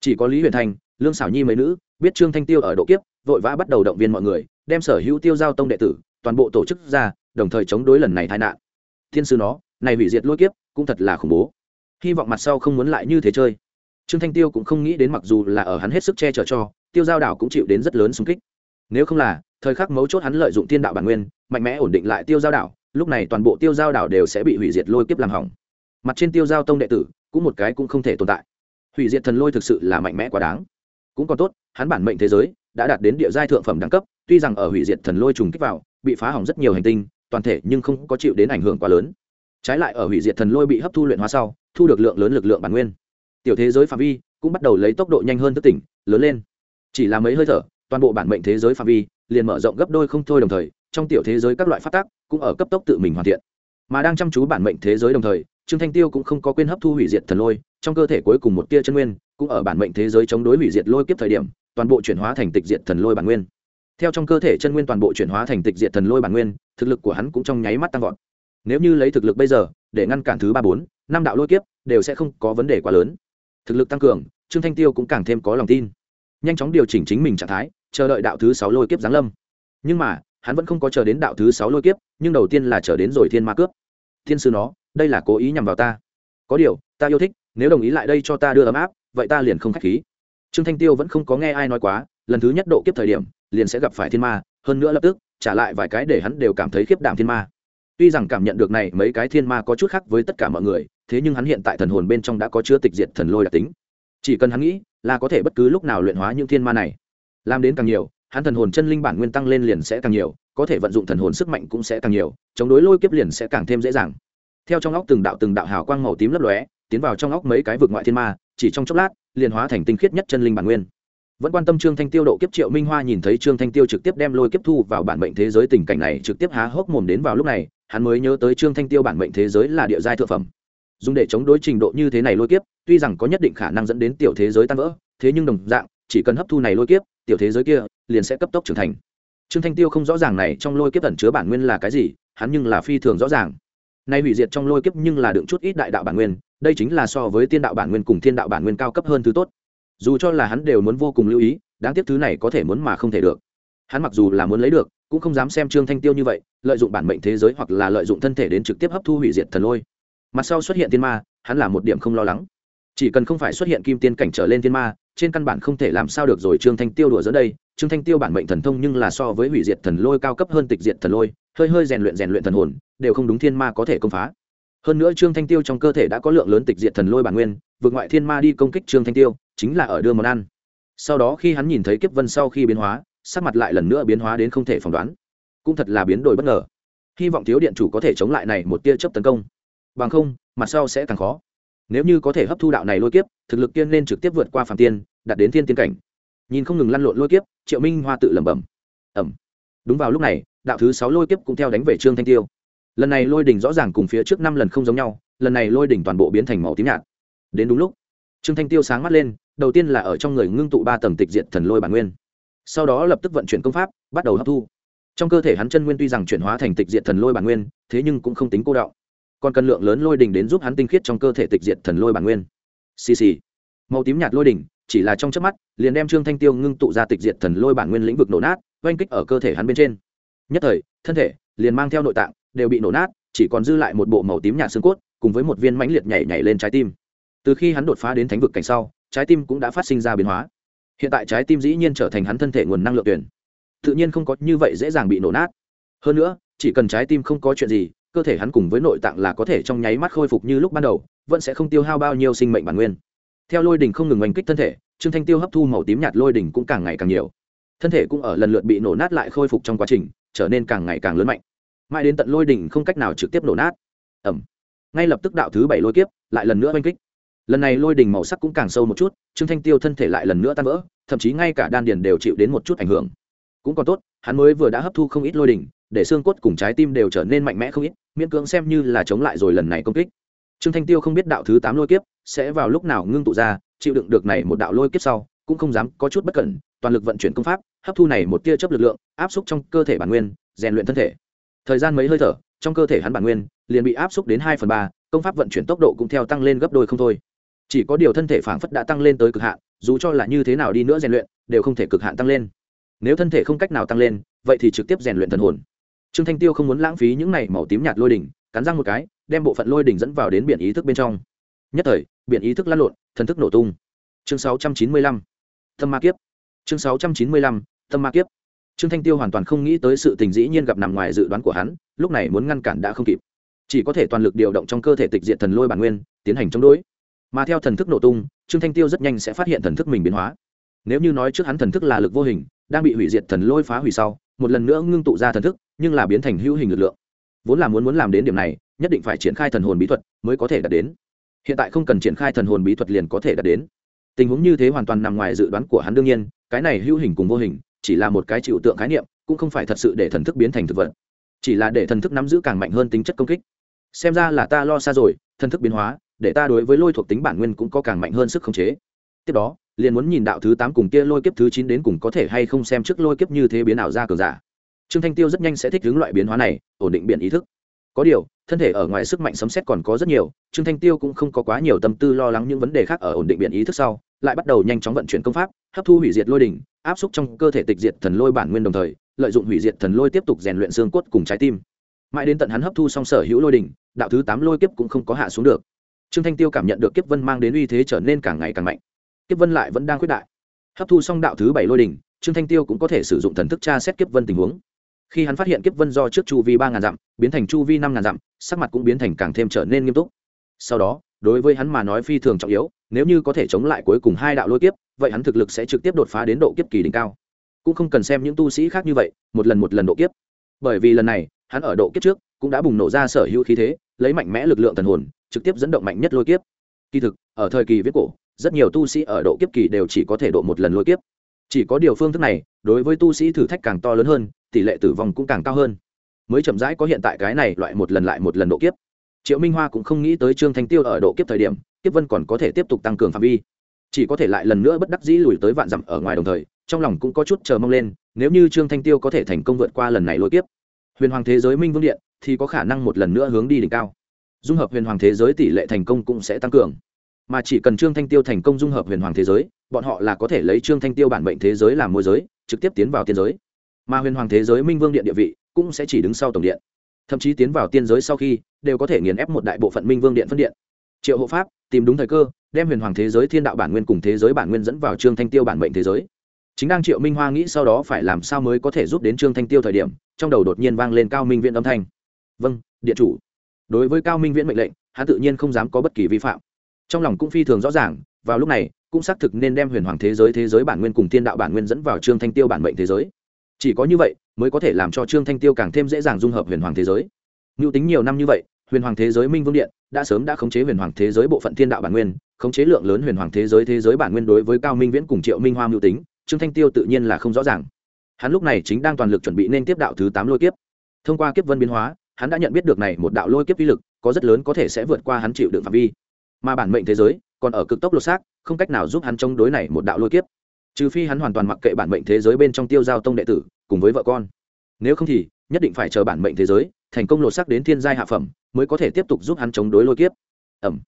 Chỉ có lý huyền thành, lương xảo nhi mấy nữ, biết trương thanh tiêu ở độ kiếp, vội vã bắt đầu động viên mọi người, đem sở hữu tiêu giao tông đệ tử, toàn bộ tổ chức ra, đồng thời chống đối lần này tai nạn. Thiên sư nó, này hủy diệt lôi kiếp, cũng thật là khủng bố. Hy vọng mặt sau không muốn lại như thế chơi. Trương thanh tiêu cũng không nghĩ đến mặc dù là ở hắn hết sức che chở cho, tiêu giao đảo cũng chịu đến rất lớn xung kích nếu không là, thời khắc mấu chốt hắn lợi dụng thiên đạo bản nguyên, mạnh mẽ ổn định lại tiêu giao đảo, lúc này toàn bộ tiêu giao đảo đều sẽ bị hủy diệt lôi kiếp làm hỏng. Mặt trên tiêu giao tông đệ tử, cũng một cái cũng không thể tồn tại. Hủy diệt thần lôi thực sự là mạnh mẽ quá đáng. Cũng còn tốt, hắn bản mệnh thế giới đã đạt đến địa giai thượng phẩm đẳng cấp, tuy rằng ở hủy diệt thần lôi trùng kích vào, bị phá hỏng rất nhiều hành tinh, toàn thể nhưng không có chịu đến ảnh hưởng quá lớn. Trái lại ở hủy diệt thần lôi bị hấp thu luyện hóa sau, thu được lượng lớn lực lượng bản nguyên. Tiểu thế giới phạm vi cũng bắt đầu lấy tốc độ nhanh hơn thức tỉnh, lớn lên. Chỉ là mấy hơi thở toàn bộ bản mệnh thế giới phạm vi, liền mở rộng gấp đôi không thôi đồng thời, trong tiểu thế giới các loại phát tác cũng ở cấp tốc tự mình hoàn thiện. Mà đang chăm chú bản mệnh thế giới đồng thời, trương thanh tiêu cũng không có quên hấp thu hủy diệt thần lôi, trong cơ thể cuối cùng một tia chân nguyên cũng ở bản mệnh thế giới chống đối hủy diệt lôi kiếp thời điểm, toàn bộ chuyển hóa thành tịch diệt thần lôi bản nguyên. Theo trong cơ thể chân nguyên toàn bộ chuyển hóa thành tịch diệt thần lôi bản nguyên, thực lực của hắn cũng trong nháy mắt tăng vọt. Nếu như lấy thực lực bây giờ, để ngăn cản thứ ba bốn, năm đạo lôi kiếp đều sẽ không có vấn đề quá lớn. Thực lực tăng cường, trương thanh tiêu cũng càng thêm có lòng tin nhanh chóng điều chỉnh chính mình trạng thái, chờ đợi đạo thứ sáu lôi kiếp giáng lâm. Nhưng mà, hắn vẫn không có chờ đến đạo thứ sáu lôi kiếp, nhưng đầu tiên là chờ đến rồi thiên ma cướp. Thiên sư nó, đây là cố ý nhằm vào ta. Có điều, ta yêu thích, nếu đồng ý lại đây cho ta đưa ấm áp, vậy ta liền không k h á c h khí. Trương thanh tiêu vẫn không có nghe ai nói quá, lần thứ nhất độ kiếp thời điểm, liền sẽ gặp phải thiên ma, hơn nữa lập tức, trả lại vài cái để hắn đều cảm thấy khiếp đảm thiên ma. Tuy rằng cảm nhận được này mấy cái thiên ma có chút khác với tất cả mọi người, thế nhưng hắn hiện tại thần hồn bên trong đã có chứa tịch diệt thần lôi đặc tính chỉ cần hắn nghĩ, là có thể bất cứ lúc nào luyện hóa những thiên ma này. Làm đến càng nhiều, hắn thần hồn chân linh bản nguyên tăng lên liền sẽ càng nhiều, có thể vận dụng thần hồn sức mạnh cũng sẽ càng nhiều, chống đối lôi kiếp liền sẽ càng thêm dễ dàng. Theo trong óc từng đạo từng đạo hào quang màu tím lấp lóe, tiến vào trong óc mấy cái vực ngoại thiên ma, chỉ trong chốc lát, liền hóa thành tinh khiết nhất chân linh bản nguyên. Vẫn quan tâm trương thanh tiêu độ kiếp triệu minh hoa nhìn thấy trương thanh tiêu trực tiếp đem lôi kiếp thu vào bản mệnh thế giới tình cảnh này trực tiếp há hốc mồm đến vào lúc này, hắn mới nhớ tới trương thanh tiêu bản mệnh thế giới là địa giai thượng phẩm dùng để chống đối trình độ như thế này lôi kiếp, tuy rằng có nhất định khả năng dẫn đến tiểu thế giới tan vỡ, thế nhưng đồng dạng, chỉ cần hấp thu này lôi kiếp, tiểu thế giới kia liền sẽ cấp tốc trưởng thành. Trương thanh tiêu không rõ ràng này trong lôi kiếp ẩn chứa bản nguyên là cái gì, hắn nhưng là phi thường rõ ràng. Nay hủy diệt trong lôi kiếp nhưng là đựng chút ít đại đạo bản nguyên, đây chính là so với tiên đạo bản nguyên cùng thiên đạo bản nguyên cao cấp hơn thứ tốt. Dù cho là hắn đều muốn vô cùng lưu ý, đáng tiếc thứ này có thể muốn mà không thể được. Hắn mặc dù là muốn lấy được, cũng không dám xem trương thanh tiêu như vậy, lợi dụng bản mệnh thế giới hoặc là lợi dụng thân thể đến trực tiếp hấp thu hủy diệt thần lôi mặt sau xuất hiện tiên ma, hắn là một điểm không lo lắng. Chỉ cần không phải xuất hiện kim tiên cảnh trở lên tiên ma, trên căn bản không thể làm sao được rồi trương thanh tiêu đùa giữa đây. Trương thanh tiêu bản mệnh thần thông nhưng là so với hủy diệt thần lôi cao cấp hơn tịch diệt thần lôi, hơi hơi rèn luyện rèn luyện thần hồn, đều không đúng thiên ma có thể công phá. Hơn nữa trương thanh tiêu trong cơ thể đã có lượng lớn tịch diệt thần lôi bản nguyên, vượt ngoại thiên ma đi công kích trương thanh tiêu, chính là ở đưa món ăn. Sau đó khi hắn nhìn thấy kiếp vân sau khi biến hóa, sắc mặt lại lần nữa biến hóa đến không thể phỏng đoán. Cũng thật là biến đổi bất ngờ. Hy vọng thiếu điện chủ có thể chống lại này một tia chớp tấn công bằng không, mặt sau sẽ càng khó. Nếu như có thể hấp thu đạo này lôi kiếp, thực lực tiên nên trực tiếp vượt qua phàm tiên, đạt đến thiên tiên cảnh. Nhìn không ngừng lăn lộn lôi kiếp, triệu minh hoa tự lẩm bẩm. Ẩm. Đúng vào lúc này, đạo thứ sáu lôi kiếp cũng theo đánh về trương thanh tiêu. Lần này lôi đỉnh rõ ràng cùng phía trước năm lần không giống nhau, lần này lôi đỉnh toàn bộ biến thành màu tím nhạt. Đến đúng lúc, trương thanh tiêu sáng mắt lên, đầu tiên là ở trong người ngưng tụ ba tầng tịch diện thần lôi bản nguyên. Sau đó lập tức vận chuyển công pháp, bắt đầu hấp thu. Trong cơ thể hắn chân nguyên tuy rằng chuyển hóa thành tịch diện thần lôi bản nguyên, thế nhưng cũng không tính cô đạo còn cần lượng lớn lôi đình đến giúp hắn tinh khiết trong cơ thể tịch diệt thần lôi bản nguyên. Xì xì. Màu tím nhạt lôi đình chỉ là trong chớp mắt, liền đem trương thanh tiêu ngưng tụ ra tịch diệt thần lôi bản nguyên lĩnh vực nổ nát, oanh kích ở cơ thể hắn bên trên. Nhất thời, thân thể, liền mang theo nội tạng, đều bị nổ nát, chỉ còn dư lại một bộ màu tím nhạt xương cốt, cùng với một viên mãnh liệt nhảy nhảy lên trái tim. Từ khi hắn đột phá đến thánh vực cảnh sau, trái tim cũng đã phát sinh ra biến hóa. Hiện tại trái tim dĩ nhiên trở thành hắn thân thể nguồn năng lượng tuyển. Tự nhiên không có như vậy dễ dàng bị nổ nát. Hơn nữa, chỉ cần trái tim không có chuyện gì cơ thể hắn cùng với nội tạng là có thể trong nháy mắt khôi phục như lúc ban đầu, vẫn sẽ không tiêu hao bao nhiêu sinh mệnh bản nguyên. Theo lôi đỉnh không ngừng oanh kích thân thể, trương thanh tiêu hấp thu màu tím nhạt lôi đỉnh cũng càng ngày càng nhiều. Thân thể cũng ở lần lượt bị nổ nát lại khôi phục trong quá trình, trở nên càng ngày càng lớn mạnh. Mãi đến tận lôi đỉnh không cách nào trực tiếp nổ nát. Ẩm ngay lập tức đạo thứ bảy lôi kiếp lại lần nữa oanh kích. Lần này lôi đỉnh màu sắc cũng càng sâu một chút, trương thanh tiêu thân thể lại lần nữa tan vỡ, thậm chí ngay cả đan điền đều chịu đến một chút ảnh hưởng. Cũng còn tốt, hắn mới vừa đã hấp thu không ít lôi đỉnh để xương cốt cùng trái tim đều trở nên mạnh mẽ không ít, miễn cưỡng xem như là chống lại rồi lần này công kích. Trương thanh tiêu không biết đạo thứ tám lôi kiếp sẽ vào lúc nào ngưng tụ ra, chịu đựng được này một đạo lôi kiếp sau, cũng không dám có chút bất cẩn, toàn lực vận chuyển công pháp, hấp thu này một tia chấp lực lượng, áp xúc trong cơ thể bản nguyên, rèn luyện thân thể. Thời gian mấy hơi thở, trong cơ thể hắn bản nguyên liền bị áp xúc đến hai phần ba, công pháp vận chuyển tốc độ cũng theo tăng lên gấp đôi không thôi. Chỉ có điều thân thể phảng phất đã tăng lên tới cực hạn, dù cho là như thế nào đi nữa rèn luyện, đều không thể cực hạn tăng lên. Nếu thân thể không cách nào tăng lên, vậy thì trực tiếp rèn luyện thần hồn trương thanh tiêu không muốn lãng phí những này màu tím nhạt lôi đỉnh cắn răng một cái đem bộ phận lôi đỉnh dẫn vào đến biển ý thức bên trong. Nhất thời biển ý thức lăn lộn thần thức nổ tung. Chương 695, tâm ma kiếp. Chương 695, tâm ma kiếp. Trương thanh tiêu hoàn toàn không nghĩ tới sự tình dĩ nhiên gặp nằm ngoài dự đoán của hắn lúc này muốn ngăn cản đã không kịp. Chỉ có thể toàn lực điều động trong cơ thể tịch diện thần lôi bản nguyên tiến hành chống đối. Mà theo thần thức nổ tung trương thanh tiêu rất nhanh sẽ phát hiện thần thức mình biến hóa. Nếu như nói trước hắn thần thức là lực vô hình đang bị hủy diệt thần lôi phá hủy sau một lần nữa ngưng tụ ra thần thức, nhưng là biến thành hữu hình lực lượng. Vốn là muốn muốn làm đến điểm này, nhất định phải triển khai thần hồn bí thuật mới có thể đạt đến. Hiện tại không cần triển khai thần hồn bí thuật liền có thể đạt đến. Tình huống như thế hoàn toàn nằm ngoài dự đoán của hắn đương nhiên, cái này hữu hình cùng vô hình, chỉ là một cái chịu tượng khái niệm, cũng không phải thật sự để thần thức biến thành thực vật. Chỉ là để thần thức nắm giữ càng mạnh hơn tính chất công kích. Xem ra là ta lo xa rồi, thần thức biến hóa, để ta đối với lôi thuộc tính bản nguyên cũng có càng mạnh hơn sức khống chế. Tiếp đó liền muốn nhìn đạo thứ tám cùng kia lôi kiếp thứ chín đến cùng có thể hay không xem trước lôi kiếp như thế biến ảo ra cường giả. Trương thanh tiêu rất nhanh sẽ thích ứng loại biến hóa này, ổn định biện ý thức. Có điều, thân thể ở ngoài sức mạnh sấm xét còn có rất nhiều, trương thanh tiêu cũng không có quá nhiều tâm tư lo lắng những vấn đề khác ở ổn định biện ý thức sau, lại bắt đầu nhanh chóng vận chuyển công pháp, hấp thu hủy diệt lôi đỉnh, áp xúc trong cơ thể tịch diệt thần lôi bản nguyên đồng thời, lợi dụng hủy diệt thần lôi tiếp tục rèn luyện xương cốt cùng trái tim. Mãi đến tận hắn hấp thu xong sở hữu lôi đỉnh, đạo thứ tám lôi kiếp cũng không có hạ xuống được. Trương thanh tiêu cảm nhận được kiếp vân mang đến uy thế trở nên càng ngày càng mạnh kiếp vân lại vẫn đang quyết đại. Hấp thu xong đạo thứ bảy lôi đỉnh trương thanh tiêu cũng có thể sử dụng thần thức tra xét kiếp vân tình huống. Khi hắn phát hiện kiếp vân do trước chu vi ba ngàn dặm, biến thành chu vi năm ngàn dặm, sắc mặt cũng biến thành càng thêm trở nên nghiêm túc. Sau đó, đối với hắn mà nói phi thường trọng yếu, nếu như có thể chống lại cuối cùng hai đạo lôi kiếp, vậy hắn thực lực sẽ trực tiếp đột phá đến độ kiếp kỳ đỉnh cao. Cũng không cần xem những tu sĩ khác như vậy, một lần một lần độ kiếp. Bởi vì lần này, hắn ở độ kiếp trước, cũng đã bùng nổ ra sở hữu khí thế, lấy mạnh mẽ lực lượng thần hồn, trực tiếp dẫn động mạnh nhất lôi kiếp. Kỳ thực, ở thời kỳ viết cổ rất nhiều tu sĩ ở độ kiếp kỳ đều chỉ có thể độ một lần lôi kiếp. Chỉ có điều phương thức này, đối với tu sĩ thử thách càng to lớn hơn, tỷ lệ tử vong cũng càng cao hơn. Mới chậm rãi có hiện tại cái này loại một lần lại một lần độ kiếp. Triệu minh hoa cũng không nghĩ tới trương thanh tiêu ở độ kiếp thời điểm, kiếp vân còn có thể tiếp tục tăng cường phạm vi. Chỉ có thể lại lần nữa bất đắc dĩ lùi tới vạn dặm ở ngoài đồng thời, trong lòng cũng có chút chờ mong lên, nếu như trương thanh tiêu có thể thành công vượt qua lần này lôi kiếp. Huyền hoàng thế giới minh vương điện thì có khả năng một lần nữa hướng đi đỉnh cao. Dung hợp huyền hoàng thế giới tỷ lệ thành công cũng sẽ tăng cường mà chỉ cần trương thanh tiêu thành công dung hợp huyền hoàng thế giới, bọn họ là có thể lấy trương thanh tiêu bản mệnh thế giới làm môi giới, trực tiếp tiến vào tiên giới. Mà huyền hoàng thế giới minh vương điện địa vị cũng sẽ chỉ đứng sau tổng điện. Thậm chí tiến vào tiên giới sau khi, đều có thể nghiền ép một đại bộ phận minh vương điện phân điện. Triệu hộ pháp, tìm đúng thời cơ, đem huyền hoàng thế giới thiên đạo bản nguyên cùng thế giới bản nguyên dẫn vào trương thanh tiêu bản mệnh thế giới. Chính đang triệu minh hoa nghĩ sau đó phải làm sao mới có thể giúp đến trương thanh tiêu thời điểm, trong đầu đột nhiên vang lên cao minh viện âm thanh. Vâng điện chủ. Đối với cao minh viễn mệnh lệnh, hắn tự nhiên không dám có bất kỳ vi phạm trong lòng cũng phi thường rõ ràng, vào lúc này, cũng xác thực nên đem huyền hoàng thế giới thế giới bản nguyên cùng thiên đạo bản nguyên dẫn vào trương thanh tiêu bản mệnh thế giới. Chỉ có như vậy, mới có thể làm cho trương thanh tiêu càng thêm dễ dàng dung hợp huyền hoàng thế giới. Mưu tính nhiều năm như vậy, huyền hoàng thế giới minh vương điện đã sớm đã khống chế huyền hoàng thế giới bộ phận thiên đạo bản nguyên, khống chế lượng lớn huyền hoàng thế giới thế giới bản nguyên đối với cao minh viễn cùng triệu minh hoa mưu tính, trương thanh tiêu tự nhiên là không rõ ràng. Hắn lúc này chính đang toàn lực chuẩn bị nên tiếp đạo thứ tám lôi kiếp. Thông qua kiếp vân biến hóa, hắn đã nhận biết được này một đạo lôi kiếp vi lực, có rất lớn có thể sẽ vượt qua hắn chịu đựng phạm vi mà bản mệnh thế giới còn ở cực tốc lột xác, không cách nào giúp hắn chống đối này một đạo lôi kiếp. Trừ phi hắn hoàn toàn mặc kệ bản mệnh thế giới bên trong tiêu giao tông đệ tử, cùng với vợ con. Nếu không thì, nhất định phải chờ bản mệnh thế giới thành công lột xác đến thiên giai hạ phẩm, mới có thể tiếp tục giúp hắn chống đối lôi kiếp. Ẩm.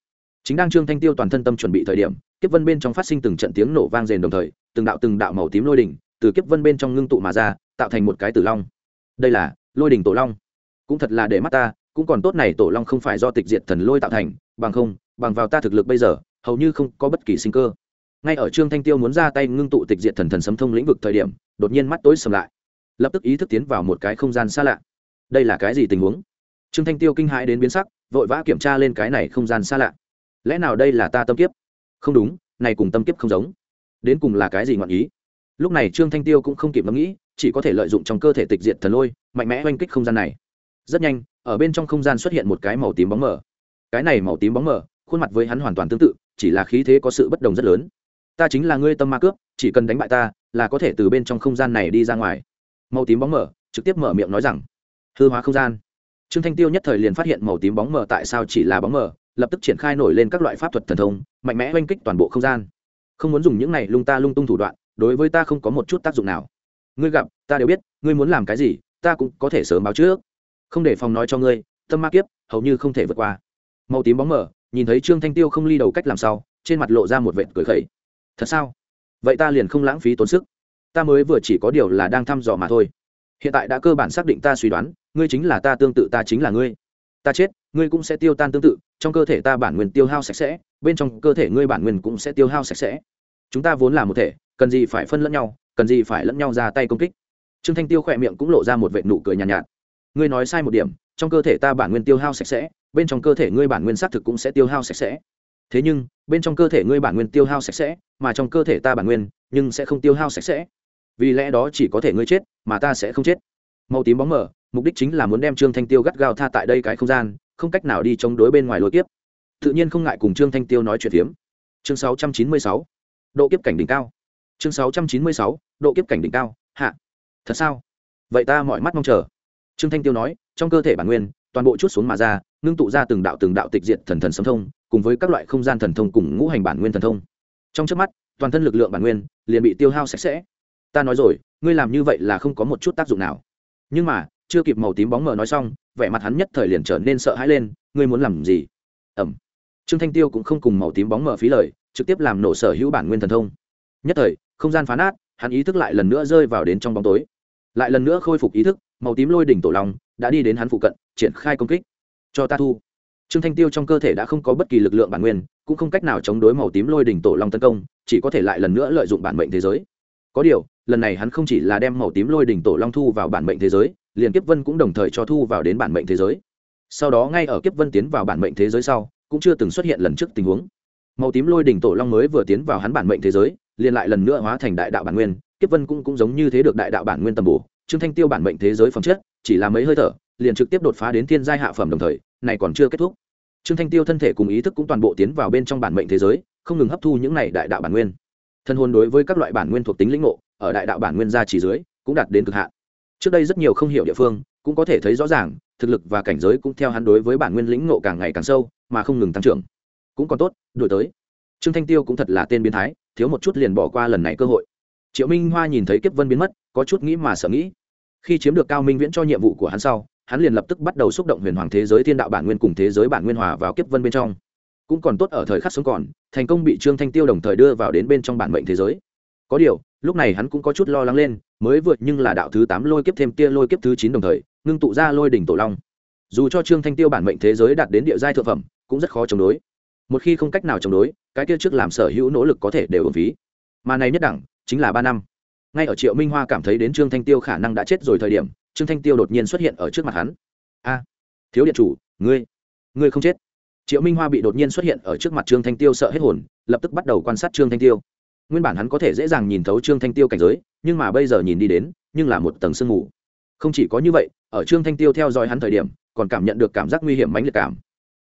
Chính đang trương thanh tiêu toàn thân tâm chuẩn bị thời điểm, kiếp vân bên trong phát sinh từng trận tiếng nổ vang rền đồng thời, từng đạo từng đạo màu tím lôi đỉnh từ kiếp vân bên trong ngưng tụ mà ra, tạo thành một cái tử long. Đây là lôi đỉnh tổ long. Cũng thật là để mắt ta, cũng còn tốt này tổ long không phải do tịch diệt thần lôi tạo thành, bằng không bằng vào ta thực lực bây giờ, hầu như không có bất kỳ sinh cơ. Ngay ở trương thanh tiêu muốn ra tay ngưng tụ tịch diệt thần thần sấm thông lĩnh vực thời điểm, đột nhiên mắt tối sầm lại. Lập tức ý thức tiến vào một cái không gian xa lạ. Đây là cái gì tình huống? Trương thanh tiêu kinh hãi đến biến sắc, vội vã kiểm tra lên cái này không gian xa lạ. Lẽ nào đây là ta tâm kiếp? Không đúng, này cùng tâm kiếp không giống. Đến cùng là cái gì ngọn ý? Lúc này trương thanh tiêu cũng không kịp ngẫm nghĩ, chỉ có thể lợi dụng trong cơ thể tịch diệt thần lôi, mạnh mẽ oanh kích không gian này. Rất nhanh, ở bên trong không gian xuất hiện một cái màu tím bóng mờ. Cái này màu tím bóng mờ khuôn mặt với hắn hoàn toàn tương tự, chỉ là khí thế có sự bất đồng rất lớn. Ta chính là ngươi tâm ma cướp, chỉ cần đánh bại ta, là có thể từ bên trong không gian này đi ra ngoài. Màu tím bóng mờ trực tiếp mở miệng nói rằng, hư hóa không gian. Trương thanh tiêu nhất thời liền phát hiện màu tím bóng mờ tại sao chỉ là bóng mờ lập tức triển khai nổi lên các loại pháp thuật thần thông, mạnh mẽ oanh kích toàn bộ không gian. Không muốn dùng những này lung ta lung tung thủ đoạn, đối với ta không có một chút tác dụng nào. Ngươi gặp, ta đều biết, ngươi muốn làm cái gì, ta cũng có thể sớm báo trước. Không để phòng nói cho ngươi, tâm ma kiếp, hầu như không thể vượt qua. Màu tím bóng mờ nhìn thấy trương thanh tiêu không ly đầu cách làm sao trên mặt lộ ra một vệt cười khẩy thật sao vậy ta liền không lãng phí tốn sức ta mới vừa chỉ có điều là đang thăm dò mà thôi hiện tại đã cơ bản xác định ta suy đoán ngươi chính là ta tương tự ta chính là ngươi ta chết ngươi cũng sẽ tiêu tan tương tự trong cơ thể ta bản nguyên tiêu hao sạch sẽ bên trong cơ thể ngươi bản nguyên cũng sẽ tiêu hao sạch sẽ chúng ta vốn là một thể cần gì phải phân lẫn nhau cần gì phải lẫn nhau ra tay công kích trương thanh tiêu khỏe miệng cũng lộ ra một vệ nụ cười nhàn nhạt, nhạt ngươi nói sai một điểm trong cơ thể ta bản nguyên tiêu hao sạch sẽ bên trong cơ thể ngươi bản nguyên xác thực cũng sẽ tiêu hao sạch sẽ. Thế nhưng bên trong cơ thể ngươi bản nguyên tiêu hao sạch sẽ mà trong cơ thể ta bản nguyên nhưng sẽ không tiêu hao sạch sẽ. Vì lẽ đó chỉ có thể ngươi chết mà ta sẽ không chết. Màu tím bóng mở, mục đích chính là muốn đem trương thanh tiêu gắt gao tha tại đây cái không gian không cách nào đi chống đối bên ngoài lối kiếp. Tự nhiên không ngại cùng trương thanh tiêu nói chuyện phiếm. Chương 696. độ kiếp cảnh đỉnh cao. Chương 696. độ kiếp cảnh đỉnh cao. Hạ. Thật sao? Vậy ta mọi mắt mong chờ trương thanh tiêu nói, trong cơ thể bản nguyên, toàn bộ chút xuống mà ra, ngưng tụ ra từng đạo từng đạo tịch diệt thần thần sấm thông, cùng với các loại không gian thần thông cùng ngũ hành bản nguyên thần thông. Trong trước mắt, toàn thân lực lượng bản nguyên liền bị tiêu hao sạch sẽ. Ta nói rồi, ngươi làm như vậy là không có một chút tác dụng nào. Nhưng mà, chưa kịp màu tím bóng mờ nói xong, vẻ mặt hắn nhất thời liền trở nên sợ hãi lên, ngươi muốn làm gì? Ẩm. Trương thanh tiêu cũng không cùng màu tím bóng mờ phí lời, trực tiếp làm nổ sở hữu bản nguyên thần thông. Nhất thời, không gian phá nát, hắn ý thức lại lần nữa rơi vào đến trong bóng tối. Lại lần nữa khôi phục ý thức màu tím lôi đỉnh tổ long đã đi đến hắn phụ cận, triển khai công kích. Cho ta thu. Trương thanh tiêu trong cơ thể đã không có bất kỳ lực lượng bản nguyên, cũng không cách nào chống đối màu tím lôi đỉnh tổ long tấn công, chỉ có thể lại lần nữa lợi dụng bản mệnh thế giới. Có điều, lần này hắn không chỉ là đem màu tím lôi đỉnh tổ long thu vào bản mệnh thế giới, liền kiếp vân cũng đồng thời cho thu vào đến bản mệnh thế giới. Sau đó ngay ở kiếp vân tiến vào bản mệnh thế giới sau, cũng chưa từng xuất hiện lần trước tình huống. Màu tím lôi đỉnh tổ long mới vừa tiến vào hắn bản mệnh thế giới, liền lại lần nữa hóa thành đại đạo bản nguyên, kiếp vân cũng cũng giống như thế được đại đạo bản nguyên tầm bổ trương thanh tiêu bản mệnh thế giới phẩm chất, chỉ là mấy hơi thở, liền trực tiếp đột phá đến thiên giai hạ phẩm đồng thời, này còn chưa kết thúc. Trương thanh tiêu thân thể cùng ý thức cũng toàn bộ tiến vào bên trong bản mệnh thế giới, không ngừng hấp thu những này đại đạo bản nguyên. Thân hồn đối với các loại bản nguyên thuộc tính lĩnh ngộ, ở đại đạo bản nguyên gia chỉ dưới, cũng đạt đến cực hạn. Trước đây rất nhiều không hiểu địa phương, cũng có thể thấy rõ ràng, thực lực và cảnh giới cũng theo hắn đối với bản nguyên lĩnh ngộ càng ngày càng sâu, mà không ngừng tăng trưởng. Cũng còn tốt, đổi tới. Trương thanh tiêu cũng thật là tên biến thái, thiếu một chút liền bỏ qua lần này cơ hội. Triệu minh hoa nhìn thấy kiếp vân biến mất có chút nghĩ mà sợ nghĩ. Khi chiếm được cao minh viễn cho nhiệm vụ của hắn sau, hắn liền lập tức bắt đầu xúc động huyền hoàng thế giới thiên đạo bản nguyên cùng thế giới bản nguyên hòa vào kiếp vân bên trong. Cũng còn tốt ở thời khắc sống còn, thành công bị trương thanh tiêu đồng thời đưa vào đến bên trong bản mệnh thế giới. Có điều, lúc này hắn cũng có chút lo lắng lên, mới vượt nhưng là đạo thứ tám lôi kiếp thêm tia lôi kiếp thứ chín đồng thời, ngưng tụ ra lôi đỉnh tổ long. Dù cho trương thanh tiêu bản mệnh thế giới đạt đến địa giai thượng phẩm, cũng rất khó chống đối. Một khi không cách nào chống đối, cái kia trước làm sở hữu nỗ lực có thể đều ổn phí. Mà này nhất đẳng, chính là ba năm ngay ở triệu minh hoa cảm thấy đến trương thanh tiêu khả năng đã chết rồi thời điểm, trương thanh tiêu đột nhiên xuất hiện ở trước mặt hắn. A, thiếu điện chủ, ngươi ngươi không chết. Triệu minh hoa bị đột nhiên xuất hiện ở trước mặt trương thanh tiêu sợ hết hồn, lập tức bắt đầu quan sát trương thanh tiêu. Nguyên bản hắn có thể dễ dàng nhìn thấu trương thanh tiêu cảnh giới, nhưng mà bây giờ nhìn đi đến, nhưng là một tầng sương mù. Không chỉ có như vậy, ở trương thanh tiêu theo dõi hắn thời điểm, còn cảm nhận được cảm giác nguy hiểm mãnh liệt cảm.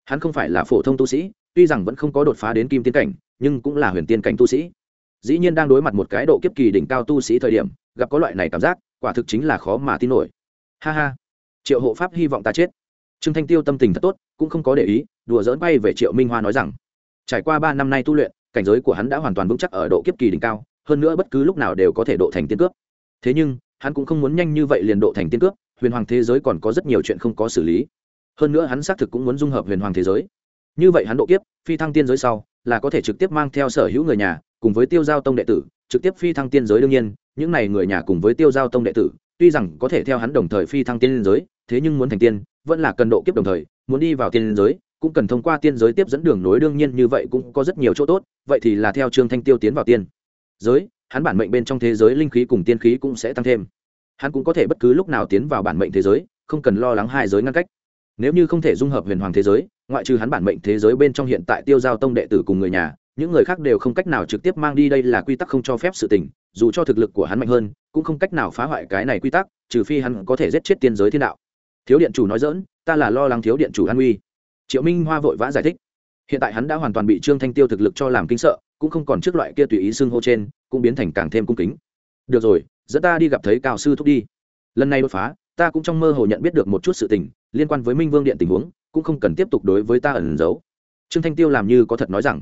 Hắn không phải là phổ thông tu sĩ, tuy rằng vẫn không có đột phá đến kim tiên cảnh, nhưng cũng là huyền tiên cảnh tu sĩ dĩ nhiên đang đối mặt một cái độ kiếp kỳ đỉnh cao tu sĩ thời điểm, gặp có loại này cảm giác, quả thực chính là khó mà tin nổi. Ha ha. Triệu hộ pháp hy vọng ta chết. Trương thanh tiêu tâm tình thật tốt, cũng không có để ý, đùa dỡn bay về triệu minh hoa nói rằng, trải qua ba năm nay tu luyện, cảnh giới của hắn đã hoàn toàn vững chắc ở độ kiếp kỳ đỉnh cao, hơn nữa bất cứ lúc nào đều có thể độ thành tiên cướp. Thế nhưng, hắn cũng không muốn nhanh như vậy liền độ thành tiên cướp, huyền hoàng thế giới còn có rất nhiều chuyện không có xử lý. Hơn nữa hắn xác thực cũng muốn dung hợp huyền hoàng thế giới. Như vậy hắn độ kiếp, phi thăng tiên giới sau, là có thể trực tiếp mang theo sở hữu người nhà cùng với tiêu giao tông đệ tử, trực tiếp phi thăng tiên giới đương nhiên, những này người nhà cùng với tiêu giao tông đệ tử, tuy rằng có thể theo hắn đồng thời phi thăng tiên giới, thế nhưng muốn thành tiên, vẫn là cần độ kiếp đồng thời, muốn đi vào tiên giới, cũng cần thông qua tiên giới tiếp dẫn đường nối, đương nhiên như vậy cũng có rất nhiều chỗ tốt, vậy thì là theo trương thanh tiêu tiến vào tiên giới, hắn bản mệnh bên trong thế giới linh khí cùng tiên khí cũng sẽ tăng thêm. Hắn cũng có thể bất cứ lúc nào tiến vào bản mệnh thế giới, không cần lo lắng hai giới ngăn cách. Nếu như không thể dung hợp huyền hoàng thế giới, ngoại trừ hắn bản mệnh thế giới bên trong hiện tại tiêu giao tông đệ tử cùng người nhà những người khác đều không cách nào trực tiếp mang đi đây là quy tắc không cho phép sự tình, dù cho thực lực của hắn mạnh hơn, cũng không cách nào phá hoại cái này quy tắc, trừ phi hắn có thể giết chết tiên giới thiên đạo. Thiếu điện chủ nói dỡn ta là lo lắng thiếu điện chủ an uy. Triệu minh hoa vội vã giải thích. Hiện tại hắn đã hoàn toàn bị trương thanh tiêu thực lực cho làm kinh sợ, cũng không còn trước loại kia tùy ý xưng hô trên, cũng biến thành càng thêm cung kính. Được rồi, dẫn ta đi gặp thấy cao sư thúc đi. Lần này đột phá, ta cũng trong mơ hồ nhận biết được một chút sự tình, liên quan với minh vương điện tình huống, cũng không cần tiếp tục đối với ta ẩn giấu. Trương thanh tiêu làm như có thật nói rằng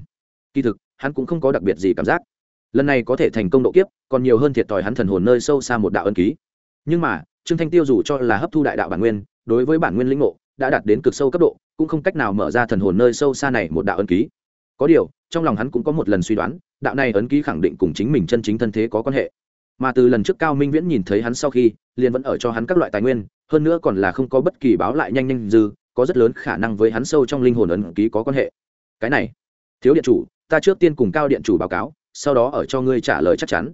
kỳ thực, hắn cũng không có đặc biệt gì cảm giác. Lần này có thể thành công độ kiếp, còn nhiều hơn thiệt thòi hắn thần hồn nơi sâu xa một đạo ân ký. Nhưng mà, trương thanh tiêu dù cho là hấp thu đại đạo bản nguyên, đối với bản nguyên lĩnh ngộ, đã đạt đến cực sâu cấp độ, cũng không cách nào mở ra thần hồn nơi sâu xa này một đạo ân ký. Có điều, trong lòng hắn cũng có một lần suy đoán, đạo này ấn ký khẳng định cùng chính mình chân chính thân thế có quan hệ. Mà từ lần trước cao minh viễn nhìn thấy hắn sau khi, liền vẫn ở cho hắn các loại tài nguyên, hơn nữa còn là không có bất kỳ báo lại nhanh nhanh dư, có rất lớn khả năng với hắn sâu trong linh hồn ấn ký có quan hệ. Cái này, thiếu điện chủ ta trước tiên cùng cao điện chủ báo cáo, sau đó ở cho ngươi trả lời chắc chắn.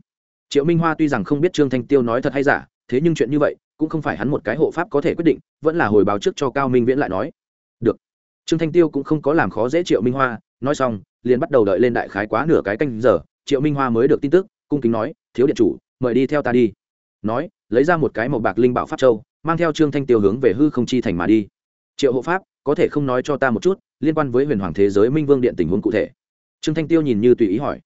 Triệu minh hoa tuy rằng không biết trương thanh tiêu nói thật hay giả, thế nhưng chuyện như vậy, cũng không phải hắn một cái hộ pháp có thể quyết định, vẫn là hồi báo trước cho cao minh viễn lại nói. Được. Trương thanh tiêu cũng không có làm khó dễ triệu minh hoa, nói xong, liền bắt đầu đợi lên đại khái quá nửa cái canh giờ, triệu minh hoa mới được tin tức, cung kính nói, thiếu điện chủ, mời đi theo ta đi. Nói, lấy ra một cái màu bạc linh bảo pháp châu, mang theo trương thanh tiêu hướng về hư không chi thành mà đi. Triệu hộ pháp, có thể không nói cho ta một chút, liên quan với huyền hoàng thế giới minh vương điện tình huống cụ thể? Trương thanh tiêu nhìn như tùy ý hỏi,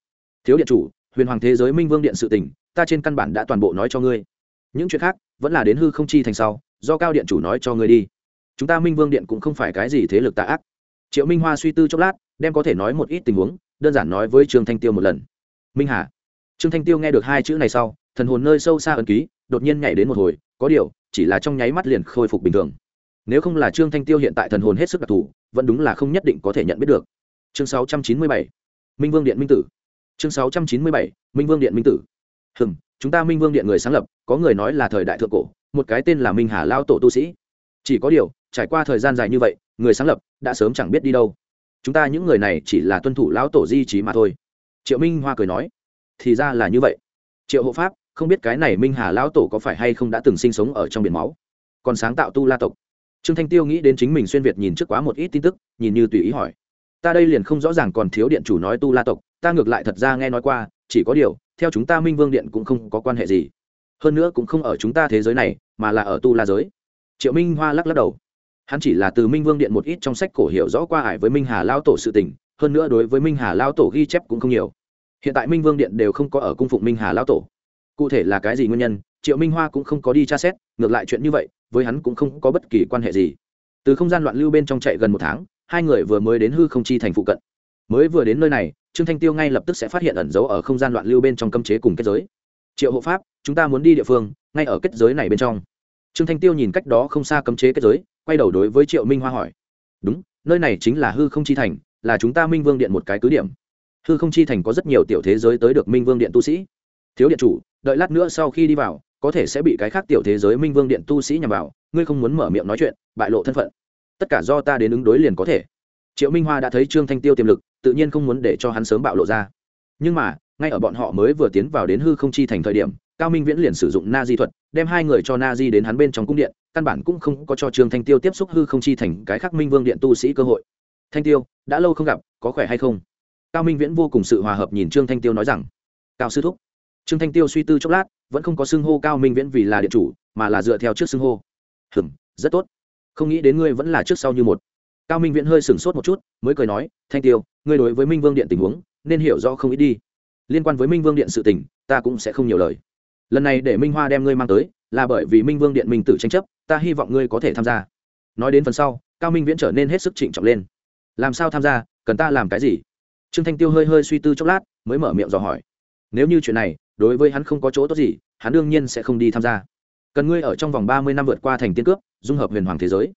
thiếu điện chủ, huyền hoàng thế giới minh vương điện sự tình, ta trên căn bản đã toàn bộ nói cho ngươi. Những chuyện khác vẫn là đến hư không chi thành sau, do cao điện chủ nói cho ngươi đi. Chúng ta minh vương điện cũng không phải cái gì thế lực tạ ác. Triệu minh hoa suy tư chốc lát, đem có thể nói một ít tình huống, đơn giản nói với trương thanh tiêu một lần. Minh hà. Trương thanh tiêu nghe được hai chữ này sau, thần hồn nơi sâu xa ẩn ký, đột nhiên nhảy đến một hồi, có điều, chỉ là trong nháy mắt liền khôi phục bình thường. Nếu không là trương thanh tiêu hiện tại thần hồn hết sức đặc thù, vẫn đúng là không nhất định có thể nhận biết được. Chương 697 minh vương điện minh tử. Chương 697 minh vương điện minh tử. Hừm, chúng ta minh vương điện người sáng lập, có người nói là thời đại thượng cổ, một cái tên là minh hà lao tổ tu sĩ. Chỉ có điều, trải qua thời gian dài như vậy, người sáng lập đã sớm chẳng biết đi đâu. Chúng ta những người này chỉ là tuân thủ lão tổ di trí mà thôi. Triệu minh hoa cười nói, thì ra là như vậy. Triệu hộ pháp, không biết cái này minh hà lão tổ có phải hay không đã từng sinh sống ở trong biển máu? Còn sáng tạo tu la tộc. Trương thanh tiêu nghĩ đến chính mình xuyên việt nhìn trước quá một ít tin tức, nhìn như tùy ý hỏi ta đây liền không rõ ràng còn thiếu điện chủ nói tu la tộc, ta ngược lại thật ra nghe nói qua, chỉ có điều, theo chúng ta minh vương điện cũng không có quan hệ gì. Hơn nữa cũng không ở chúng ta thế giới này, mà là ở tu la giới. Triệu minh hoa lắc lắc đầu. Hắn chỉ là từ minh vương điện một ít trong sách cổ hiểu rõ qua ải với minh hà lao tổ sự tình, hơn nữa đối với minh hà lao tổ ghi chép cũng không nhiều. Hiện tại minh vương điện đều không có ở cung phụng minh hà lao tổ. Cụ thể là cái gì nguyên nhân, triệu minh hoa cũng không có đi tra xét, ngược lại chuyện như vậy, với hắn cũng không có bất kỳ quan hệ gì. Từ không gian loạn lưu bên trong chạy gần một tháng hai người vừa mới đến hư không chi thành phụ cận. Mới vừa đến nơi này, trương thanh tiêu ngay lập tức sẽ phát hiện ẩn giấu ở không gian loạn lưu bên trong cấm chế cùng kết giới. Triệu hộ pháp, chúng ta muốn đi địa phương, ngay ở kết giới này bên trong. Trương thanh tiêu nhìn cách đó không xa cấm chế kết giới, quay đầu đối với triệu minh hoa hỏi. Đúng, nơi này chính là hư không chi thành, là chúng ta minh vương điện một cái cứ điểm. Hư không chi thành có rất nhiều tiểu thế giới tới được minh vương điện tu sĩ. Thiếu điện chủ, đợi lát nữa sau khi đi vào, có thể sẽ bị cái khác tiểu thế giới minh vương điện tu sĩ nhằm vào, ngươi không muốn mở miệng nói chuyện, bại lộ thân phận tất cả do ta đến ứng đối liền có thể. Triệu minh hoa đã thấy trương thanh tiêu tiềm lực, tự nhiên không muốn để cho hắn sớm bạo lộ ra. Nhưng mà, ngay ở bọn họ mới vừa tiến vào đến hư không chi thành thời điểm, cao minh viễn liền sử dụng na di thuật, đem hai người cho na di đến hắn bên trong cung điện, căn bản cũng không có cho trương thanh tiêu tiếp xúc hư không chi thành cái khắc minh vương điện tu sĩ cơ hội. Thanh tiêu, đã lâu không gặp, có khỏe hay không? Cao minh viễn vô cùng sự hòa hợp nhìn trương thanh tiêu nói rằng. Cao sư thúc. Trương thanh tiêu suy tư chốc lát, vẫn không có xưng hô cao minh viễn vì là điện chủ, mà là dựa theo trước xưng hô. Hừng rất tốt không nghĩ đến ngươi vẫn là trước sau như một. Cao minh viễn hơi sửng sốt một chút, mới cười nói, thanh tiêu, ngươi đối với minh vương điện tình huống, nên hiểu rõ không ít đi. Liên quan với minh vương điện sự tình, ta cũng sẽ không nhiều lời. Lần này để minh hoa đem ngươi mang tới, là bởi vì minh vương điện minh tử tranh chấp, ta hy vọng ngươi có thể tham gia. Nói đến phần sau, cao minh viễn trở nên hết sức trịnh trọng lên. Làm sao tham gia, cần ta làm cái gì? Trương thanh tiêu hơi hơi suy tư chốc lát, mới mở miệng dò hỏi. Nếu như chuyện này, đối với hắn không có chỗ tốt gì, hắn đương nhiên sẽ không đi tham gia cần ngươi ở trong vòng ba mươi năm vượt qua thành tiên cướp, dung hợp huyền hoàng thế giới.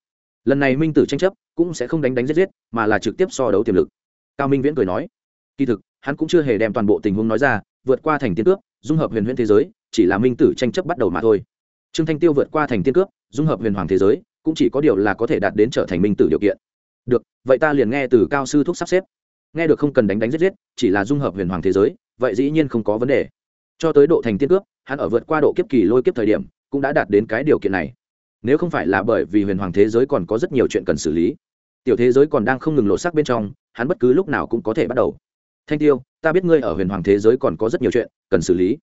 Lần này minh tử tranh chấp cũng sẽ không đánh đánh giết giết, mà là trực tiếp so đấu tiềm lực. Cao minh viễn cười nói, kỳ thực, hắn cũng chưa hề đem toàn bộ tình huống nói ra, vượt qua thành tiên cướp, dung hợp huyền huyễn thế giới, chỉ là minh tử tranh chấp bắt đầu mà thôi. Trương thanh tiêu vượt qua thành tiên cướp, dung hợp huyền hoàng thế giới, cũng chỉ có điều là có thể đạt đến trở thành minh tử điều kiện. Được, vậy ta liền nghe từ cao sư thúc sắp xếp. Nghe được không cần đánh đánh giết giết, chỉ là dung hợp huyền hoàng thế giới, vậy dĩ nhiên không có vấn đề. Cho tới độ thành tiên cướp, hắn ở vượt qua độ kiếp kỳ lôi kiếp thời điểm cũng đã đạt đến cái điều kiện này. Nếu không phải là bởi vì huyền hoàng thế giới còn có rất nhiều chuyện cần xử lý, tiểu thế giới còn đang không ngừng lộ sắc bên trong, hắn bất cứ lúc nào cũng có thể bắt đầu. Thanh tiêu, ta biết ngươi ở huyền hoàng thế giới còn có rất nhiều chuyện cần xử lý.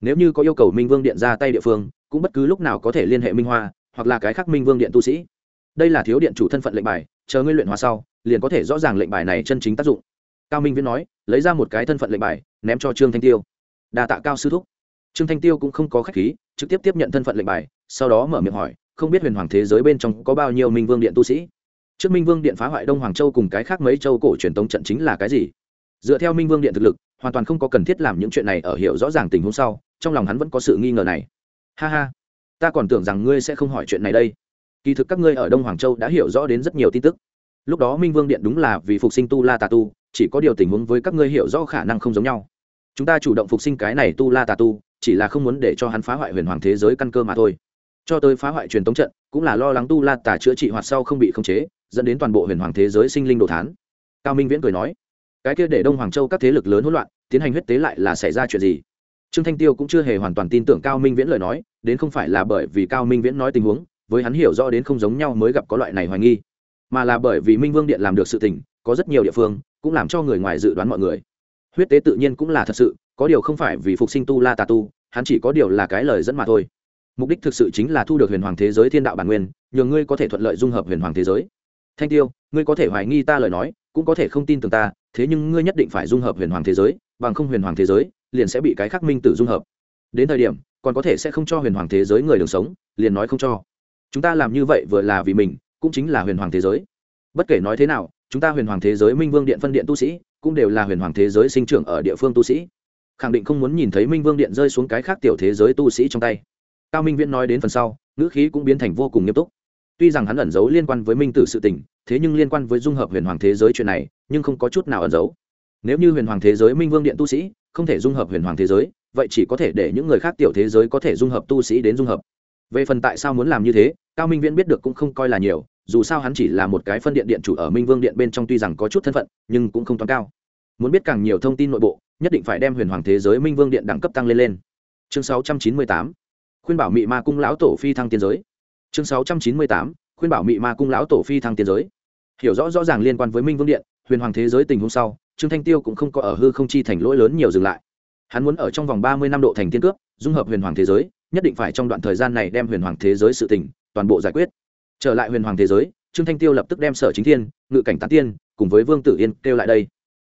Nếu như có yêu cầu minh vương điện ra tay địa phương, cũng bất cứ lúc nào có thể liên hệ minh hoa, hoặc là cái khác minh vương điện tu sĩ. Đây là thiếu điện chủ thân phận lệnh bài, chờ ngươi luyện hóa sau, liền có thể rõ ràng lệnh bài này chân chính tác dụng. Cao minh viễn nói, lấy ra một cái thân phận lệnh bài, ném cho trương thanh tiêu. Đa tạ cao sư thúc. Trương thanh tiêu cũng không có khách khí trực tiếp tiếp nhận thân phận lệnh bài, sau đó mở miệng hỏi, không biết huyền hoàng thế giới bên trong có bao nhiêu minh vương điện tu sĩ? Trước minh vương điện phá hoại đông hoàng châu cùng cái khác mấy châu cổ truyền tống trận chính là cái gì? Dựa theo minh vương điện thực lực, hoàn toàn không có cần thiết làm những chuyện này ở hiểu rõ ràng tình huống sau, trong lòng hắn vẫn có sự nghi ngờ này. Ha ha, ta còn tưởng rằng ngươi sẽ không hỏi chuyện này đây. Kỳ thực các ngươi ở đông hoàng châu đã hiểu rõ đến rất nhiều tin tức. Lúc đó minh vương điện đúng là vì phục sinh tu la tà tu, chỉ có điều tình huống với các ngươi hiểu rõ khả năng không giống nhau. Chúng ta chủ động phục sinh cái này tu la tà tu chỉ là không muốn để cho hắn phá hoại huyền hoàng thế giới căn cơ mà thôi. Cho tới phá hoại truyền tống trận, cũng là lo lắng tu la tà chữa trị hoạt sau không bị khống chế, dẫn đến toàn bộ huyền hoàng thế giới sinh linh đồ thán. Cao minh viễn cười nói, cái kia để đông hoàng châu các thế lực lớn hỗn loạn, tiến hành huyết tế lại là xảy ra chuyện gì? Trương thanh tiêu cũng chưa hề hoàn toàn tin tưởng cao minh viễn lời nói, đến không phải là bởi vì cao minh viễn nói tình huống, với hắn hiểu rõ đến không giống nhau mới gặp có loại này hoài nghi, mà là bởi vì minh vương điện làm được sự tình, có rất nhiều địa phương, cũng làm cho người ngoài dự đoán mọi người. Huyết tế tự nhiên cũng là thật sự có điều không phải vì phục sinh tu la tà tu, hắn chỉ có điều là cái lời dẫn mà thôi. Mục đích thực sự chính là thu được huyền hoàng thế giới thiên đạo bản nguyên, nhờ ngươi có thể thuận lợi dung hợp huyền hoàng thế giới. Thanh tiêu, ngươi có thể hoài nghi ta lời nói, cũng có thể không tin tưởng ta, thế nhưng ngươi nhất định phải dung hợp huyền hoàng thế giới, bằng không huyền hoàng thế giới liền sẽ bị cái khắc minh tử dung hợp. Đến thời điểm, còn có thể sẽ không cho huyền hoàng thế giới người đường sống, liền nói không cho. Chúng ta làm như vậy vừa là vì mình, cũng chính là huyền hoàng thế giới. Bất kể nói thế nào, chúng ta huyền hoàng thế giới minh vương điện phân điện tu sĩ cũng đều là huyền hoàng thế giới sinh trưởng ở địa phương tu sĩ khẳng định không muốn nhìn thấy minh vương điện rơi xuống cái khác tiểu thế giới tu sĩ trong tay. Cao minh viễn nói đến phần sau, ngữ khí cũng biến thành vô cùng nghiêm túc. Tuy rằng hắn ẩn giấu liên quan với minh tử sự tình, thế nhưng liên quan với dung hợp huyền hoàng thế giới chuyện này, nhưng không có chút nào ẩn giấu. Nếu như huyền hoàng thế giới minh vương điện tu sĩ không thể dung hợp huyền hoàng thế giới, vậy chỉ có thể để những người khác tiểu thế giới có thể dung hợp tu sĩ đến dung hợp. Về phần tại sao muốn làm như thế, cao minh viễn biết được cũng không coi là nhiều, dù sao hắn chỉ là một cái phân điện điện chủ ở minh vương điện bên trong tuy rằng có chút thân phận, nhưng cũng không toán cao. Muốn biết càng nhiều thông tin nội bộ nhất định phải đem huyền hoàng thế giới minh vương điện đẳng cấp tăng lên lên. Chương 698 khuyên bảo mị ma cung lão tổ phi thăng tiên giới. Chương 698 khuyên bảo mị ma cung lão tổ phi thăng tiên giới. Hiểu rõ rõ ràng liên quan với minh vương điện, huyền hoàng thế giới tình huống sau, trương thanh tiêu cũng không có ở hư không chi thành lỗi lớn nhiều dừng lại. Hắn muốn ở trong vòng ba mươi năm độ thành tiên cướp, dung hợp huyền hoàng thế giới, nhất định phải trong đoạn thời gian này đem huyền hoàng thế giới sự tình, toàn bộ giải quyết. Trở lại huyền hoàng thế giới, trương thanh tiêu lập tức đem sở chính thiên, ngự cảnh tán tiên, cùng với vương tử yên kêu lại đây.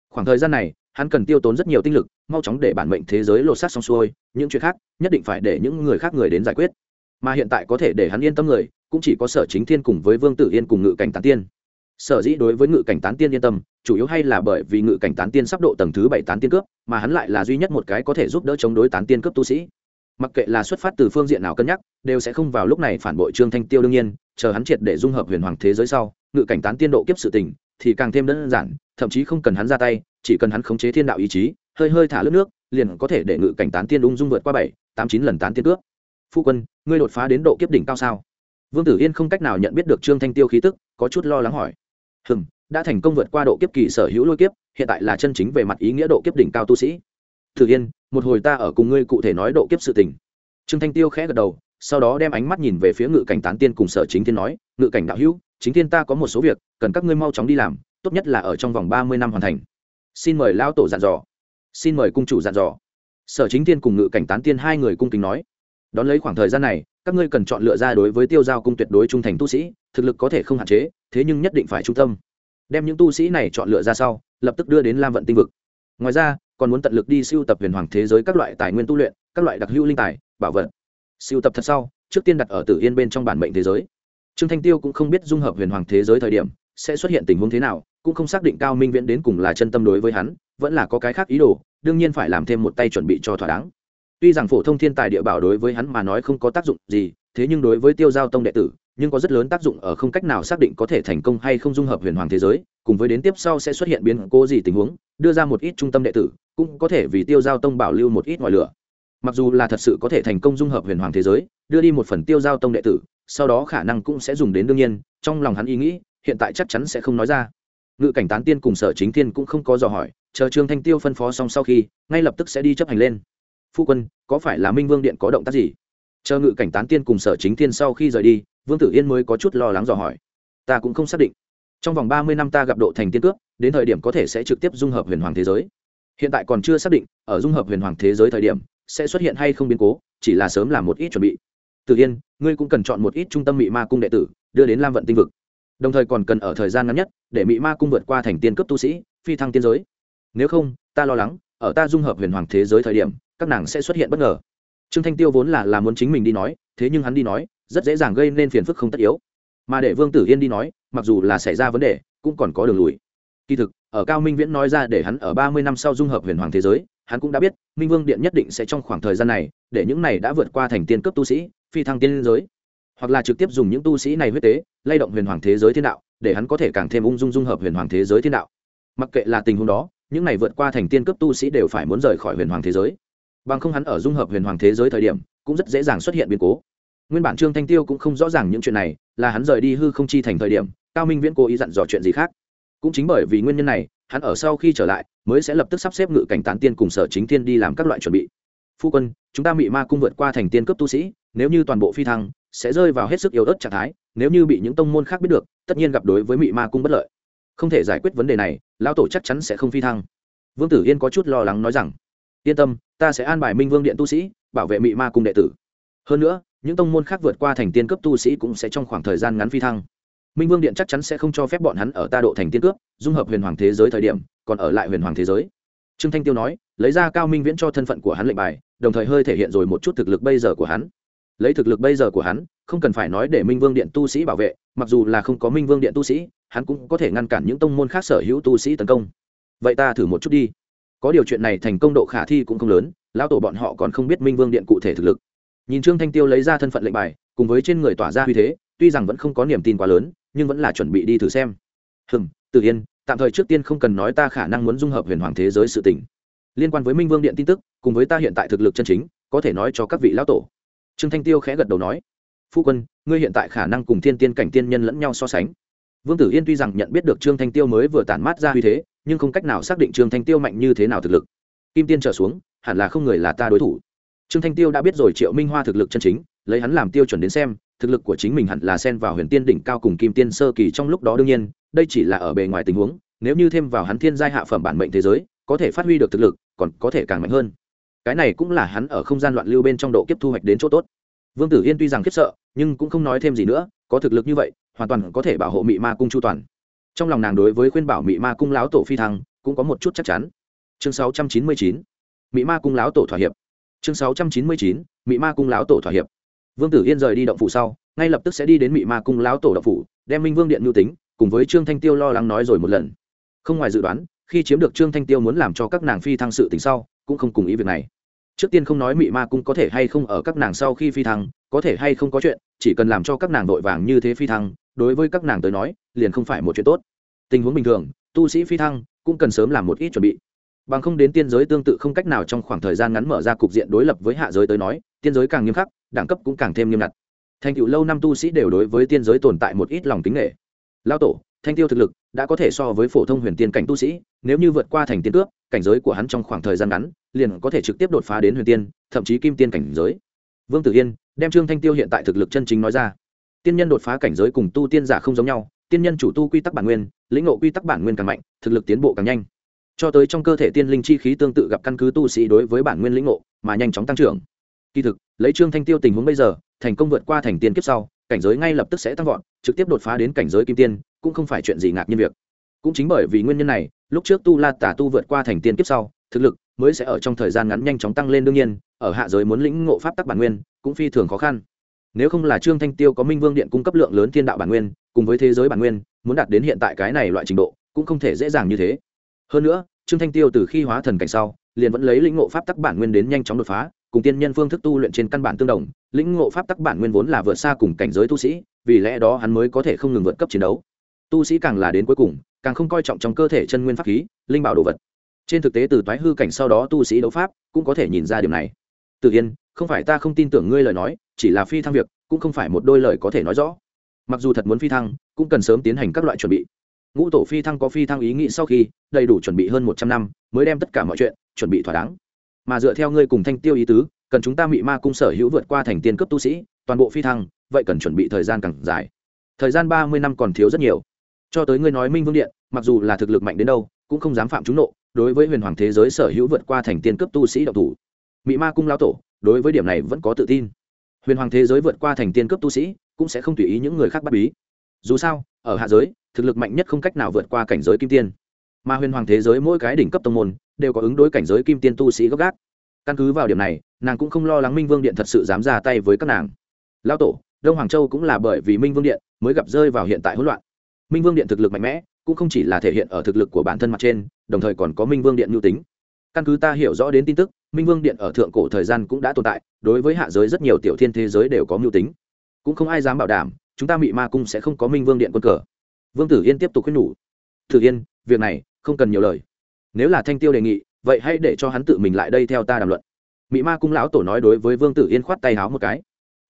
Khoảng thời gian này hắn cần tiêu tốn rất nhiều tinh lực, mau chóng để bản mệnh thế giới lột xác xong xuôi, những chuyện khác nhất định phải để những người khác người đến giải quyết. Mà hiện tại có thể để hắn yên tâm người, cũng chỉ có sở chính thiên cùng với vương tử yên cùng ngự cảnh tán tiên. Sở dĩ đối với ngự cảnh tán tiên yên tâm, chủ yếu hay là bởi vì ngự cảnh tán tiên sắp độ tầng thứ bảy tán tiên cướp, mà hắn lại là duy nhất một cái có thể giúp đỡ chống đối tán tiên cướp tu sĩ. Mặc kệ là xuất phát từ phương diện nào cân nhắc, đều sẽ không vào lúc này phản bội trương thanh tiêu đương nhiên, chờ hắn triệt để dung hợp huyền hoàng thế giới sau, ngự cảnh tán tiên độ kiếp sự tình thì càng thêm đơn giản, thậm chí không cần hắn ra tay, chỉ cần hắn khống chế thiên đạo ý chí, hơi hơi thả lướt nước, liền có thể để ngự cảnh tán tiên ung dung vượt qua bảy, tám chín lần tán tiên cướp. Phu quân, ngươi đột phá đến độ kiếp đỉnh cao sao? Vương tử yên không cách nào nhận biết được trương thanh tiêu khí tức, có chút lo lắng hỏi. Hừm, đã thành công vượt qua độ kiếp kỳ sở hữu lôi kiếp, hiện tại là chân chính về mặt ý nghĩa độ kiếp đỉnh cao tu sĩ. Tử yên, một hồi ta ở cùng ngươi cụ thể nói độ kiếp sự tình. Trương thanh tiêu khẽ gật đầu, sau đó đem ánh mắt nhìn về phía ngự cảnh tán tiên cùng sở chính thiên nói, ngự cảnh đạo hữu chính thiên ta có một số việc, cần các ngươi mau chóng đi làm, tốt nhất là ở trong vòng ba mươi năm hoàn thành. Xin mời lao tổ dặn dò. Xin mời cung chủ dặn dò. Sở chính thiên cùng ngự cảnh tán tiên hai người cung kính nói. Đón lấy khoảng thời gian này, các ngươi cần chọn lựa ra đối với tiêu giao cung tuyệt đối trung thành tu sĩ, thực lực có thể không hạn chế, thế nhưng nhất định phải trung tâm. Đem những tu sĩ này chọn lựa ra sau, lập tức đưa đến lam vận tinh vực. Ngoài ra, còn muốn tận lực đi siêu tập huyền hoàng thế giới các loại tài nguyên tu luyện, các loại đặc hữu linh tài, bảo vật. Siêu tập thật sau, trước tiên đặt ở tử yên bên trong bản mệnh thế giới trương thanh tiêu cũng không biết dung hợp huyền hoàng thế giới thời điểm sẽ xuất hiện tình huống thế nào, cũng không xác định cao minh viễn đến cùng là chân tâm đối với hắn, vẫn là có cái khác ý đồ, đương nhiên phải làm thêm một tay chuẩn bị cho thỏa đáng. Tuy rằng phổ thông thiên tài địa bảo đối với hắn mà nói không có tác dụng gì, thế nhưng đối với tiêu giao tông đệ tử, nhưng có rất lớn tác dụng ở không cách nào xác định có thể thành công hay không dung hợp huyền hoàng thế giới, cùng với đến tiếp sau sẽ xuất hiện biến cố gì tình huống, đưa ra một ít trung tâm đệ tử, cũng có thể vì tiêu giao tông bảo lưu một ít ngoài lửa. Mặc dù là thật sự có thể thành công dung hợp huyền hoàng thế giới, đưa đi một phần tiêu giao tông đệ tử sau đó khả năng cũng sẽ dùng đến đương nhiên, trong lòng hắn ý nghĩ, hiện tại chắc chắn sẽ không nói ra. Ngự cảnh tán tiên cùng sở chính thiên cũng không có dò hỏi, chờ trương thanh tiêu phân phó xong sau khi, ngay lập tức sẽ đi chấp hành lên. Phu quân, có phải là minh vương điện có động tác gì? Chờ ngự cảnh tán tiên cùng sở chính thiên sau khi rời đi, vương tử yên mới có chút lo lắng dò hỏi. Ta cũng không xác định. Trong vòng ba mươi năm ta gặp độ thành tiên cướp, đến thời điểm có thể sẽ trực tiếp dung hợp huyền hoàng thế giới. Hiện tại còn chưa xác định, ở dung hợp huyền hoàng thế giới thời điểm, sẽ xuất hiện hay không biến cố, chỉ là sớm làm một ít chuẩn bị. Tử yên, ngươi cũng cần chọn một ít trung tâm mị ma cung đệ tử, đưa đến lam vận tinh vực. Đồng thời còn cần ở thời gian ngắn nhất, để mị ma cung vượt qua thành tiên cấp tu sĩ, phi thăng tiên giới. Nếu không, ta lo lắng, ở ta dung hợp huyền hoàng thế giới thời điểm, các nàng sẽ xuất hiện bất ngờ. Trương thanh tiêu vốn là là muốn chính mình đi nói, thế nhưng hắn đi nói, rất dễ dàng gây nên phiền phức không tất yếu. Mà để vương tử yên đi nói, mặc dù là xảy ra vấn đề, cũng còn có đường lùi. Kỳ thực, ở cao minh viễn nói ra để hắn ở ba mươi năm sau dung hợp huyền hoàng thế giới, hắn cũng đã biết, minh vương điện nhất định sẽ trong khoảng thời gian này, để những này đã vượt qua thành tiên cấp tu sĩ phi thăng tiên giới, hoặc là trực tiếp dùng những tu sĩ này huyết tế, lay động huyền hoàng thế giới thiên đạo, để hắn có thể càng thêm ung dung dung hợp huyền hoàng thế giới thiên đạo. Mặc kệ là tình huống đó, những này vượt qua thành tiên cấp tu sĩ đều phải muốn rời khỏi huyền hoàng thế giới. Bằng không hắn ở dung hợp huyền hoàng thế giới thời điểm, cũng rất dễ dàng xuất hiện biến cố. Nguyên bản trương thanh tiêu cũng không rõ ràng những chuyện này, là hắn rời đi hư không chi thành thời điểm, cao minh viễn cố ý dặn dò chuyện gì khác. Cũng chính bởi vì nguyên nhân này, hắn ở sau khi trở lại, mới sẽ lập tức sắp xếp ngự cảnh tán tiên cùng sở chính tiên đi làm các loại chuẩn bị phu quân, chúng ta bị ma cung vượt qua thành tiên cấp tu sĩ, nếu như toàn bộ phi thăng, sẽ rơi vào hết sức yếu ớt trạng thái, nếu như bị những tông môn khác biết được, tất nhiên gặp đối với mị ma cung bất lợi. Không thể giải quyết vấn đề này, lão tổ chắc chắn sẽ không phi thăng. Vương tử yên có chút lo lắng nói rằng, yên tâm, ta sẽ an bài minh vương điện tu sĩ, bảo vệ mị ma cung đệ tử. Hơn nữa, những tông môn khác vượt qua thành tiên cấp tu sĩ cũng sẽ trong khoảng thời gian ngắn phi thăng. Minh vương điện chắc chắn sẽ không cho phép bọn hắn ở ta độ thành tiên cướp dung hợp huyền hoàng thế giới thời điểm, còn ở lại huyền hoàng thế giới. Trương thanh tiêu nói, lấy ra cao minh viễn cho thân phận của hắn lệnh bài đồng thời hơi thể hiện rồi một chút thực lực bây giờ của hắn. Lấy thực lực bây giờ của hắn, không cần phải nói để minh vương điện tu sĩ bảo vệ, mặc dù là không có minh vương điện tu sĩ, hắn cũng có thể ngăn cản những tông môn khác sở hữu tu sĩ tấn công. Vậy ta thử một chút đi. Có điều chuyện này thành công độ khả thi cũng không lớn, lão tổ bọn họ còn không biết minh vương điện cụ thể thực lực. Nhìn trương thanh tiêu lấy ra thân phận lệnh bài, cùng với trên người tỏa ra uy thế, tuy rằng vẫn không có niềm tin quá lớn, nhưng vẫn là chuẩn bị đi thử xem. Hừm tự yên, tạm thời trước tiên không cần nói ta khả năng muốn dung hợp huyền hoàng thế giới sự tình liên quan với minh vương điện tin tức, cùng với ta hiện tại thực lực chân chính, có thể nói cho các vị lão tổ. Trương thanh tiêu khẽ gật đầu nói, phu quân, ngươi hiện tại khả năng cùng thiên tiên cảnh tiên nhân lẫn nhau so sánh. Vương tử yên tuy rằng nhận biết được trương thanh tiêu mới vừa tản mát ra uy thế, nhưng không cách nào xác định trương thanh tiêu mạnh như thế nào thực lực. Kim tiên trở xuống, hẳn là không người là ta đối thủ. Trương thanh tiêu đã biết rồi triệu minh hoa thực lực chân chính, lấy hắn làm tiêu chuẩn đến xem, thực lực của chính mình hẳn là xen vào huyền tiên đỉnh cao cùng kim tiên sơ kỳ trong lúc đó đương nhiên, đây chỉ là ở bề ngoài tình huống, nếu như thêm vào hắn thiên giai hạ phẩm bản mệnh thế giới có thể phát huy được thực lực còn có thể càng mạnh hơn. Cái này cũng là hắn ở không gian loạn lưu bên trong độ kiếp thu hoạch đến chỗ tốt. Vương tử yên tuy rằng khiếp sợ nhưng cũng không nói thêm gì nữa có thực lực như vậy hoàn toàn có thể bảo hộ mị ma cung chu toàn. Trong lòng nàng đối với khuyên bảo mị ma cung láo tổ phi thăng cũng có một chút chắc chắn. Chương 699, mị ma cung láo tổ thỏa hiệp. Chương 699, mị ma cung láo tổ thỏa hiệp. Vương tử yên rời đi động phủ sau ngay lập tức sẽ đi đến mị ma cung láo tổ động phủ đem minh vương điện nhu tính cùng với trương thanh tiêu lo lắng nói rồi một lần. Không ngoài dự đoán khi chiếm được trương thanh tiêu muốn làm cho các nàng phi thăng sự tình sau, cũng không cùng ý việc này. Trước tiên không nói mị ma cung có thể hay không ở các nàng sau khi phi thăng, có thể hay không có chuyện, chỉ cần làm cho các nàng vội vàng như thế phi thăng, đối với các nàng tới nói, liền không phải một chuyện tốt. Tình huống bình thường, tu sĩ phi thăng cũng cần sớm làm một ít chuẩn bị. Bằng không đến tiên giới tương tự không cách nào trong khoảng thời gian ngắn mở ra cục diện đối lập với hạ giới tới nói, tiên giới càng nghiêm khắc, đẳng cấp cũng càng thêm nghiêm ngặt. Thành tựu lâu năm tu sĩ đều đối với tiên giới tồn tại một ít lòng tính nghệ. Lao tổ thanh tiêu thực lực đã có thể so với phổ thông huyền tiên cảnh tu sĩ, nếu như vượt qua thành tiên cướp, cảnh giới của hắn trong khoảng thời gian ngắn liền có thể trực tiếp đột phá đến huyền tiên, thậm chí kim tiên cảnh giới. Vương tử yên đem trương thanh tiêu hiện tại thực lực chân chính nói ra. Tiên nhân đột phá cảnh giới cùng tu tiên giả không giống nhau, tiên nhân chủ tu quy tắc bản nguyên, lĩnh ngộ quy tắc bản nguyên càng mạnh, thực lực tiến bộ càng nhanh. Cho tới trong cơ thể tiên linh chi khí tương tự gặp căn cứ tu sĩ đối với bản nguyên lĩnh ngộ mà nhanh chóng tăng trưởng. Kỳ thực, lấy trương thanh tiêu tình huống bây giờ, thành công vượt qua thành tiên kiếp sau cảnh giới ngay lập tức sẽ tăng vọt, trực tiếp đột phá đến cảnh giới kim tiên, cũng không phải chuyện gì ngạc nhiên việc. Cũng chính bởi vì nguyên nhân này, lúc trước tu la tả tu vượt qua thành tiên kiếp sau, thực lực mới sẽ ở trong thời gian ngắn nhanh chóng tăng lên đương nhiên, ở hạ giới muốn lĩnh ngộ pháp tắc bản nguyên, cũng phi thường khó khăn. Nếu không là trương thanh tiêu có minh vương điện cung cấp lượng lớn thiên đạo bản nguyên, cùng với thế giới bản nguyên, muốn đạt đến hiện tại cái này loại trình độ, cũng không thể dễ dàng như thế. Hơn nữa, trương thanh tiêu từ khi hóa thần cảnh sau, liền vẫn lấy lĩnh ngộ pháp tắc bản nguyên đến nhanh chóng đột phá cùng tiên nhân phương thức tu luyện trên căn bản tương đồng, lĩnh ngộ pháp tắc bản nguyên vốn là vượt xa cùng cảnh giới tu sĩ, vì lẽ đó hắn mới có thể không ngừng vượt cấp chiến đấu. Tu sĩ càng là đến cuối cùng, càng không coi trọng trong cơ thể chân nguyên pháp khí, linh bảo đồ vật. Trên thực tế từ toái hư cảnh sau đó tu sĩ đấu pháp cũng có thể nhìn ra điểm này. Tự yên, không phải ta không tin tưởng ngươi lời nói, chỉ là phi thăng việc, cũng không phải một đôi lời có thể nói rõ. Mặc dù thật muốn phi thăng, cũng cần sớm tiến hành các loại chuẩn bị. Ngũ tổ phi thăng có phi thăng ý nghĩ sau khi, đầy đủ chuẩn bị hơn một trăm năm, mới đem tất cả mọi chuyện chuẩn bị thỏa đáng mà dựa theo ngươi cùng thanh tiêu ý tứ, cần chúng ta mị ma cung sở hữu vượt qua thành tiên cấp tu sĩ, toàn bộ phi thăng, vậy cần chuẩn bị thời gian càng dài. Thời gian ba mươi năm còn thiếu rất nhiều. Cho tới ngươi nói minh vương điện, mặc dù là thực lực mạnh đến đâu, cũng không dám phạm trúng nộ, đối với huyền hoàng thế giới sở hữu vượt qua thành tiên cấp tu sĩ độc thủ. Mị ma cung lao tổ, đối với điểm này vẫn có tự tin. Huyền hoàng thế giới vượt qua thành tiên cấp tu sĩ, cũng sẽ không tùy ý những người khác bắt bí. Dù sao, ở hạ giới, thực lực mạnh nhất không cách nào vượt qua cảnh giới kim tiên mà huyền hoàng thế giới mỗi cái đỉnh cấp tông môn đều có ứng đối cảnh giới kim tiên tu sĩ gấp gác. Căn cứ vào điểm này, nàng cũng không lo lắng minh vương điện thật sự dám ra tay với các nàng. Lao tổ, đông hoàng châu cũng là bởi vì minh vương điện mới gặp rơi vào hiện tại hỗn loạn. Minh vương điện thực lực mạnh mẽ, cũng không chỉ là thể hiện ở thực lực của bản thân mặt trên, đồng thời còn có minh vương điện mưu tính. Căn cứ ta hiểu rõ đến tin tức, minh vương điện ở thượng cổ thời gian cũng đã tồn tại, đối với hạ giới rất nhiều tiểu thiên thế giới đều có mưu tính. Cũng không ai dám bảo đảm, chúng ta mị ma cung sẽ không có minh vương điện quân cờ. Vương tử yên tiếp tục khuyên nhủ. Thử yên, việc này không cần nhiều lời. Nếu là thanh tiêu đề nghị, vậy hãy để cho hắn tự mình lại đây theo ta đàm luận. Mị ma cung lão tổ nói đối với vương tử yên khoát tay háo một cái.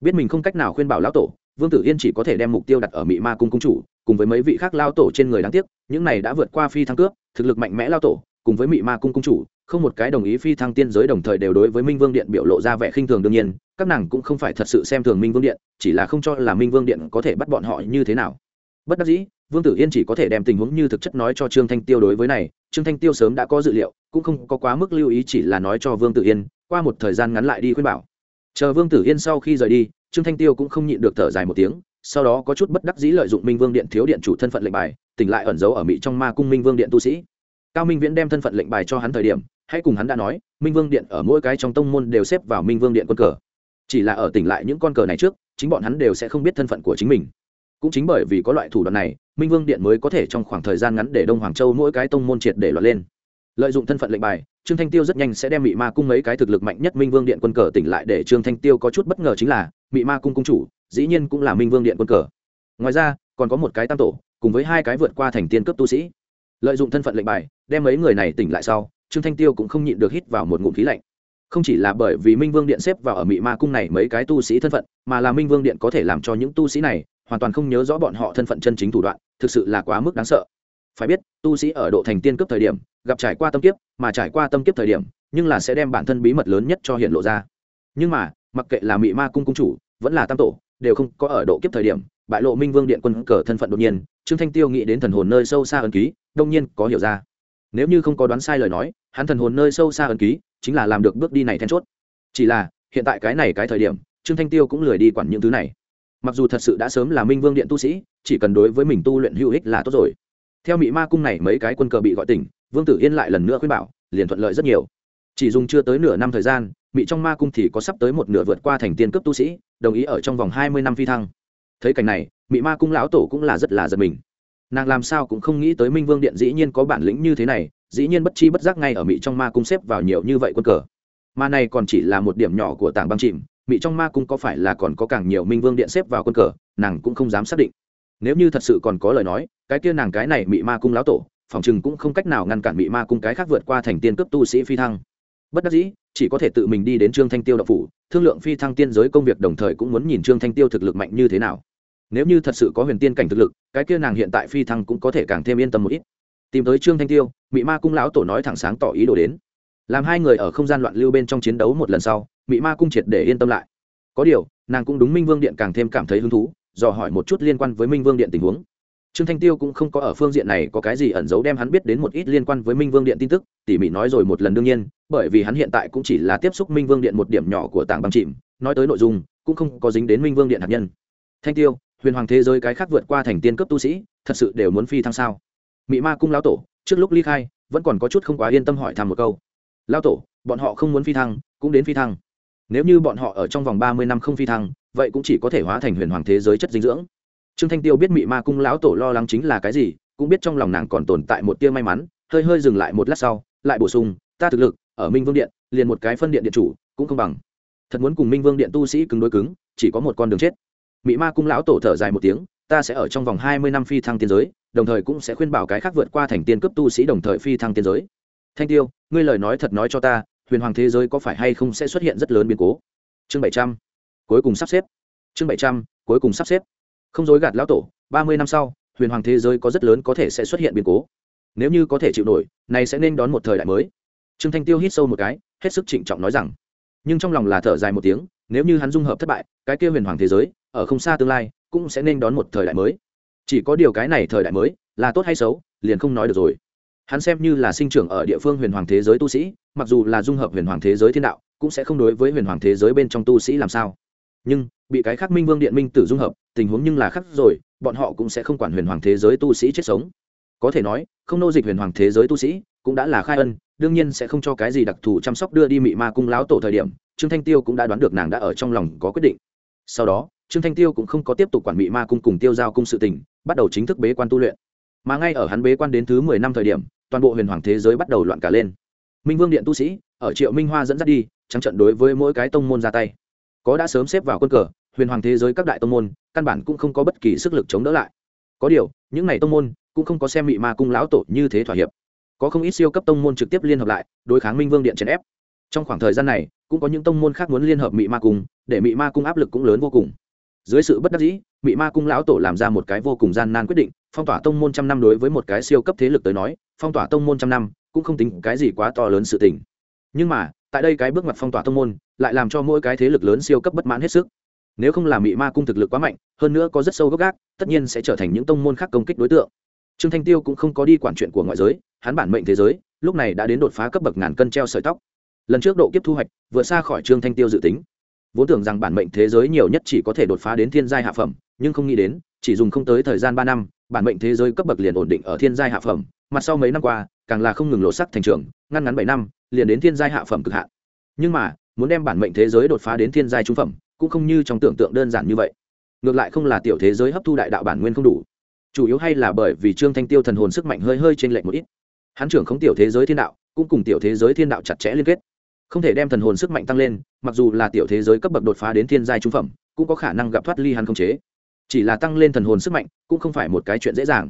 Biết mình không cách nào khuyên bảo lão tổ, vương tử yên chỉ có thể đem mục tiêu đặt ở mị ma cung cung chủ, cùng với mấy vị khác lao tổ trên người đáng tiếc, những này đã vượt qua phi thăng cướp, thực lực mạnh mẽ lao tổ, cùng với mị ma cung cung chủ, không một cái đồng ý phi thăng tiên giới đồng thời đều đối với minh vương điện biểu lộ ra vẻ khinh thường đương nhiên, các nàng cũng không phải thật sự xem thường minh vương điện, chỉ là không cho là minh vương điện có thể bắt bọn họ như thế nào. Bất đắc dĩ vương tử yên chỉ có thể đem tình huống như thực chất nói cho trương thanh tiêu đối với này. Trương thanh tiêu sớm đã có dự liệu, cũng không có quá mức lưu ý chỉ là nói cho vương tử yên, qua một thời gian ngắn lại đi khuyên bảo. Chờ vương tử yên sau khi rời đi, trương thanh tiêu cũng không nhịn được thở dài một tiếng, sau đó có chút bất đắc dĩ lợi dụng minh vương điện thiếu điện chủ thân phận lệnh bài, tỉnh lại ẩn giấu ở mỹ trong ma cung minh vương điện tu sĩ. Cao minh viễn đem thân phận lệnh bài cho hắn thời điểm, hãy cùng hắn đã nói, minh vương điện ở mỗi cái trong tông môn đều xếp vào minh vương điện quân cờ. Chỉ là ở tỉnh lại những con cờ này trước, chính bọn hắn đều sẽ không biết thân phận của chính mình cũng chính bởi vì có loại thủ đoạn này, minh vương điện mới có thể trong khoảng thời gian ngắn để đông hoàng châu mỗi cái tông môn triệt để loạt lên. Lợi dụng thân phận lệnh bài, trương thanh tiêu rất nhanh sẽ đem mị ma cung mấy cái thực lực mạnh nhất minh vương điện quân cờ tỉnh lại để trương thanh tiêu có chút bất ngờ chính là, mị ma cung cung chủ, dĩ nhiên cũng là minh vương điện quân cờ. Ngoài ra, còn có một cái tam tổ, cùng với hai cái vượt qua thành tiên cấp tu sĩ. Lợi dụng thân phận lệnh bài, đem mấy người này tỉnh lại sau, trương thanh tiêu cũng không nhịn được hít vào một ngụm khí lạnh. Không chỉ là bởi vì minh vương điện xếp vào ở mị ma cung này mấy cái tu sĩ thân phận, mà là minh vương điện có thể làm cho những tu sĩ này hoàn toàn không nhớ rõ bọn họ thân phận chân chính thủ đoạn, thực sự là quá mức đáng sợ. Phải biết, tu sĩ ở độ thành tiên cấp thời điểm, gặp trải qua tâm kiếp, mà trải qua tâm kiếp thời điểm, nhưng là sẽ đem bản thân bí mật lớn nhất cho hiện lộ ra. Nhưng mà, mặc kệ là mị ma cung cung chủ, vẫn là tam tổ, đều không có ở độ kiếp thời điểm, bại lộ minh vương điện quân cờ thân phận đột nhiên, trương thanh tiêu nghĩ đến thần hồn nơi sâu xa ẩn ký, đông nhiên có hiểu ra. Nếu như không có đoán sai lời nói, hắn thần hồn nơi sâu xa ẩn ký, chính là làm được bước đi này then chốt. Chỉ là, hiện tại cái này cái thời điểm, trương thanh tiêu cũng lười đi quản những thứ này mặc dù thật sự đã sớm là minh vương điện tu sĩ, chỉ cần đối với mình tu luyện hữu ích là tốt rồi. Theo mỹ ma cung này mấy cái quân cờ bị gọi tỉnh, vương tử yên lại lần nữa khuyên bảo, liền thuận lợi rất nhiều. Chỉ dùng chưa tới nửa năm thời gian mỹ trong ma cung thì có sắp tới một nửa vượt qua thành tiên cấp tu sĩ, đồng ý ở trong vòng hai mươi năm phi thăng. Thấy cảnh này mỹ ma cung lão tổ cũng là rất là giật mình. Nàng làm sao cũng không nghĩ tới minh vương điện dĩ nhiên có bản lĩnh như thế này, dĩ nhiên bất chi bất giác ngay ở mỹ trong ma cung xếp vào nhiều như vậy quân cờ. Mà này còn chỉ là một điểm nhỏ của tảng băng chìm Bị trong ma cung có phải là còn có càng nhiều minh vương điện xếp vào quân cờ, nàng cũng không dám xác định. Nếu như thật sự còn có lời nói, cái kia nàng cái này Mị ma cung lão tổ, phòng chừng cũng không cách nào ngăn cản Mị ma cung cái khác vượt qua thành tiên cấp tu sĩ phi thăng. Bất đắc dĩ, chỉ có thể tự mình đi đến trương thanh tiêu đậu phủ, thương lượng phi thăng tiên giới công việc đồng thời cũng muốn nhìn trương thanh tiêu thực lực mạnh như thế nào. Nếu như thật sự có huyền tiên cảnh thực lực, cái kia nàng hiện tại phi thăng cũng có thể càng thêm yên tâm một ít. Tìm tới trương thanh tiêu, Mị ma cung lão tổ nói thẳng sáng tỏ ý đồ đến. Làm hai người ở không gian loạn lưu bên trong chiến đấu một lần sau Mị ma cung triệt để yên tâm lại. Có điều, nàng cũng đúng minh vương điện càng thêm cảm thấy hứng thú, dò hỏi một chút liên quan với minh vương điện tình huống. Trương thanh tiêu cũng không có ở phương diện này có cái gì ẩn giấu đem hắn biết đến một ít liên quan với minh vương điện tin tức, tỉ mỉ nói rồi một lần đương nhiên, bởi vì hắn hiện tại cũng chỉ là tiếp xúc minh vương điện một điểm nhỏ của tảng băng chìm, nói tới nội dung, cũng không có dính đến minh vương điện hạt nhân. Thanh tiêu, huyền hoàng thế giới cái khác vượt qua thành tiên cấp tu sĩ, thật sự đều muốn phi thăng sao? Mị ma cung lão tổ, trước lúc ly khai, vẫn còn có chút không quá yên tâm hỏi thăm một câu. Lão tổ, bọn họ không muốn phi thăng, cũng đến phi thăng nếu như bọn họ ở trong vòng ba mươi năm không phi thăng, vậy cũng chỉ có thể hóa thành huyền hoàng thế giới chất dinh dưỡng. Trương thanh tiêu biết mị ma cung lão tổ lo lắng chính là cái gì, cũng biết trong lòng nàng còn tồn tại một tia may mắn, hơi hơi dừng lại một lát sau, lại bổ sung, ta thực lực, ở minh vương điện, liền một cái phân điện điện chủ, cũng không bằng. Thật muốn cùng minh vương điện tu sĩ cứng đối cứng, chỉ có một con đường chết. Mị ma cung lão tổ thở dài một tiếng, ta sẽ ở trong vòng hai mươi năm phi thăng tiên giới, đồng thời cũng sẽ khuyên bảo cái khác vượt qua thành tiên cấp tu sĩ đồng thời phi thăng tiên giới. Thanh tiêu, ngươi lời nói thật nói cho ta huyền hoàng thế giới có phải hay không sẽ xuất hiện rất lớn biến cố? Chương bảy trăm, cuối cùng sắp xếp. Chương bảy trăm, cuối cùng sắp xếp. Không dối gạt lão tổ, ba mươi năm sau, huyền hoàng thế giới có rất lớn có thể sẽ xuất hiện biến cố. Nếu như có thể chịu nổi, này sẽ nên đón một thời đại mới. Trương thanh tiêu hít sâu một cái, hết sức trịnh trọng nói rằng, nhưng trong lòng là thở dài một tiếng, nếu như hắn dung hợp thất bại, cái kia huyền hoàng thế giới, ở không xa tương lai, cũng sẽ nên đón một thời đại mới. Chỉ có điều cái này thời đại mới, là tốt hay xấu, liền không nói được rồi hắn xem như là sinh trưởng ở địa phương huyền hoàng thế giới tu sĩ, mặc dù là dung hợp huyền hoàng thế giới thiên đạo, cũng sẽ không đối với huyền hoàng thế giới bên trong tu sĩ làm sao. Nhưng, bị cái khắc minh vương điện minh tử dung hợp, tình huống nhưng là khắc rồi, bọn họ cũng sẽ không quản huyền hoàng thế giới tu sĩ chết sống. Có thể nói, không nô dịch huyền hoàng thế giới tu sĩ, cũng đã là khai ân, đương nhiên sẽ không cho cái gì đặc thù chăm sóc đưa đi mị ma cung láo tổ thời điểm, trương thanh tiêu cũng đã đoán được nàng đã ở trong lòng có quyết định. Sau đó, trương thanh tiêu cũng không có tiếp tục quản mị ma cung cùng tiêu giao cung sự tình, bắt đầu chính thức bế quan tu luyện. Mà ngay ở hắn bế quan đến thứ mười năm thời điểm toàn bộ huyền hoàng thế giới bắt đầu loạn cả lên. Minh vương điện tu sĩ, ở triệu minh hoa dẫn dắt đi, trắng trận đối với mỗi cái tông môn ra tay. Có đã sớm xếp vào quân cờ, huyền hoàng thế giới các đại tông môn, căn bản cũng không có bất kỳ sức lực chống đỡ lại. Có điều, những n à y tông môn cũng không có xem mị ma cung lão tổ như thế thỏa hiệp. Có không ít siêu cấp tông môn trực tiếp liên hợp lại, đối kháng minh vương điện chèn ép. Trong khoảng thời gian này, cũng có những tông môn khác muốn liên hợp mị ma cung, để mị ma cung áp lực cũng lớn vô cùng. Dưới sự bất đắc dĩ, mị ma cung lão tổ làm ra một cái vô cùng gian nan quyết định, phong tỏa tông môn trăm năm đối với một cái siêu cấp thế lực tới nói phong tỏa tông môn trăm năm, cũng không tính cái gì quá to lớn sự tình. Nhưng mà, tại đây cái bước ngoặt phong tỏa tông môn, lại làm cho mỗi cái thế lực lớn siêu cấp bất mãn hết sức. Nếu không làm mị ma cung thực lực quá mạnh, hơn nữa có rất sâu gốc gác, tất nhiên sẽ trở thành những tông môn khác công kích đối tượng. Trương thanh tiêu cũng không có đi quản chuyện của ngoại giới, hắn bản mệnh thế giới, lúc này đã đến đột phá cấp bậc ngàn cân treo sợi tóc. Lần trước độ kiếp thu hoạch, vượt xa khỏi trương thanh tiêu dự tính. Vốn tưởng rằng bản mệnh thế giới nhiều nhất chỉ có thể đột phá đến thiên giai hạ phẩm, nhưng không nghĩ đến, chỉ dùng không tới thời gian ba năm, bản mệnh thế giới cấp bậc liền ổn định ở thiên giai hạ phẩm mặt sau mấy năm qua, càng là không ngừng lộ sắc thành trường ngăn ngắn bảy năm, liền đến thiên giai hạ phẩm cực hạn. Nhưng mà, muốn đem bản mệnh thế giới đột phá đến thiên giai trung phẩm, cũng không như trong tưởng tượng đơn giản như vậy. Ngược lại không là tiểu thế giới hấp thu đại đạo bản nguyên không đủ. Chủ yếu hay là bởi vì trương thanh tiêu thần hồn sức mạnh hơi hơi trên lệch một ít. Hắn trưởng không tiểu thế giới thiên đạo, cũng cùng tiểu thế giới thiên đạo chặt chẽ liên kết. Không thể đem thần hồn sức mạnh tăng lên, mặc dù là tiểu thế giới cấp bậc đột phá đến thiên giai trung phẩm, cũng có khả năng gặp thoát ly hắn không chế. Chỉ là tăng lên thần hồn sức mạnh, cũng không phải một cái chuyện dễ dàng.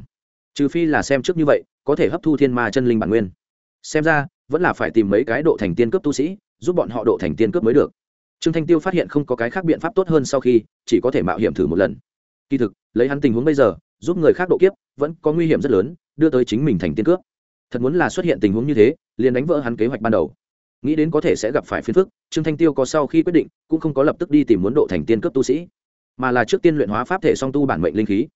Trừ phi là xem trước như vậy có thể hấp thu thiên ma chân linh bản nguyên. Xem ra, vẫn là phải tìm mấy cái độ thành tiên cấp tu sĩ, giúp bọn họ độ thành tiên cấp mới được. Trương thanh tiêu phát hiện không có cái khác biện pháp tốt hơn sau khi, chỉ có thể mạo hiểm thử một lần. Kỳ thực, lấy hắn tình huống bây giờ, giúp người khác độ kiếp, vẫn có nguy hiểm rất lớn, đưa tới chính mình thành tiên cướp. Thật muốn là xuất hiện tình huống như thế, liền đánh vỡ hắn kế hoạch ban đầu. Nghĩ đến có thể sẽ gặp phải phiền phức, trương thanh tiêu có sau khi quyết định, cũng không có lập tức đi tìm muốn độ thành tiên cấp tu sĩ, mà là trước tiên luyện hóa pháp thể song tu bản mệnh linh khí.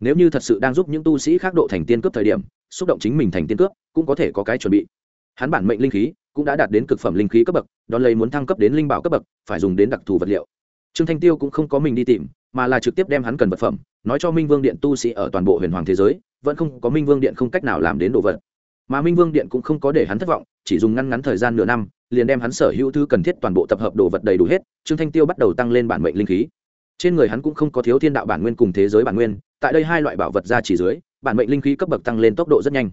Nếu như thật sự đang giúp những tu sĩ khác độ thành tiên cấp thời điểm xúc động chính mình thành tiên cướp, cũng có thể có cái chuẩn bị. Hắn bản mệnh linh khí cũng đã đạt đến cực phẩm linh khí cấp bậc, đón lấy muốn thăng cấp đến linh bảo cấp bậc, phải dùng đến đặc thù vật liệu. Trương thanh tiêu cũng không có mình đi tìm, mà là trực tiếp đem hắn cần vật phẩm, nói cho minh vương điện tu sĩ ở toàn bộ huyền hoàng thế giới, vẫn không có minh vương điện không cách nào làm đến đồ vật. Mà minh vương điện cũng không có để hắn thất vọng, chỉ dùng ngăn ngắn thời gian nửa năm, liền đem hắn sở hữu thứ cần thiết toàn bộ tập hợp đồ vật đầy đủ hết, trương thanh tiêu bắt đầu tăng lên bản mệnh linh khí. Trên người hắn cũng không có thiếu thiên đạo bản nguyên cùng thế giới bản nguyên, tại đây hai loại bảo vật ra chỉ dưới bản mệnh linh khí cấp bậc tăng lên tốc độ rất nhanh.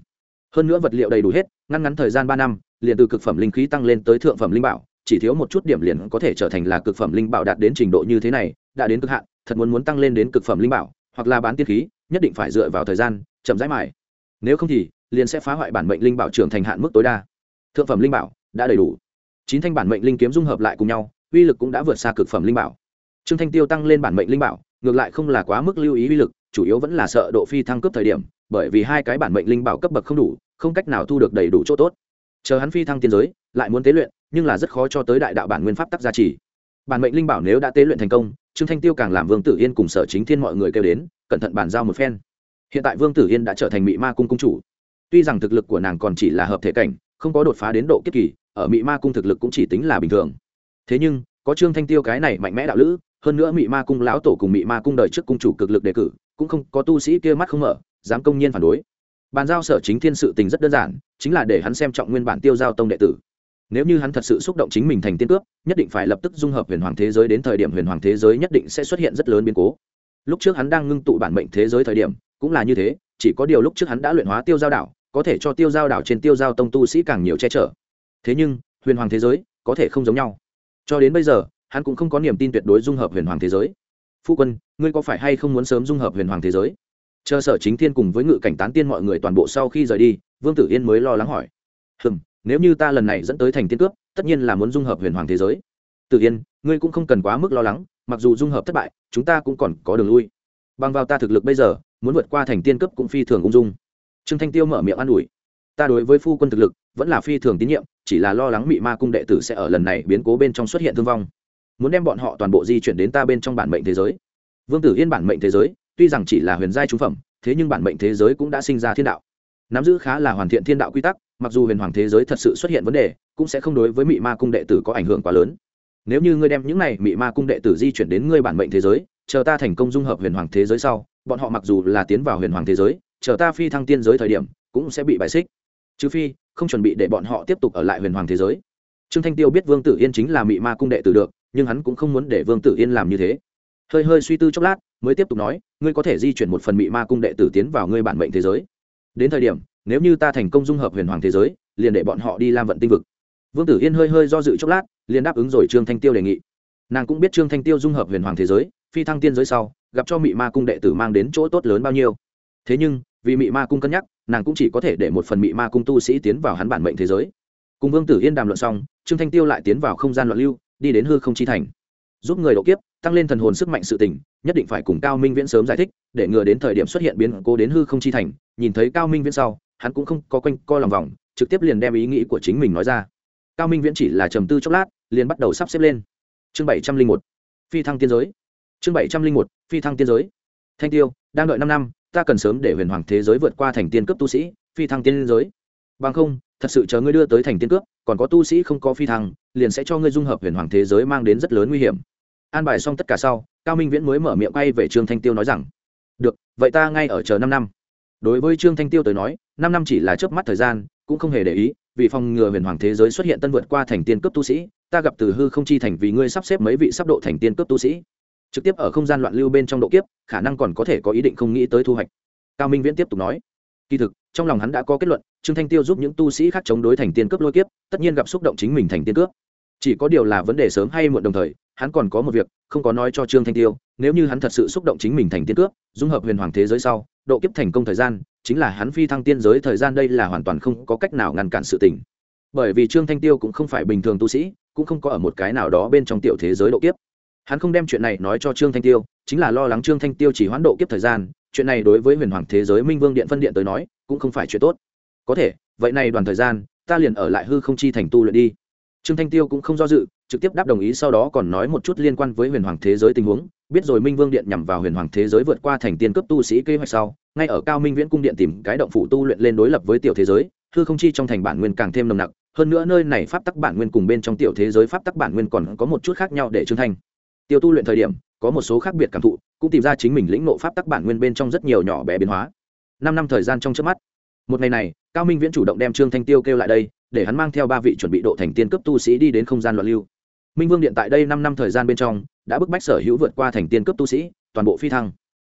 Hơn nữa vật liệu đầy đủ hết, ngăn ngắn thời gian ba năm, liền từ cực phẩm linh khí tăng lên tới thượng phẩm linh bảo, chỉ thiếu một chút điểm liền có thể trở thành là cực phẩm linh bảo đạt đến trình độ như thế này, đã đến cực hạn, thật muốn muốn tăng lên đến cực phẩm linh bảo, hoặc là bán tiên khí, nhất định phải dựa vào thời gian, chậm rãi mài. Nếu không thì, liền sẽ phá hoại bản mệnh linh bảo trưởng thành hạn mức tối đa. Thượng phẩm linh bảo đã đầy đủ. Chín thanh bản mệnh linh kiếm dung hợp lại cùng nhau, uy lực cũng đã vượt xa cực phẩm linh bảo. Trương thanh tiêu tăng lên bản mệnh linh bảo, ngược lại không là quá mức lưu ý uy lực chủ yếu vẫn là sợ độ phi thăng cấp thời điểm, bởi vì hai cái bản mệnh linh bảo cấp bậc không đủ, không cách nào thu được đầy đủ chỗ tốt. Chờ hắn phi thăng tiên giới, lại muốn tế luyện, nhưng là rất khó cho tới đại đạo bản nguyên pháp tắc gia trì. Bản mệnh linh bảo nếu đã tế luyện thành công, trương thanh tiêu càng làm vương tử yên cùng sở chính thiên mọi người kêu đến, cẩn thận bàn giao một phen. Hiện tại vương tử yên đã trở thành mị ma cung cung chủ. Tuy rằng thực lực của nàng còn chỉ là hợp thể cảnh, không có đột phá đến độ kiếp kỳ, ở mị ma cung thực lực cũng chỉ tính là bình thường. Thế nhưng, có trương thanh tiêu cái này mạnh mẽ đạo lữ, hơn nữa mị ma cung lão tổ cùng mị ma cung đời trước cung chủ cực lực đề cử cũng không có tu sĩ kia mắt không mở, dám công nhiên phản đối. Bàn giao sở chính thiên sự tình rất đơn giản, chính là để hắn xem trọng nguyên bản tiêu giao tông đệ tử. Nếu như hắn thật sự xúc động chính mình thành tiên cướp, nhất định phải lập tức dung hợp huyền hoàng thế giới đến thời điểm huyền hoàng thế giới nhất định sẽ xuất hiện rất lớn biến cố. Lúc trước hắn đang ngưng tụ bản mệnh thế giới thời điểm, cũng là như thế, chỉ có điều lúc trước hắn đã luyện hóa tiêu giao đảo, có thể cho tiêu giao đảo trên tiêu giao tông tu sĩ càng nhiều che chở. Thế nhưng, huyền hoàng thế giới có thể không giống nhau. Cho đến bây giờ, hắn cũng không có niềm tin tuyệt đối dung hợp huyền hoàng thế giới phu quân, ngươi có phải hay không muốn sớm dung hợp huyền hoàng thế giới? Chờ sở chính thiên cùng với ngự cảnh tán tiên mọi người toàn bộ sau khi rời đi, vương tử yên mới lo lắng hỏi. Hừm, nếu như ta lần này dẫn tới thành tiên cướp, tất nhiên là muốn dung hợp huyền hoàng thế giới. Tử yên, ngươi cũng không cần quá mức lo lắng, mặc dù dung hợp thất bại, chúng ta cũng còn có đường lui. Bằng vào ta thực lực bây giờ, muốn vượt qua thành tiên cấp cũng phi thường ung dung. Trương thanh tiêu mở miệng an ủi. Ta đối với phu quân thực lực vẫn là phi thường tín nhiệm, chỉ là lo lắng Bị ma cung đệ tử sẽ ở lần này biến cố bên trong xuất hiện thương vong muốn đem bọn họ toàn bộ di chuyển đến ta bên trong bản mệnh thế giới. Vương tử yên bản mệnh thế giới, tuy rằng chỉ là huyền giai trung phẩm, thế nhưng bản mệnh thế giới cũng đã sinh ra thiên đạo. Nắm giữ khá là hoàn thiện thiên đạo quy tắc, mặc dù huyền hoàng thế giới thật sự xuất hiện vấn đề, cũng sẽ không đối với mị ma cung đệ tử có ảnh hưởng quá lớn. Nếu như ngươi đem những này mị ma cung đệ tử di chuyển đến ngươi bản mệnh thế giới, chờ ta thành công dung hợp huyền hoàng thế giới sau, bọn họ mặc dù là tiến vào huyền hoàng thế giới, chờ ta phi thăng tiên giới thời điểm, cũng sẽ bị bài xích. Trừ phi, không chuẩn bị để bọn họ tiếp tục ở lại huyền hoàng thế giới. Trương thanh tiêu biết vương tử yên chính là mị ma cung đệ tử được nhưng hắn cũng không muốn để vương tử yên làm như thế. Hơi hơi suy tư chốc lát, mới tiếp tục nói, ngươi có thể di chuyển một phần mị ma cung đệ tử tiến vào ngươi bản mệnh thế giới. Đến thời điểm, nếu như ta thành công dung hợp huyền hoàng thế giới, liền để bọn họ đi làm vận tinh vực. Vương tử yên hơi hơi do dự chốc lát, liền đáp ứng rồi trương thanh tiêu đề nghị. Nàng cũng biết trương thanh tiêu dung hợp huyền hoàng thế giới, phi thăng tiên giới sau, gặp cho mị ma cung đệ tử mang đến chỗ tốt lớn bao nhiêu. Thế nhưng, vì mị ma cung cân nhắc, nàng cũng chỉ có thể để một phần mị ma cung tu sĩ tiến vào hắn bản mệnh thế giới. Cùng vương tử yên đàm luận xong, trương thanh tiêu lại tiến vào không gian loạn lưu đi đến hư không chi thành. Giúp người độ kiếp, tăng lên thần hồn sức mạnh sự tình, nhất định phải cùng cao minh viễn sớm giải thích, để ngừa đến thời điểm xuất hiện biến cố đến hư không chi thành. Nhìn thấy cao minh viễn sau, hắn cũng không có quanh co lòng vòng, trực tiếp liền đem ý nghĩ của chính mình nói ra. Cao minh viễn chỉ là trầm tư chốc lát, liền bắt đầu sắp xếp lên. Chương bảy trăm linh một, phi thăng tiên giới. Chương bảy trăm linh một, phi thăng tiên giới. Thanh tiêu, đang đợi năm năm, ta cần sớm để huyền hoàng thế giới vượt qua thành tiên cấp tu sĩ, phi thăng tiên giới. Bằng không, thật sự chờ ngươi đưa tới thành tiên cướp, còn có tu sĩ không có phi thăng liền sẽ cho ngươi dung hợp huyền hoàng thế giới mang đến rất lớn nguy hiểm. An bài xong tất cả sau, cao minh viễn mới mở miệng quay về trương thanh tiêu nói rằng, được, vậy ta ngay ở chờ năm năm. Đối với trương thanh tiêu tới nói, năm năm chỉ là chớp mắt thời gian, cũng không hề để ý, vì phòng ngừa huyền hoàng thế giới xuất hiện tân vượt qua thành tiên cấp tu sĩ, ta gặp từ hư không chi thành vì ngươi sắp xếp mấy vị sắp độ thành tiên cấp tu sĩ. Trực tiếp ở không gian loạn lưu bên trong độ kiếp, khả năng còn có thể có ý định không nghĩ tới thu hoạch. Cao minh viễn tiếp tục nói, kỳ thực, trong lòng hắn đã có kết luận, trương thanh tiêu giúp những tu sĩ khác chống đối thành tiên cướp lôi kiếp, tất nhiên gặp xúc động chính mình thành tiên cướp chỉ có điều là vấn đề sớm hay muộn đồng thời, hắn còn có một việc, không có nói cho trương thanh tiêu, nếu như hắn thật sự xúc động chính mình thành tiên cướp dung hợp huyền hoàng thế giới sau, độ kiếp thành công thời gian, chính là hắn phi thăng tiên giới thời gian đây là hoàn toàn không có cách nào ngăn cản sự tình. Bởi vì trương thanh tiêu cũng không phải bình thường tu sĩ, cũng không có ở một cái nào đó bên trong tiểu thế giới độ kiếp. Hắn không đem chuyện này nói cho trương thanh tiêu, chính là lo lắng trương thanh tiêu chỉ hoán độ kiếp thời gian, chuyện này đối với huyền hoàng thế giới minh vương điện phân điện tới nói, cũng không phải chuyện tốt. Có thể, vậy này đoàn thời gian, ta liền ở lại hư không chi thành tu luyện đi trương thanh tiêu cũng không do dự, trực tiếp đáp đồng ý sau đó còn nói một chút liên quan với huyền hoàng thế giới tình huống. Biết rồi minh vương điện nhằm vào huyền hoàng thế giới vượt qua thành tiên cấp tu sĩ kế hoạch sau, ngay ở cao minh viễn cung điện tìm cái động phủ tu luyện lên đối lập với tiểu thế giới, hư không chi trong thành bản nguyên càng thêm nồng nặc. Hơn nữa nơi này pháp tắc bản nguyên cùng bên trong tiểu thế giới pháp tắc bản nguyên còn có một chút khác nhau để trương thanh. Tiêu tu luyện thời điểm, có một số khác biệt cảm thụ, cũng tìm ra chính mình lĩnh nộ pháp tắc bản nguyên bên trong rất nhiều nhỏ bé biến hóa. Năm năm thời gian trong trước mắt. Một ngày này, cao minh viễn chủ động đem trương thanh tiêu kêu lại đây để hắn mang theo ba vị chuẩn bị độ thành tiên cấp tu sĩ đi đến không gian loạn lưu. Minh vương điện tại đây năm năm thời gian bên trong, đã bức bách sở hữu vượt qua thành tiên cấp tu sĩ, toàn bộ phi thăng.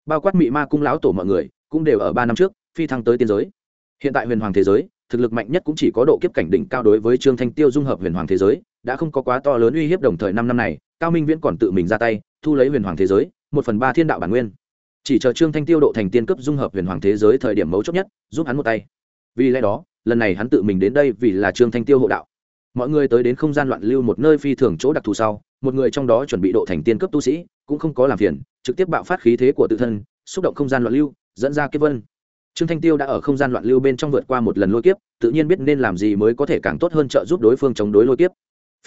Bao quát mị ma cung lão tổ mọi người, cũng đều ở ba năm trước, phi thăng tới tiên giới. Hiện tại huyền hoàng thế giới, thực lực mạnh nhất cũng chỉ có độ kiếp cảnh đỉnh cao đối với trương thanh tiêu dung hợp huyền hoàng thế giới, đã không có quá to lớn uy hiếp đồng thời năm năm này, cao minh viễn còn tự mình ra tay, thu lấy huyền hoàng thế giới, một phần ba thiên đạo bản nguyên. Chỉ chờ trương thanh tiêu độ thành tiên cấp dung hợp huyền hoàng thế giới thời điểm mấu chốt nhất, giúp hắn một tay. Vì lẽ đó lần này hắn tự mình đến đây vì là trương thanh tiêu hộ đạo. Mọi người tới đến không gian loạn lưu một nơi phi thường chỗ đặc thù sau, một người trong đó chuẩn bị độ thành tiên cấp tu sĩ, cũng không có làm phiền, trực tiếp bạo phát khí thế của tự thân, xúc động không gian loạn lưu, dẫn ra kiếp vân. Trương thanh tiêu đã ở không gian loạn lưu bên trong vượt qua một lần lôi kiếp, tự nhiên biết nên làm gì mới có thể càng tốt hơn trợ giúp đối phương chống đối lôi kiếp.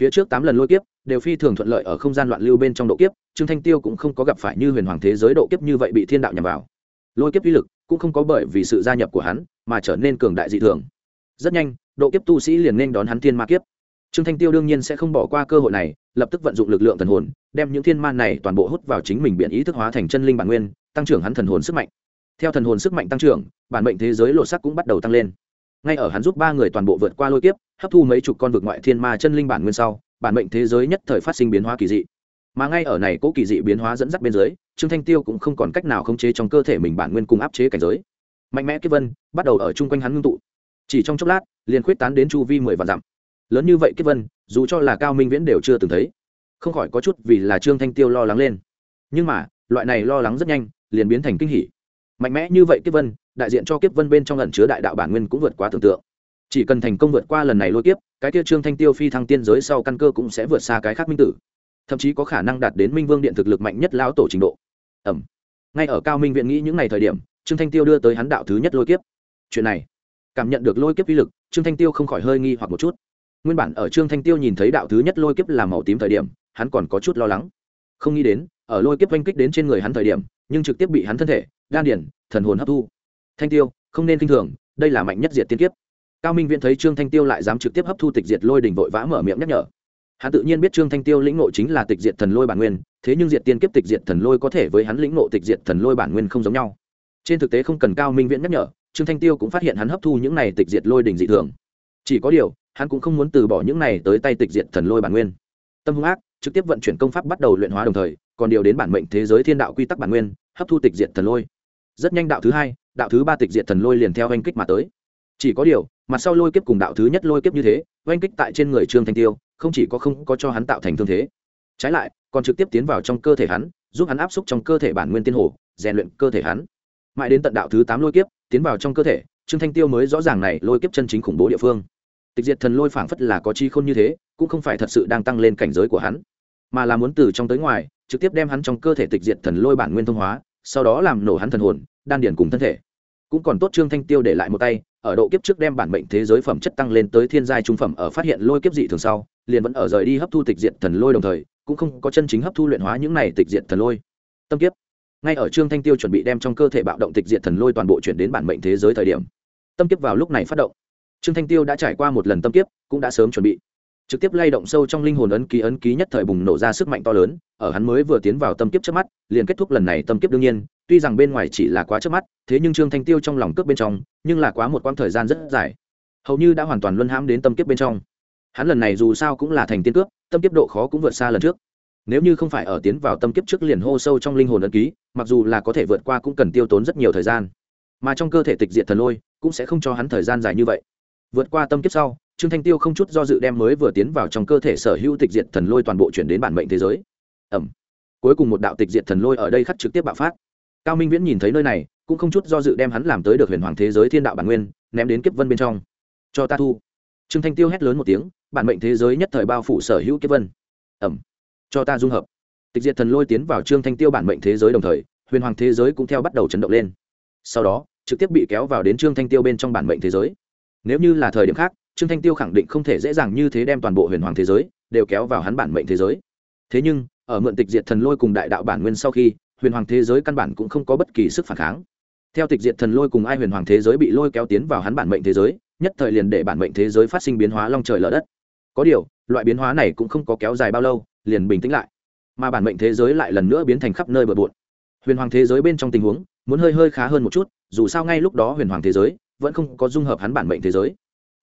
Phía trước tám lần lôi kiếp đều phi thường thuận lợi ở không gian loạn lưu bên trong độ kiếp, trương thanh tiêu cũng không có gặp phải như huyền hoàng thế giới độ kiếp như vậy bị thiên đạo nhằm vào. Lôi kiếp uy lực cũng không có bởi vì sự gia nhập của hắn mà trở nên cường đại dị thường rất nhanh, độ kiếp tu sĩ liền nên đón hắn thiên ma kiếp. Trương thanh tiêu đương nhiên sẽ không bỏ qua cơ hội này, lập tức vận dụng lực lượng thần hồn, đem những thiên ma này toàn bộ hút vào chính mình biện ý thức hóa thành chân linh bản nguyên, tăng trưởng hắn thần hồn sức mạnh. Theo thần hồn sức mạnh tăng trưởng, bản mệnh thế giới lộ sắc cũng bắt đầu tăng lên. Ngay ở hắn giúp ba người toàn bộ vượt qua lôi kiếp, hấp thu mấy chục con vực ngoại thiên ma chân linh bản nguyên sau, bản mệnh thế giới nhất thời phát sinh biến hóa kỳ dị. Mà ngay ở này cố kỳ dị biến hóa dẫn dắt bên dưới, trương thanh tiêu cũng không còn cách nào khống chế trong cơ thể mình bản nguyên cùng áp chế cảnh giới. Mạnh mẽ kiếp vân bắt đầu ở chung quanh hắn ngưng tụ chỉ trong chốc lát, liền khuyết tán đến chu vi mười vạn dặm. Lớn như vậy kiếp vân, dù cho là cao minh viễn đều chưa từng thấy, không khỏi có chút vì là trương thanh tiêu lo lắng lên. Nhưng mà, loại này lo lắng rất nhanh, liền biến thành kinh hỉ. Mạnh mẽ như vậy kiếp vân, đại diện cho kiếp vân bên trong lần chứa đại đạo bản nguyên cũng vượt quá tưởng tượng. Chỉ cần thành công vượt qua lần này lôi kiếp, cái tiêu trương thanh tiêu phi thăng tiên giới sau căn cơ cũng sẽ vượt xa cái khác minh tử. Thậm chí có khả năng đạt đến minh vương điện thực lực mạnh nhất lão tổ trình độ. Ẩm. Ngay ở cao minh viện nghĩ những ngày thời điểm, trương thanh tiêu đưa tới hắn đạo thứ nhất lôi kiếp. Chuyện này cảm nhận được lôi kiếp uy lực, trương thanh tiêu không khỏi hơi nghi hoặc một chút. Nguyên bản ở trương thanh tiêu nhìn thấy đạo thứ nhất lôi kiếp là màu tím thời điểm, hắn còn có chút lo lắng. Không nghĩ đến, ở lôi kiếp oanh kích đến trên người hắn thời điểm, nhưng trực tiếp bị hắn thân thể, đan điển thần hồn hấp thu. Thanh tiêu, không nên k i n h thường, đây là mạnh nhất diệt tiên kiếp. Cao minh viễn thấy trương thanh tiêu lại dám trực tiếp hấp thu tịch diệt lôi đỉnh vội vã mở miệng nhắc nhở. Hắn tự nhiên biết trương thanh tiêu lĩnh ngộ chính là tịch diệt thần lôi bản nguyên, thế nhưng diệt tiên kiếp tịch diệt thần lôi có thể với hắn lĩnh ngộ tịch diệt thần lôi bản nguyên không giống nhau. Trên thực tế không cần cao minh viễn nhắc nhở trương thanh tiêu cũng phát hiện hắn hấp thu những này tịch diệt lôi đỉnh dị thường. Chỉ có điều, hắn cũng không muốn từ bỏ những này tới tay tịch diệt thần lôi bản nguyên. Tâm hung ác, trực tiếp vận chuyển công pháp bắt đầu luyện hóa đồng thời, còn điều đến bản mệnh thế giới thiên đạo quy tắc bản nguyên, hấp thu tịch diệt thần lôi. Rất nhanh đạo thứ hai, đạo thứ ba tịch diệt thần lôi liền theo oanh kích mà tới. Chỉ có điều, mặt sau lôi kiếp cùng đạo thứ nhất lôi kiếp như thế, oanh kích tại trên người trương thanh tiêu, không chỉ có không có cho hắn tạo thành thương thế. Trái lại, còn trực tiếp tiến vào trong cơ thể hắn, giúp hắn áp xúc trong cơ thể bản nguyên tiên hồ, rèn luyện cơ thể hắn mãi đến tận đạo thứ tám lôi kiếp, tiến vào trong cơ thể, trương thanh tiêu mới rõ ràng này lôi kiếp chân chính khủng bố địa phương. Tịch diệt thần lôi phảng phất là có chi khôn như thế, cũng không phải thật sự đang tăng lên cảnh giới của hắn, mà là muốn từ trong tới ngoài, trực tiếp đem hắn trong cơ thể tịch diệt thần lôi bản nguyên thông hóa, sau đó làm nổ hắn thần hồn, đan điển cùng thân thể. Cũng còn tốt trương thanh tiêu để lại một tay, ở độ kiếp trước đem bản mệnh thế giới phẩm chất tăng lên tới thiên giai trung phẩm ở phát hiện lôi kiếp dị thường sau, liền vẫn ở rời đi hấp thu tịch diệt thần lôi đồng thời, cũng không có chân chính hấp thu luyện hóa những này tịch diệt thần lôi. Tâm kiếp ngay ở trương thanh tiêu chuẩn bị đem trong cơ thể bạo động tịch diệt thần lôi toàn bộ chuyển đến bản mệnh thế giới thời điểm, tâm kiếp vào lúc này phát động. Trương thanh tiêu đã trải qua một lần tâm kiếp, cũng đã sớm chuẩn bị. Trực tiếp lay động sâu trong linh hồn ấn ký ấn ký nhất thời bùng nổ ra sức mạnh to lớn, ở hắn mới vừa tiến vào tâm kiếp trước mắt, liền kết thúc lần này tâm kiếp đương nhiên, tuy rằng bên ngoài chỉ là quá trước mắt, thế nhưng trương thanh tiêu trong lòng cướp bên trong, nhưng là quá một quãng thời gian rất dài. Hầu như đã hoàn toàn luân hãm đến tâm kiếp bên trong. Hắn lần này dù sao cũng là thành tiên cướp, tâm kiếp độ khó cũng vượt xa lần trước nếu như không phải ở tiến vào tâm kiếp trước liền hô sâu trong linh hồn ấn ký, mặc dù là có thể vượt qua cũng cần tiêu tốn rất nhiều thời gian. Mà trong cơ thể tịch diệt thần lôi, cũng sẽ không cho hắn thời gian dài như vậy. Vượt qua tâm kiếp sau, trương thanh tiêu không chút do dự đem mới vừa tiến vào trong cơ thể sở hữu tịch diệt thần lôi toàn bộ chuyển đến bản mệnh thế giới. Ẩm. Cuối cùng một đạo tịch diệt thần lôi ở đây khắc trực tiếp bạo phát. Cao minh viễn nhìn thấy nơi này, cũng không chút do dự đem hắn làm tới được huyền hoàng thế giới thiên đạo bản nguyên, ném đến kiếp vân bên trong. Cho ta thu. Trương thanh tiêu hét lớn một tiếng, bản mệnh thế giới nhất thời bao phủ sở hữu kiếp vân. Ẩm cho ta dung hợp. Tịch diệt thần lôi tiến vào trương thanh tiêu bản mệnh thế giới đồng thời, huyền hoàng thế giới cũng theo bắt đầu chấn động lên. Sau đó, trực tiếp bị kéo vào đến trương thanh tiêu bên trong bản mệnh thế giới. Nếu như là thời điểm khác, trương thanh tiêu khẳng định không thể dễ dàng như thế đem toàn bộ huyền hoàng thế giới đều kéo vào hắn bản mệnh thế giới. Thế nhưng, ở mượn tịch diệt thần lôi cùng đại đạo bản nguyên sau khi, huyền hoàng thế giới căn bản cũng không có bất kỳ sức phản kháng. Theo tịch diệt thần lôi cùng ai huyền hoàng thế giới bị lôi kéo tiến vào hắn bản mệnh thế giới, nhất thời liền để bản mệnh thế giới phát sinh biến hóa long trời lở đất. Có điều, loại biến hóa này cũng không có kéo dài bao lâu liền bình tĩnh lại. Mà bản mệnh thế giới lại lần nữa biến thành khắp nơi bờ bộn. Huyền hoàng thế giới bên trong tình huống, muốn hơi hơi khá hơn một chút, dù sao ngay lúc đó huyền hoàng thế giới vẫn không có dung hợp hắn bản mệnh thế giới.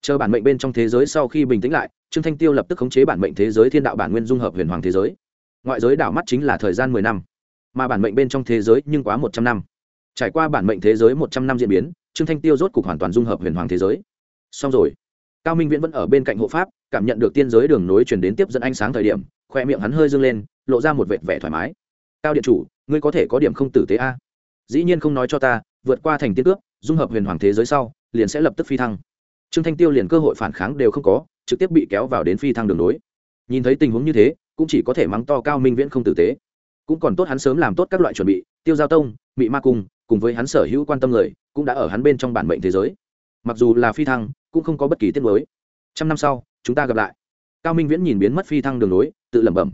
Chờ bản mệnh bên trong thế giới sau khi bình tĩnh lại, trương thanh tiêu lập tức khống chế bản mệnh thế giới thiên đạo bản nguyên dung hợp huyền hoàng thế giới. Ngoại giới đảo mắt chính là thời gian mười năm, mà bản mệnh bên trong thế giới nhưng quá một trăm năm. Trải qua bản mệnh thế giới một trăm năm diễn biến, trương thanh tiêu rốt cục hoàn toàn dung hợp huyền hoàng thế giới. Xong rồi, cao minh viễn vẫn ở bên cạnh hộ pháp, cảm nhận được tiên giới đường nối chuyển đến tiếp dẫn ánh sáng thời điểm khoe miệng hắn hơi dâng lên lộ ra một vệt vẻ thoải mái. Cao điện chủ ngươi có thể có điểm không tử tế a. Dĩ nhiên không nói cho ta vượt qua thành tiên cước, dung hợp huyền hoàng thế giới sau liền sẽ lập tức phi thăng. Trương thanh tiêu liền cơ hội phản kháng đều không có trực tiếp bị kéo vào đến phi thăng đường nối. Nhìn thấy tình huống như thế cũng chỉ có thể mắng to cao minh viễn không tử tế. Cũng còn tốt hắn sớm làm tốt các loại chuẩn bị tiêu giao tông mị ma cung cùng với hắn sở hữu quan tâm người cũng đã ở hắn bên trong bản mệnh thế giới. Mặc dù là phi thăng cũng không có bất kỳ tiết mới trăm năm sau chúng ta gặp lại. Cao minh viễn nhìn biến mất phi thăng đường nối tự lẩm bẩm.